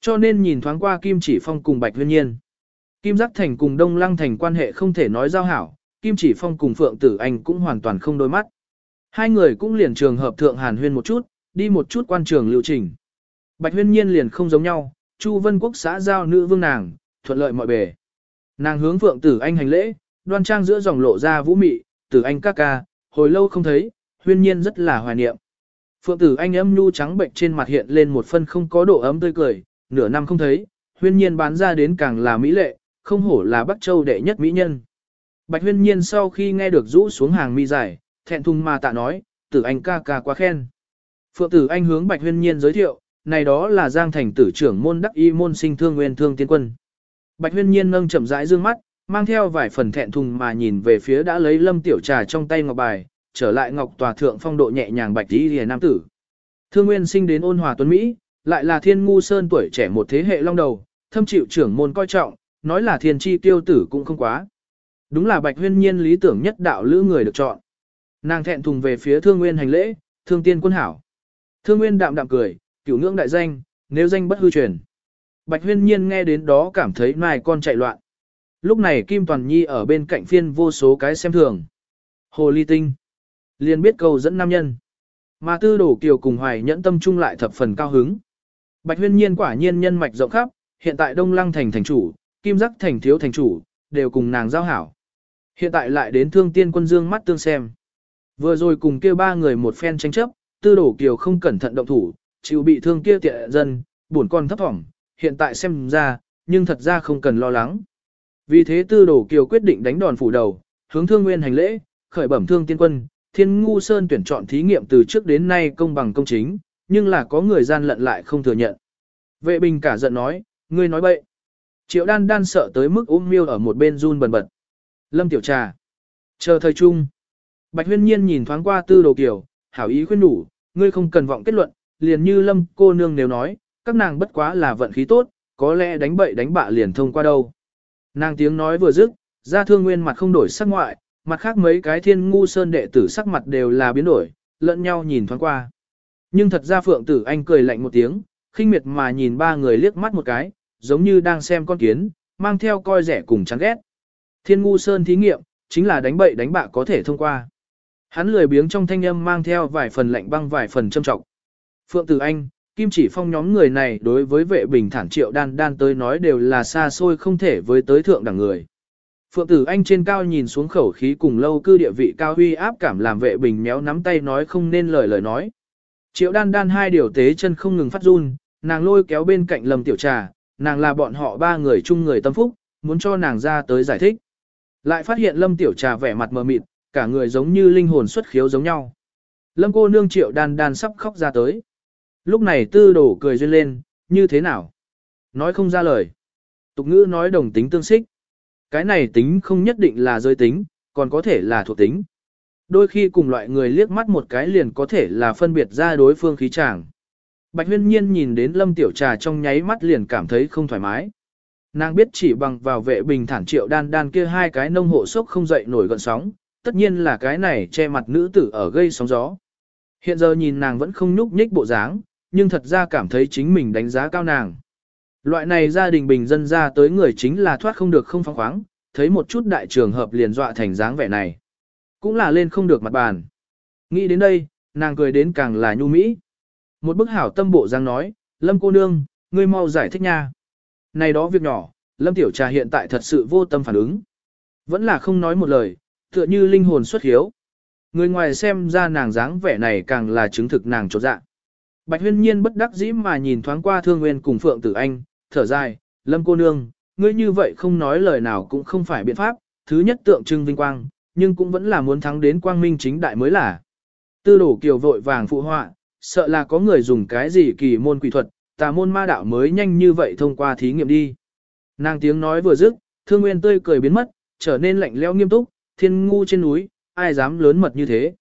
Speaker 1: Cho nên nhìn thoáng qua Kim Chỉ Phong cùng Bạch Huyên Nhiên. Kim Giác Thành cùng Đông Lăng Thành quan hệ không thể nói giao hảo, Kim Chỉ Phong cùng Phượng Tử Anh cũng hoàn toàn không đôi mắt. Hai người cũng liền trường hợp thượng hàn huyên một chút, đi một chút quan trường lưu trình. Bạch Huyên Nhiên liền không giống nhau, Chu Vân Quốc xã giao nữ vương nàng, thuận lợi mọi bề. Nàng hướng Phượng Tử Anh hành lễ, đoan trang giữa dòng lộ ra vũ mị, Tử Anh ca ca, hồi lâu không thấy, huyên nhiên rất là hoài niệm. Phượng Tử Anh âm nhu trắng bệnh trên mặt hiện lên một phân không có độ ấm tươi cười, nửa năm không thấy, huyên nhiên bán ra đến càng là mỹ lệ, không hổ là Bắc Châu đệ nhất mỹ nhân. Bạch huyên nhiên sau khi nghe được rũ xuống hàng mi dài, thẹn thùng mà tạ nói, Tử Anh ca ca quá khen. Phượng Tử Anh hướng Bạch huyên nhiên giới thiệu, này đó là Giang Thành tử trưởng môn đắc y môn sinh thương nguyên thương tiên quân. Bạch huyên nhiên nâng chậm rãi dương mắt, mang theo vài phần thẹn thùng mà nhìn về phía đã lấy lâm tiểu trà trong tay ngọc bài, trở lại ngọc tòa thượng phong độ nhẹ nhàng bạch tí rìa nam tử. Thương nguyên sinh đến ôn hòa tuấn Mỹ, lại là thiên ngu sơn tuổi trẻ một thế hệ long đầu, thâm chịu trưởng môn coi trọng, nói là thiên chi tiêu tử cũng không quá. Đúng là bạch huyên nhiên lý tưởng nhất đạo lữ người được chọn. Nàng thẹn thùng về phía thương nguyên hành lễ, thương tiên quân hảo. Thương Nguyên đạm đạm cười, cửu ngưỡng đại danh, nếu danh bất hư truyền. Bạch huyên nhiên nghe đến đó cảm thấy nài con chạy loạn. Lúc này Kim Toàn Nhi ở bên cạnh phiên vô số cái xem thường. Hồ ly tinh. liền biết cầu dẫn nam nhân. Mà tư đổ kiều cùng hoài nhẫn tâm trung lại thập phần cao hứng. Bạch huyên nhiên quả nhiên nhân mạch rộng khắp, hiện tại Đông Lăng thành thành chủ, Kim Giác thành thiếu thành chủ, đều cùng nàng giao hảo. Hiện tại lại đến thương tiên quân dương mắt tương xem. Vừa rồi cùng kia ba người một phen tranh chấp, tư đổ kiều không cẩn thận động thủ, chịu bị thương kia tiện dân, buồn con thấp thỏm, hiện tại xem ra, nhưng thật ra không cần lo lắng. Vì thế tư đổ kiều quyết định đánh đòn phủ đầu, hướng thương nguyên hành lễ, khởi bẩm thương tiên quân, thiên ngu sơn tuyển chọn thí nghiệm từ trước đến nay công bằng công chính, nhưng là có người gian lận lại không thừa nhận. Vệ bình cả giận nói, ngươi nói bậy. Triệu đan đan sợ tới mức ôm miêu ở một bên run bần bật. Lâm tiểu trà. Chờ thời trung. Bạch huyên nhiên nhìn thoáng qua tư đồ kiều, hảo ý khuyên đủ, ngươi không cần vọng kết luận, liền như lâm cô nương nếu nói, các nàng bất quá là vận khí tốt, có lẽ đánh bậy đánh bạ liền thông qua đâu. Nàng tiếng nói vừa dứt, ra thương nguyên mặt không đổi sắc ngoại, mặt khác mấy cái thiên ngu sơn đệ tử sắc mặt đều là biến đổi, lẫn nhau nhìn thoáng qua. Nhưng thật ra phượng tử anh cười lạnh một tiếng, khinh miệt mà nhìn ba người liếc mắt một cái, giống như đang xem con kiến, mang theo coi rẻ cùng chán ghét. Thiên ngu sơn thí nghiệm, chính là đánh bậy đánh bạ có thể thông qua. Hắn lười biếng trong thanh âm mang theo vài phần lạnh băng vài phần châm trọng. Phượng Tử Anh, Kim Chỉ Phong nhóm người này đối với vệ bình thản triệu đan đan tới nói đều là xa xôi không thể với tới thượng đẳng người. Phượng Tử Anh trên cao nhìn xuống khẩu khí cùng lâu cư địa vị cao huy áp cảm làm vệ bình méo nắm tay nói không nên lời lời nói. Triệu đan đan hai điều tế chân không ngừng phát run, nàng lôi kéo bên cạnh lầm tiểu trà, nàng là bọn họ ba người chung người tâm phúc, muốn cho nàng ra tới giải thích. Lại phát hiện lâm tiểu trà vẻ mặt mờ mịt, cả người giống như linh hồn xuất khiếu giống nhau. Lâm cô nương triệu đan đan sắp khóc ra tới. Lúc này tư đổ cười duyên lên, như thế nào? Nói không ra lời. Tục ngữ nói đồng tính tương xích. Cái này tính không nhất định là giới tính, còn có thể là thuộc tính. Đôi khi cùng loại người liếc mắt một cái liền có thể là phân biệt ra đối phương khí tràng. Bạch huyên nhiên nhìn đến lâm tiểu trà trong nháy mắt liền cảm thấy không thoải mái. Nàng biết chỉ bằng vào vệ bình thản triệu đan đan kia hai cái nông hộ sốc không dậy nổi gọn sóng, tất nhiên là cái này che mặt nữ tử ở gây sóng gió. Hiện giờ nhìn nàng vẫn không nhúc nhích bộ dáng, nhưng thật ra cảm thấy chính mình đánh giá cao nàng. Loại này gia đình bình dân ra tới người chính là thoát không được không phóng khoáng, thấy một chút đại trường hợp liền dọa thành dáng vẻ này. Cũng là lên không được mặt bàn. Nghĩ đến đây, nàng cười đến càng là nhu mỹ. Một bức hảo tâm bộ dáng nói, Lâm cô nương, ngươi mau giải thích nha. Này đó việc nhỏ, Lâm tiểu trà hiện tại thật sự vô tâm phản ứng. Vẫn là không nói một lời, tựa như linh hồn xuất hiếu. Người ngoài xem ra nàng dáng vẻ này càng là chứng thực nàng trột dạ. Bạch huyên nhiên bất đắc dĩ mà nhìn thoáng qua thương nguyên cùng Phượng Tử Anh, thở dài, lâm cô nương, ngươi như vậy không nói lời nào cũng không phải biện pháp, thứ nhất tượng trưng vinh quang, nhưng cũng vẫn là muốn thắng đến quang minh chính đại mới là. Tư đổ kiều vội vàng phụ họa, sợ là có người dùng cái gì kỳ môn quỷ thuật, tà môn ma đạo mới nhanh như vậy thông qua thí nghiệm đi. Nàng tiếng nói vừa dứt, thương nguyên tươi cười biến mất, trở nên lạnh lẽo nghiêm túc, thiên ngu trên núi, ai dám lớn mật như thế.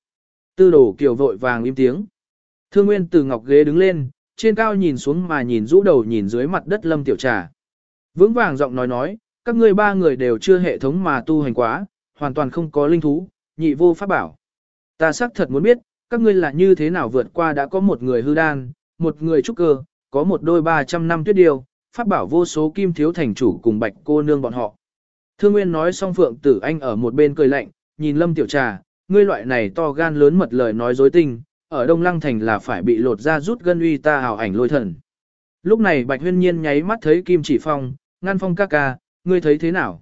Speaker 1: Tư đổ kiều vội vàng im tiếng. Thương Nguyên từ ngọc ghế đứng lên, trên cao nhìn xuống mà nhìn rũ đầu nhìn dưới mặt đất lâm tiểu trà. Vững vàng giọng nói nói, các ngươi ba người đều chưa hệ thống mà tu hành quá, hoàn toàn không có linh thú, nhị vô pháp bảo. Ta xác thật muốn biết, các ngươi là như thế nào vượt qua đã có một người hư đan, một người trúc cơ, có một đôi 300 năm tuyết điều, pháp bảo vô số kim thiếu thành chủ cùng bạch cô nương bọn họ. Thương Nguyên nói xong Phượng Tử Anh ở một bên cười lạnh, nhìn Lâm Tiểu Trà, ngươi loại này to gan lớn mật lời nói dối tinh, ở Đông Lăng Thành là phải bị lột ra rút gân uy ta hào ảnh lôi thần. Lúc này Bạch Huyên Nhiên nháy mắt thấy Kim Chỉ Phong, ngăn phong ca ca, ngươi thấy thế nào?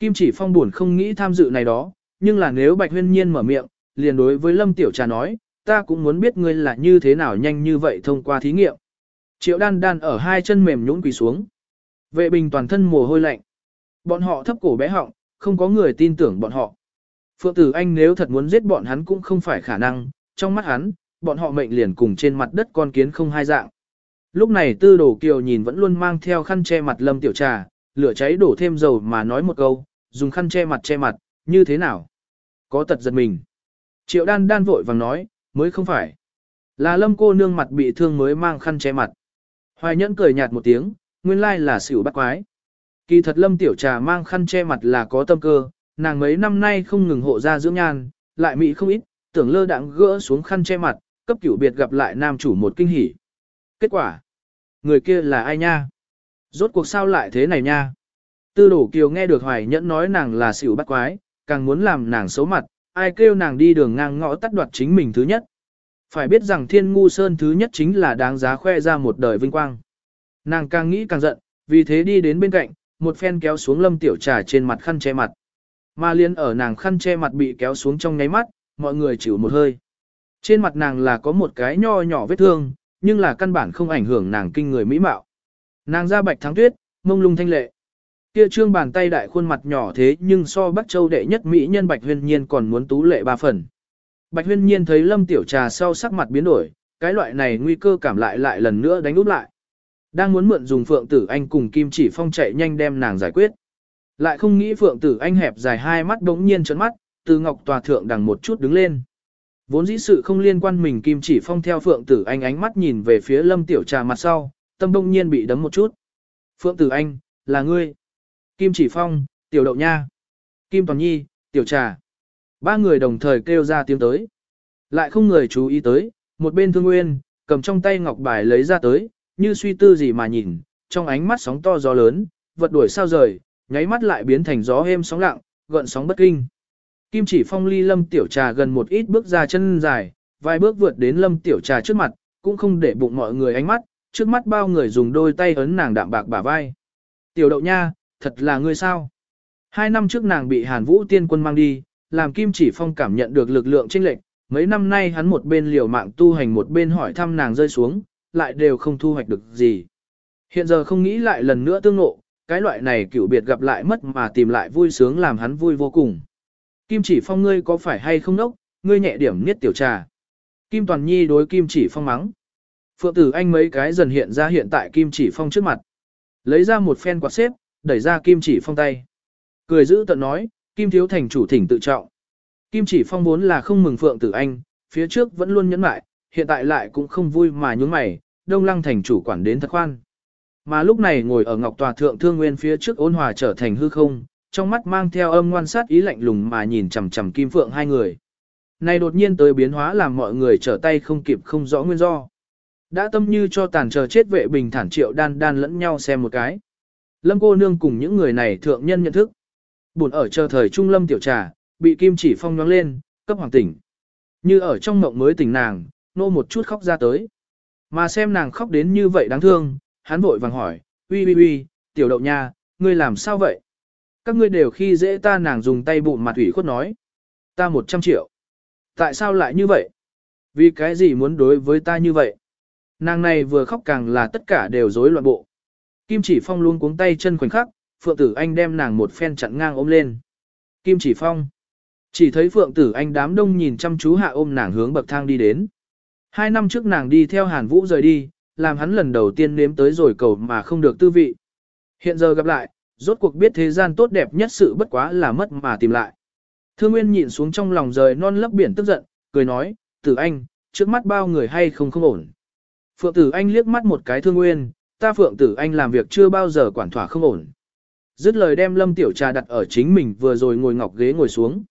Speaker 1: Kim Chỉ Phong buồn không nghĩ tham dự này đó, nhưng là nếu Bạch Huyên Nhiên mở miệng, liền đối với Lâm Tiểu Trà nói, ta cũng muốn biết ngươi là như thế nào nhanh như vậy thông qua thí nghiệm. Triệu đan đan ở hai chân mềm nhũn quỳ xuống. Vệ bình toàn thân mồ hôi lạnh. Bọn họ thấp cổ bé họng, không có người tin tưởng bọn họ. Phượng tử anh nếu thật muốn giết bọn hắn cũng không phải khả năng, trong mắt hắn, bọn họ mệnh liền cùng trên mặt đất con kiến không hai dạng. Lúc này tư Đồ kiều nhìn vẫn luôn mang theo khăn che mặt lâm tiểu trà, lửa cháy đổ thêm dầu mà nói một câu, dùng khăn che mặt che mặt, như thế nào? Có tật giật mình. Triệu đan đan vội vàng nói, mới không phải. Là lâm cô nương mặt bị thương mới mang khăn che mặt. Hoài nhẫn cười nhạt một tiếng, nguyên lai là xỉu bắt quái. Kỳ thật lâm tiểu trà mang khăn che mặt là có tâm cơ, nàng mấy năm nay không ngừng hộ ra dưỡng nhan, lại mỹ không ít, tưởng lơ đãng gỡ xuống khăn che mặt, cấp cửu biệt gặp lại nam chủ một kinh hỉ. Kết quả, người kia là ai nha? Rốt cuộc sao lại thế này nha? Tư đổ kiều nghe được hoài nhẫn nói nàng là xỉu bắt quái, càng muốn làm nàng xấu mặt, ai kêu nàng đi đường ngang ngõ tắt đoạt chính mình thứ nhất. Phải biết rằng thiên ngu sơn thứ nhất chính là đáng giá khoe ra một đời vinh quang. Nàng càng nghĩ càng giận, vì thế đi đến bên cạnh, một phen kéo xuống lâm tiểu trà trên mặt khăn che mặt. Mà liên ở nàng khăn che mặt bị kéo xuống trong nháy mắt, mọi người chịu một hơi. Trên mặt nàng là có một cái nho nhỏ vết thương, nhưng là căn bản không ảnh hưởng nàng kinh người mỹ mạo. Nàng da bạch thắng tuyết, mông lung thanh lệ. Kia trương bàn tay đại khuôn mặt nhỏ thế nhưng so Bắc Châu đệ nhất mỹ nhân Bạch Huyên Nhiên còn muốn tú lệ ba phần. Bạch Huyên Nhiên thấy Lâm Tiểu Trà sau sắc mặt biến đổi, cái loại này nguy cơ cảm lại lại lần nữa đánh úp lại. Đang muốn mượn dùng Phượng Tử Anh cùng Kim Chỉ Phong chạy nhanh đem nàng giải quyết. Lại không nghĩ Phượng Tử Anh hẹp dài hai mắt bỗng nhiên trợn mắt, từ ngọc tòa thượng đằng một chút đứng lên. Vốn dĩ sự không liên quan mình Kim Chỉ Phong theo Phượng Tử Anh ánh mắt nhìn về phía Lâm Tiểu Trà mặt sau, tâm đông nhiên bị đấm một chút. Phượng Tử Anh, là ngươi. Kim Chỉ Phong, Tiểu Đậu Nha, Kim Toàn Nhi, Tiểu Trà. Ba người đồng thời kêu ra tiếng tới. Lại không người chú ý tới, một bên thương nguyên, cầm trong tay ngọc bài lấy ra tới, như suy tư gì mà nhìn, trong ánh mắt sóng to gió lớn, vật đuổi sao rời, nháy mắt lại biến thành gió êm sóng lặng, gợn sóng bất kinh. Kim chỉ phong ly lâm tiểu trà gần một ít bước ra chân dài, vài bước vượt đến lâm tiểu trà trước mặt, cũng không để bụng mọi người ánh mắt, trước mắt bao người dùng đôi tay ấn nàng đạm bạc bả vai. Tiểu đậu nha, thật là ngươi sao? Hai năm trước nàng bị Hàn Vũ tiên quân mang đi, làm Kim Chỉ Phong cảm nhận được lực lượng chênh lệch, mấy năm nay hắn một bên liều mạng tu hành một bên hỏi thăm nàng rơi xuống, lại đều không thu hoạch được gì. Hiện giờ không nghĩ lại lần nữa tương ngộ, cái loại này cựu biệt gặp lại mất mà tìm lại vui sướng làm hắn vui vô cùng. Kim Chỉ Phong ngươi có phải hay không nốc, ngươi nhẹ điểm niết tiểu trà. Kim Toàn Nhi đối Kim Chỉ Phong mắng. Phượng tử anh mấy cái dần hiện ra hiện tại Kim Chỉ Phong trước mặt. Lấy ra một phen quạt xếp, đẩy ra Kim Chỉ Phong tay. Cười giữ tận nói, Kim Thiếu Thành chủ thỉnh tự trọng. Kim Chỉ Phong vốn là không mừng Phượng Tử Anh, phía trước vẫn luôn nhẫn mại, hiện tại lại cũng không vui mà nhún mày, Đông Lăng Thành chủ quản đến thật khoan. Mà lúc này ngồi ở Ngọc Tòa Thượng Thương Nguyên phía trước ôn hòa trở thành hư không, trong mắt mang theo âm ngoan sát ý lạnh lùng mà nhìn chằm chằm Kim Phượng hai người. Này đột nhiên tới biến hóa làm mọi người trở tay không kịp không rõ nguyên do. Đã tâm như cho tàn chờ chết vệ bình thản triệu đan đan lẫn nhau xem một cái. Lâm cô nương cùng những người này thượng nhân nhận thức. Buồn ở chờ thời trung lâm tiểu trà, bị kim chỉ phong nhoáng lên, cấp hoàng tỉnh. Như ở trong mộng mới tỉnh nàng, nô một chút khóc ra tới. Mà xem nàng khóc đến như vậy đáng thương, hắn vội vàng hỏi, uy uy uy, tiểu đậu nha, ngươi làm sao vậy? Các ngươi đều khi dễ ta nàng dùng tay bụng mặt ủy khuất nói. Ta một trăm triệu. Tại sao lại như vậy? Vì cái gì muốn đối với ta như vậy? Nàng này vừa khóc càng là tất cả đều rối loạn bộ. Kim chỉ phong luôn cuống tay chân khoảnh khắc, Phượng Tử Anh đem nàng một phen chặn ngang ôm lên. Kim chỉ phong. Chỉ thấy Phượng Tử Anh đám đông nhìn chăm chú hạ ôm nàng hướng bậc thang đi đến. Hai năm trước nàng đi theo Hàn Vũ rời đi, làm hắn lần đầu tiên nếm tới rồi cầu mà không được tư vị. Hiện giờ gặp lại, rốt cuộc biết thế gian tốt đẹp nhất sự bất quá là mất mà tìm lại. Thương Nguyên nhịn xuống trong lòng rời non lấp biển tức giận, cười nói, Tử Anh, trước mắt bao người hay không không ổn. Phượng Tử Anh liếc mắt một cái Thương Nguyên, ta Phượng Tử Anh làm việc chưa bao giờ quản thỏa không ổn. Dứt lời đem lâm tiểu trà đặt ở chính mình vừa rồi ngồi ngọc ghế ngồi xuống.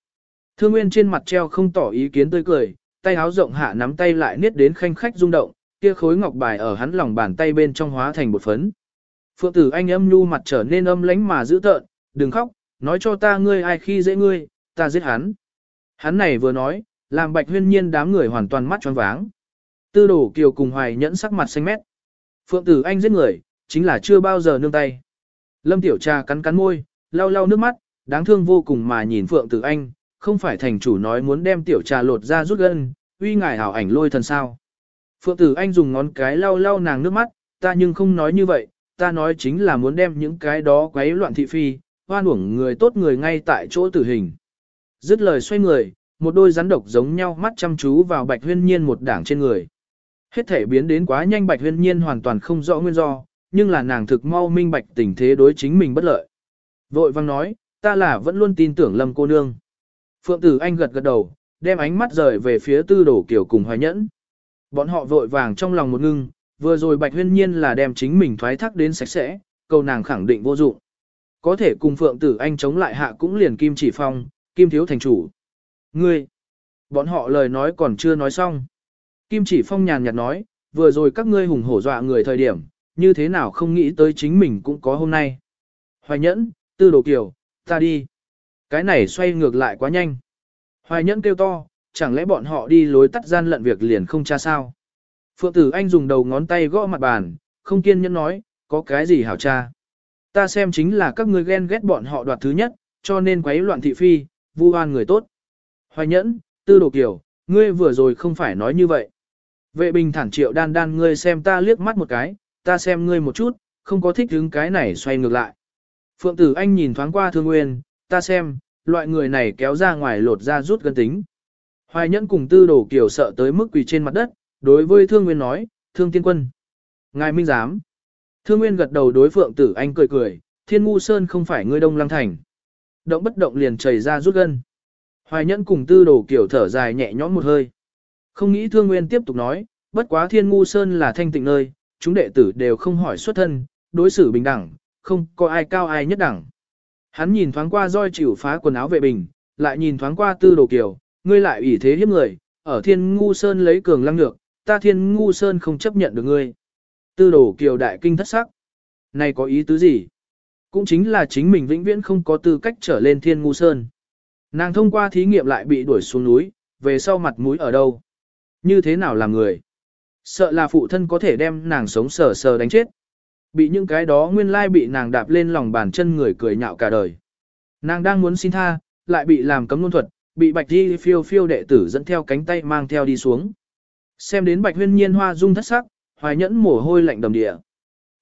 Speaker 1: Thương Nguyên trên mặt treo không tỏ ý kiến tươi cười, tay áo rộng hạ nắm tay lại niết đến khanh khách rung động, kia khối ngọc bài ở hắn lòng bàn tay bên trong hóa thành một phấn. Phượng tử anh âm nhu mặt trở nên âm lánh mà dữ tợn, đừng khóc, nói cho ta ngươi ai khi dễ ngươi, ta giết hắn. Hắn này vừa nói, làm bạch huyên nhiên đám người hoàn toàn mắt tròn váng. Tư đổ kiều cùng hoài nhẫn sắc mặt xanh mét. Phượng tử anh giết người, chính là chưa bao giờ nương tay. Lâm tiểu trà cắn cắn môi, lau lau nước mắt, đáng thương vô cùng mà nhìn Phượng tử anh, không phải thành chủ nói muốn đem tiểu trà lột ra rút gân, uy ngài hảo ảnh lôi thần sao. Phượng tử anh dùng ngón cái lau lau nàng nước mắt, ta nhưng không nói như vậy, ta nói chính là muốn đem những cái đó quấy loạn thị phi, hoan uổng người tốt người ngay tại chỗ tử hình. Dứt lời xoay người, một đôi rắn độc giống nhau mắt chăm chú vào bạch huyên nhiên một đảng trên người. Hết thể biến đến quá nhanh bạch huyên nhiên hoàn toàn không rõ nguyên do, nhưng là nàng thực mau minh bạch tình thế đối chính mình bất lợi. Vội vang nói, ta là vẫn luôn tin tưởng lâm cô nương. Phượng tử anh gật gật đầu, đem ánh mắt rời về phía tư đổ kiểu cùng hoài nhẫn. Bọn họ vội vàng trong lòng một ngưng, vừa rồi bạch huyên nhiên là đem chính mình thoái thác đến sạch sẽ, câu nàng khẳng định vô dụng. Có thể cùng Phượng tử anh chống lại hạ cũng liền kim chỉ phong, kim thiếu thành chủ. Ngươi! Bọn họ lời nói còn chưa nói xong. Kim chỉ phong nhàn nhạt nói, vừa rồi các ngươi hùng hổ dọa người thời điểm, như thế nào không nghĩ tới chính mình cũng có hôm nay. Hoài nhẫn, tư đồ kiều, ta đi. Cái này xoay ngược lại quá nhanh. Hoài nhẫn kêu to, chẳng lẽ bọn họ đi lối tắt gian lận việc liền không cha sao. Phượng tử anh dùng đầu ngón tay gõ mặt bàn, không kiên nhẫn nói, có cái gì hảo cha. Ta xem chính là các ngươi ghen ghét bọn họ đoạt thứ nhất, cho nên quấy loạn thị phi, vu oan người tốt. Hoài nhẫn, tư đồ kiều, ngươi vừa rồi không phải nói như vậy. Vệ bình thản triệu đan đan ngươi xem ta liếc mắt một cái, ta xem ngươi một chút, không có thích hứng cái này xoay ngược lại. Phượng tử anh nhìn thoáng qua thương nguyên, ta xem, loại người này kéo ra ngoài lột ra rút gân tính. Hoài nhẫn cùng tư đồ kiểu sợ tới mức quỳ trên mặt đất, đối với thương nguyên nói, thương tiên quân. Ngài minh giám. Thương nguyên gật đầu đối phượng tử anh cười cười, thiên ngu sơn không phải ngươi đông lăng thành. Động bất động liền chảy ra rút gân. Hoài nhẫn cùng tư đồ kiểu thở dài nhẹ nhõm một hơi. Không nghĩ thương nguyên tiếp tục nói, bất quá thiên ngu sơn là thanh tịnh nơi, chúng đệ tử đều không hỏi xuất thân, đối xử bình đẳng, không có ai cao ai nhất đẳng. Hắn nhìn thoáng qua roi chịu phá quần áo vệ bình, lại nhìn thoáng qua tư đồ kiều, ngươi lại ủy thế hiếp người, ở thiên ngu sơn lấy cường lăng lược, ta thiên ngu sơn không chấp nhận được ngươi. Tư đồ kiều đại kinh thất sắc. Này có ý tứ gì? Cũng chính là chính mình vĩnh viễn không có tư cách trở lên thiên ngu sơn. Nàng thông qua thí nghiệm lại bị đuổi xuống núi, về sau mặt mũi ở đâu? Như thế nào làm người? Sợ là phụ thân có thể đem nàng sống sờ sờ đánh chết. Bị những cái đó nguyên lai bị nàng đạp lên lòng bàn chân người cười nhạo cả đời. Nàng đang muốn xin tha, lại bị làm cấm luân thuật, bị bạch đi phiêu phiêu đệ tử dẫn theo cánh tay mang theo đi xuống. Xem đến bạch huyên nhiên hoa dung thất sắc, hoài nhẫn mồ hôi lạnh đầm địa.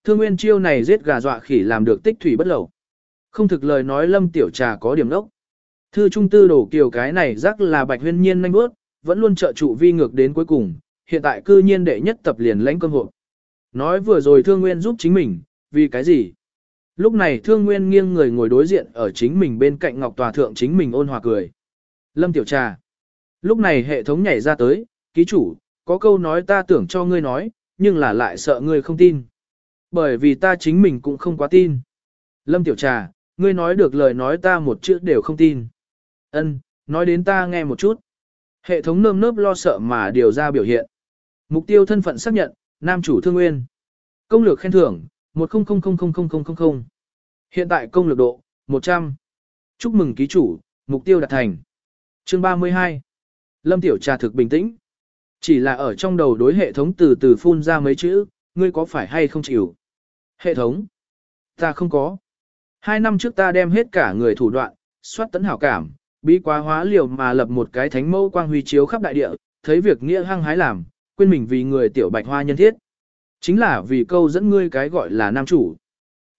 Speaker 1: Thương nguyên chiêu này giết gà dọa khỉ làm được tích thủy bất lẩu. Không thực lời nói lâm tiểu trà có điểm đốc. Thư trung tư đổ kiều cái này rắc là bạch huyên nhiên nhanh bước, vẫn luôn trợ trụ vi ngược đến cuối cùng, hiện tại cư nhiên đệ nhất tập liền lãnh cơm hộ. Nói vừa rồi thương nguyên giúp chính mình, vì cái gì? Lúc này thương nguyên nghiêng người ngồi đối diện ở chính mình bên cạnh ngọc tòa thượng chính mình ôn hòa cười. Lâm tiểu trà. Lúc này hệ thống nhảy ra tới, ký chủ, có câu nói ta tưởng cho ngươi nói, nhưng là lại sợ ngươi không tin. Bởi vì ta chính mình cũng không quá tin. Lâm tiểu trà, ngươi nói được lời nói ta một chữ đều không tin. Ân, nói đến ta nghe một chút. Hệ thống nơm nớp lo sợ mà điều ra biểu hiện. Mục tiêu thân phận xác nhận, nam chủ thương nguyên. Công lược khen thưởng, 10000000. Hiện tại công lược độ, 100. Chúc mừng ký chủ, mục tiêu đạt thành. Chương 32. Lâm Tiểu Trà thực bình tĩnh. Chỉ là ở trong đầu đối hệ thống từ từ phun ra mấy chữ, ngươi có phải hay không chịu? Hệ thống. Ta không có. Hai năm trước ta đem hết cả người thủ đoạn, soát tấn hảo cảm, bí quá hóa liều mà lập một cái thánh mẫu quang huy chiếu khắp đại địa, thấy việc nghĩa hăng hái làm, quên mình vì người tiểu bạch hoa nhân thiết. Chính là vì câu dẫn ngươi cái gọi là nam chủ.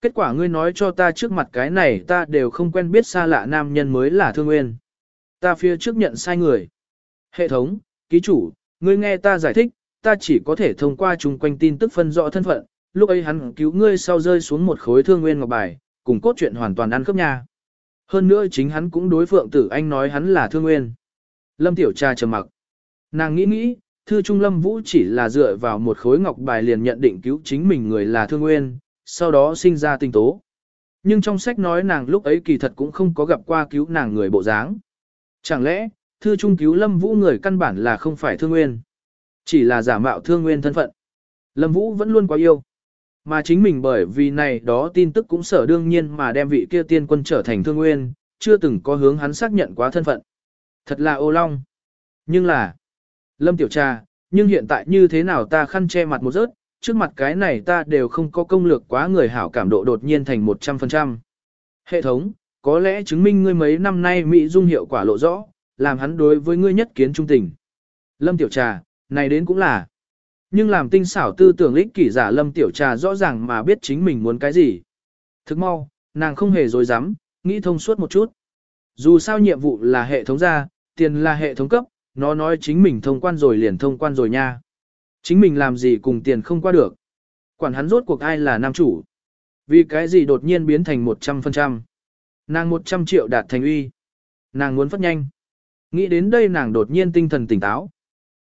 Speaker 1: Kết quả ngươi nói cho ta trước mặt cái này ta đều không quen biết xa lạ nam nhân mới là thương nguyên. Ta phía trước nhận sai người. Hệ thống, ký chủ, ngươi nghe ta giải thích, ta chỉ có thể thông qua chung quanh tin tức phân rõ thân phận, lúc ấy hắn cứu ngươi sau rơi xuống một khối thương nguyên ngọc bài, cùng cốt truyện hoàn toàn ăn khớp nha. Hơn nữa chính hắn cũng đối phượng tử anh nói hắn là thương nguyên. Lâm Tiểu Cha trầm mặc. Nàng nghĩ nghĩ, thư trung Lâm Vũ chỉ là dựa vào một khối ngọc bài liền nhận định cứu chính mình người là thương nguyên, sau đó sinh ra tinh tố. Nhưng trong sách nói nàng lúc ấy kỳ thật cũng không có gặp qua cứu nàng người bộ dáng. Chẳng lẽ, thư trung cứu Lâm Vũ người căn bản là không phải thương nguyên, chỉ là giả mạo thương nguyên thân phận. Lâm Vũ vẫn luôn quá yêu. Mà chính mình bởi vì này đó tin tức cũng sở đương nhiên mà đem vị kia tiên quân trở thành thương nguyên, chưa từng có hướng hắn xác nhận quá thân phận. Thật là ô long. Nhưng là, Lâm Tiểu Trà, nhưng hiện tại như thế nào ta khăn che mặt một rớt, trước mặt cái này ta đều không có công lược quá người hảo cảm độ đột nhiên thành 100%. Hệ thống, có lẽ chứng minh ngươi mấy năm nay Mỹ dung hiệu quả lộ rõ, làm hắn đối với ngươi nhất kiến trung tình. Lâm Tiểu Trà, này đến cũng là. Nhưng làm tinh xảo tư tưởng lích kỷ giả Lâm Tiểu Trà rõ ràng mà biết chính mình muốn cái gì. Thức mau, nàng không hề dối dám, nghĩ thông suốt một chút. Dù sao nhiệm vụ là hệ thống ra, tiền là hệ thống cấp, nó nói chính mình thông quan rồi liền thông quan rồi nha. Chính mình làm gì cùng tiền không qua được. Quản hắn rốt cuộc ai là nam chủ. Vì cái gì đột nhiên biến thành 100%. Nàng 100 triệu đạt thành uy. Nàng muốn phát nhanh. Nghĩ đến đây nàng đột nhiên tinh thần tỉnh táo.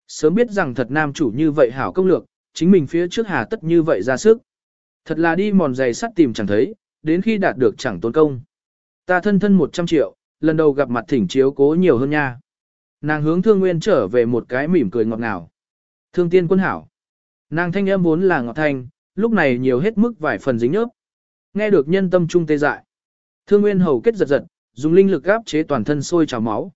Speaker 1: Sớm biết rằng thật nam chủ như vậy hảo công lược, chính mình phía trước hà tất như vậy ra sức. Thật là đi mòn giày sắt tìm chẳng thấy, đến khi đạt được chẳng tốn công. Ta thân thân 100 triệu, lần đầu gặp mặt thỉnh chiếu cố nhiều hơn nha. Nàng hướng thương nguyên trở về một cái mỉm cười ngọt ngào. Thương tiên quân hảo. Nàng thanh âm vốn là ngọt thanh, lúc này nhiều hết mức vài phần dính nhớp. Nghe được nhân tâm trung tê dại. Thương Nguyên hầu kết giật giật, dùng linh lực gáp chế toàn thân sôi trào máu.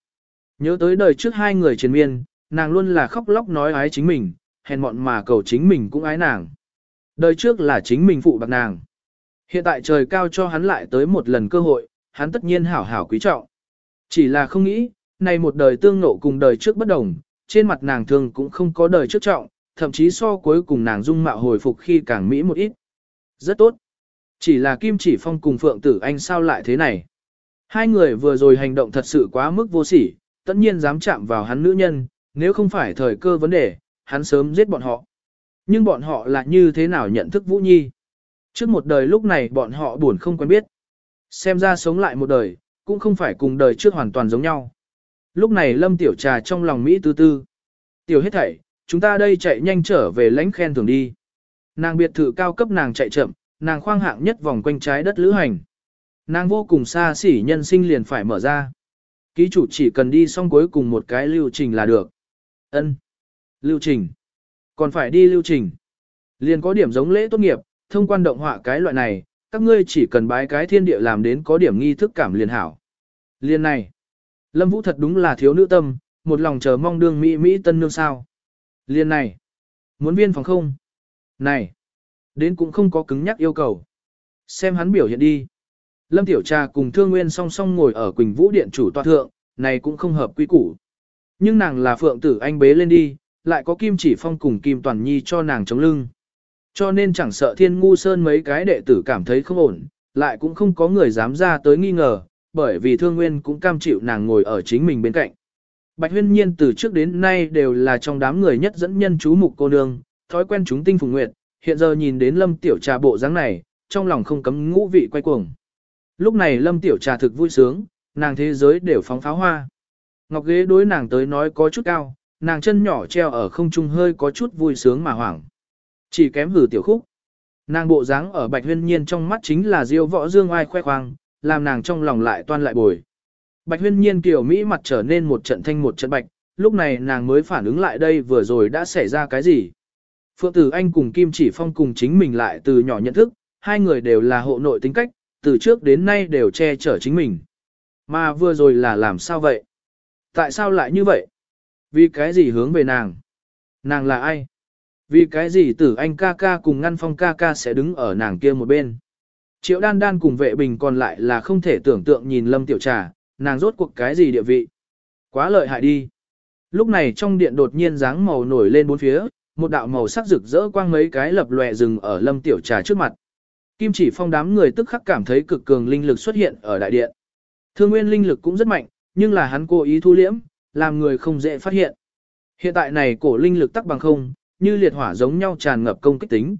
Speaker 1: Nhớ tới đời trước hai người triền miên, nàng luôn là khóc lóc nói ái chính mình, hèn mọn mà cầu chính mình cũng ái nàng. Đời trước là chính mình phụ bạc nàng. Hiện tại trời cao cho hắn lại tới một lần cơ hội, hắn tất nhiên hảo hảo quý trọng. Chỉ là không nghĩ, này một đời tương nộ cùng đời trước bất đồng, trên mặt nàng thường cũng không có đời trước trọng, thậm chí so cuối cùng nàng dung mạo hồi phục khi càng mỹ một ít. Rất tốt. Chỉ là Kim Chỉ Phong cùng Phượng Tử Anh sao lại thế này? Hai người vừa rồi hành động thật sự quá mức vô sỉ, tất nhiên dám chạm vào hắn nữ nhân, nếu không phải thời cơ vấn đề, hắn sớm giết bọn họ. Nhưng bọn họ là như thế nào nhận thức Vũ Nhi? Trước một đời lúc này bọn họ buồn không quen biết. Xem ra sống lại một đời, cũng không phải cùng đời trước hoàn toàn giống nhau. Lúc này Lâm Tiểu Trà trong lòng Mỹ tư tư. Tiểu hết thảy, chúng ta đây chạy nhanh trở về lãnh khen thưởng đi. Nàng biệt thự cao cấp nàng chạy chậm, nàng khoang hạng nhất vòng quanh trái đất lữ hành. Nàng vô cùng xa xỉ nhân sinh liền phải mở ra. Ký chủ chỉ cần đi xong cuối cùng một cái lưu trình là được. Ân, Lưu trình. Còn phải đi lưu trình. Liền có điểm giống lễ tốt nghiệp, thông quan động họa cái loại này, các ngươi chỉ cần bái cái thiên địa làm đến có điểm nghi thức cảm liền hảo. liền này. Lâm Vũ thật đúng là thiếu nữ tâm, một lòng chờ mong đương Mỹ Mỹ tân nương sao. Liên này. Muốn viên phòng không? Này. Đến cũng không có cứng nhắc yêu cầu. Xem hắn biểu hiện đi. Lâm Tiểu Trà cùng Thương Nguyên song song ngồi ở Quỳnh Vũ Điện chủ tọa thượng, này cũng không hợp quy củ. Nhưng nàng là phượng tử anh bế lên đi, lại có Kim Chỉ Phong cùng Kim Toàn Nhi cho nàng chống lưng. Cho nên chẳng sợ thiên ngu sơn mấy cái đệ tử cảm thấy không ổn, lại cũng không có người dám ra tới nghi ngờ, bởi vì Thương Nguyên cũng cam chịu nàng ngồi ở chính mình bên cạnh. Bạch huyên nhiên từ trước đến nay đều là trong đám người nhất dẫn nhân chú mục cô nương, thói quen chúng tinh phùng nguyệt, hiện giờ nhìn đến lâm tiểu trà bộ dáng này, trong lòng không cấm ngũ vị quay cuồng. Lúc này lâm tiểu trà thực vui sướng, nàng thế giới đều phóng pháo hoa. Ngọc ghế đối nàng tới nói có chút cao, nàng chân nhỏ treo ở không trung hơi có chút vui sướng mà hoảng. Chỉ kém hử tiểu khúc. Nàng bộ dáng ở bạch huyên nhiên trong mắt chính là diêu võ dương ai khoe khoang, làm nàng trong lòng lại toan lại bồi. Bạch huyên nhiên kiểu Mỹ mặt trở nên một trận thanh một trận bạch, lúc này nàng mới phản ứng lại đây vừa rồi đã xảy ra cái gì. Phượng Tử Anh cùng Kim Chỉ Phong cùng chính mình lại từ nhỏ nhận thức, hai người đều là hộ nội tính cách, từ trước đến nay đều che chở chính mình. Mà vừa rồi là làm sao vậy? Tại sao lại như vậy? Vì cái gì hướng về nàng? Nàng là ai? Vì cái gì tử anh ca ca cùng ngăn phong ca ca sẽ đứng ở nàng kia một bên? Triệu đan đan cùng vệ bình còn lại là không thể tưởng tượng nhìn lâm tiểu trà, nàng rốt cuộc cái gì địa vị? Quá lợi hại đi. Lúc này trong điện đột nhiên dáng màu nổi lên bốn phía, một đạo màu sắc rực rỡ quang mấy cái lập lòe rừng ở lâm tiểu trà trước mặt. Kim chỉ phong đám người tức khắc cảm thấy cực cường linh lực xuất hiện ở đại điện. Thương nguyên linh lực cũng rất mạnh, nhưng là hắn cố ý thu liễm, làm người không dễ phát hiện. Hiện tại này cổ linh lực tắc bằng không, như liệt hỏa giống nhau tràn ngập công kích tính.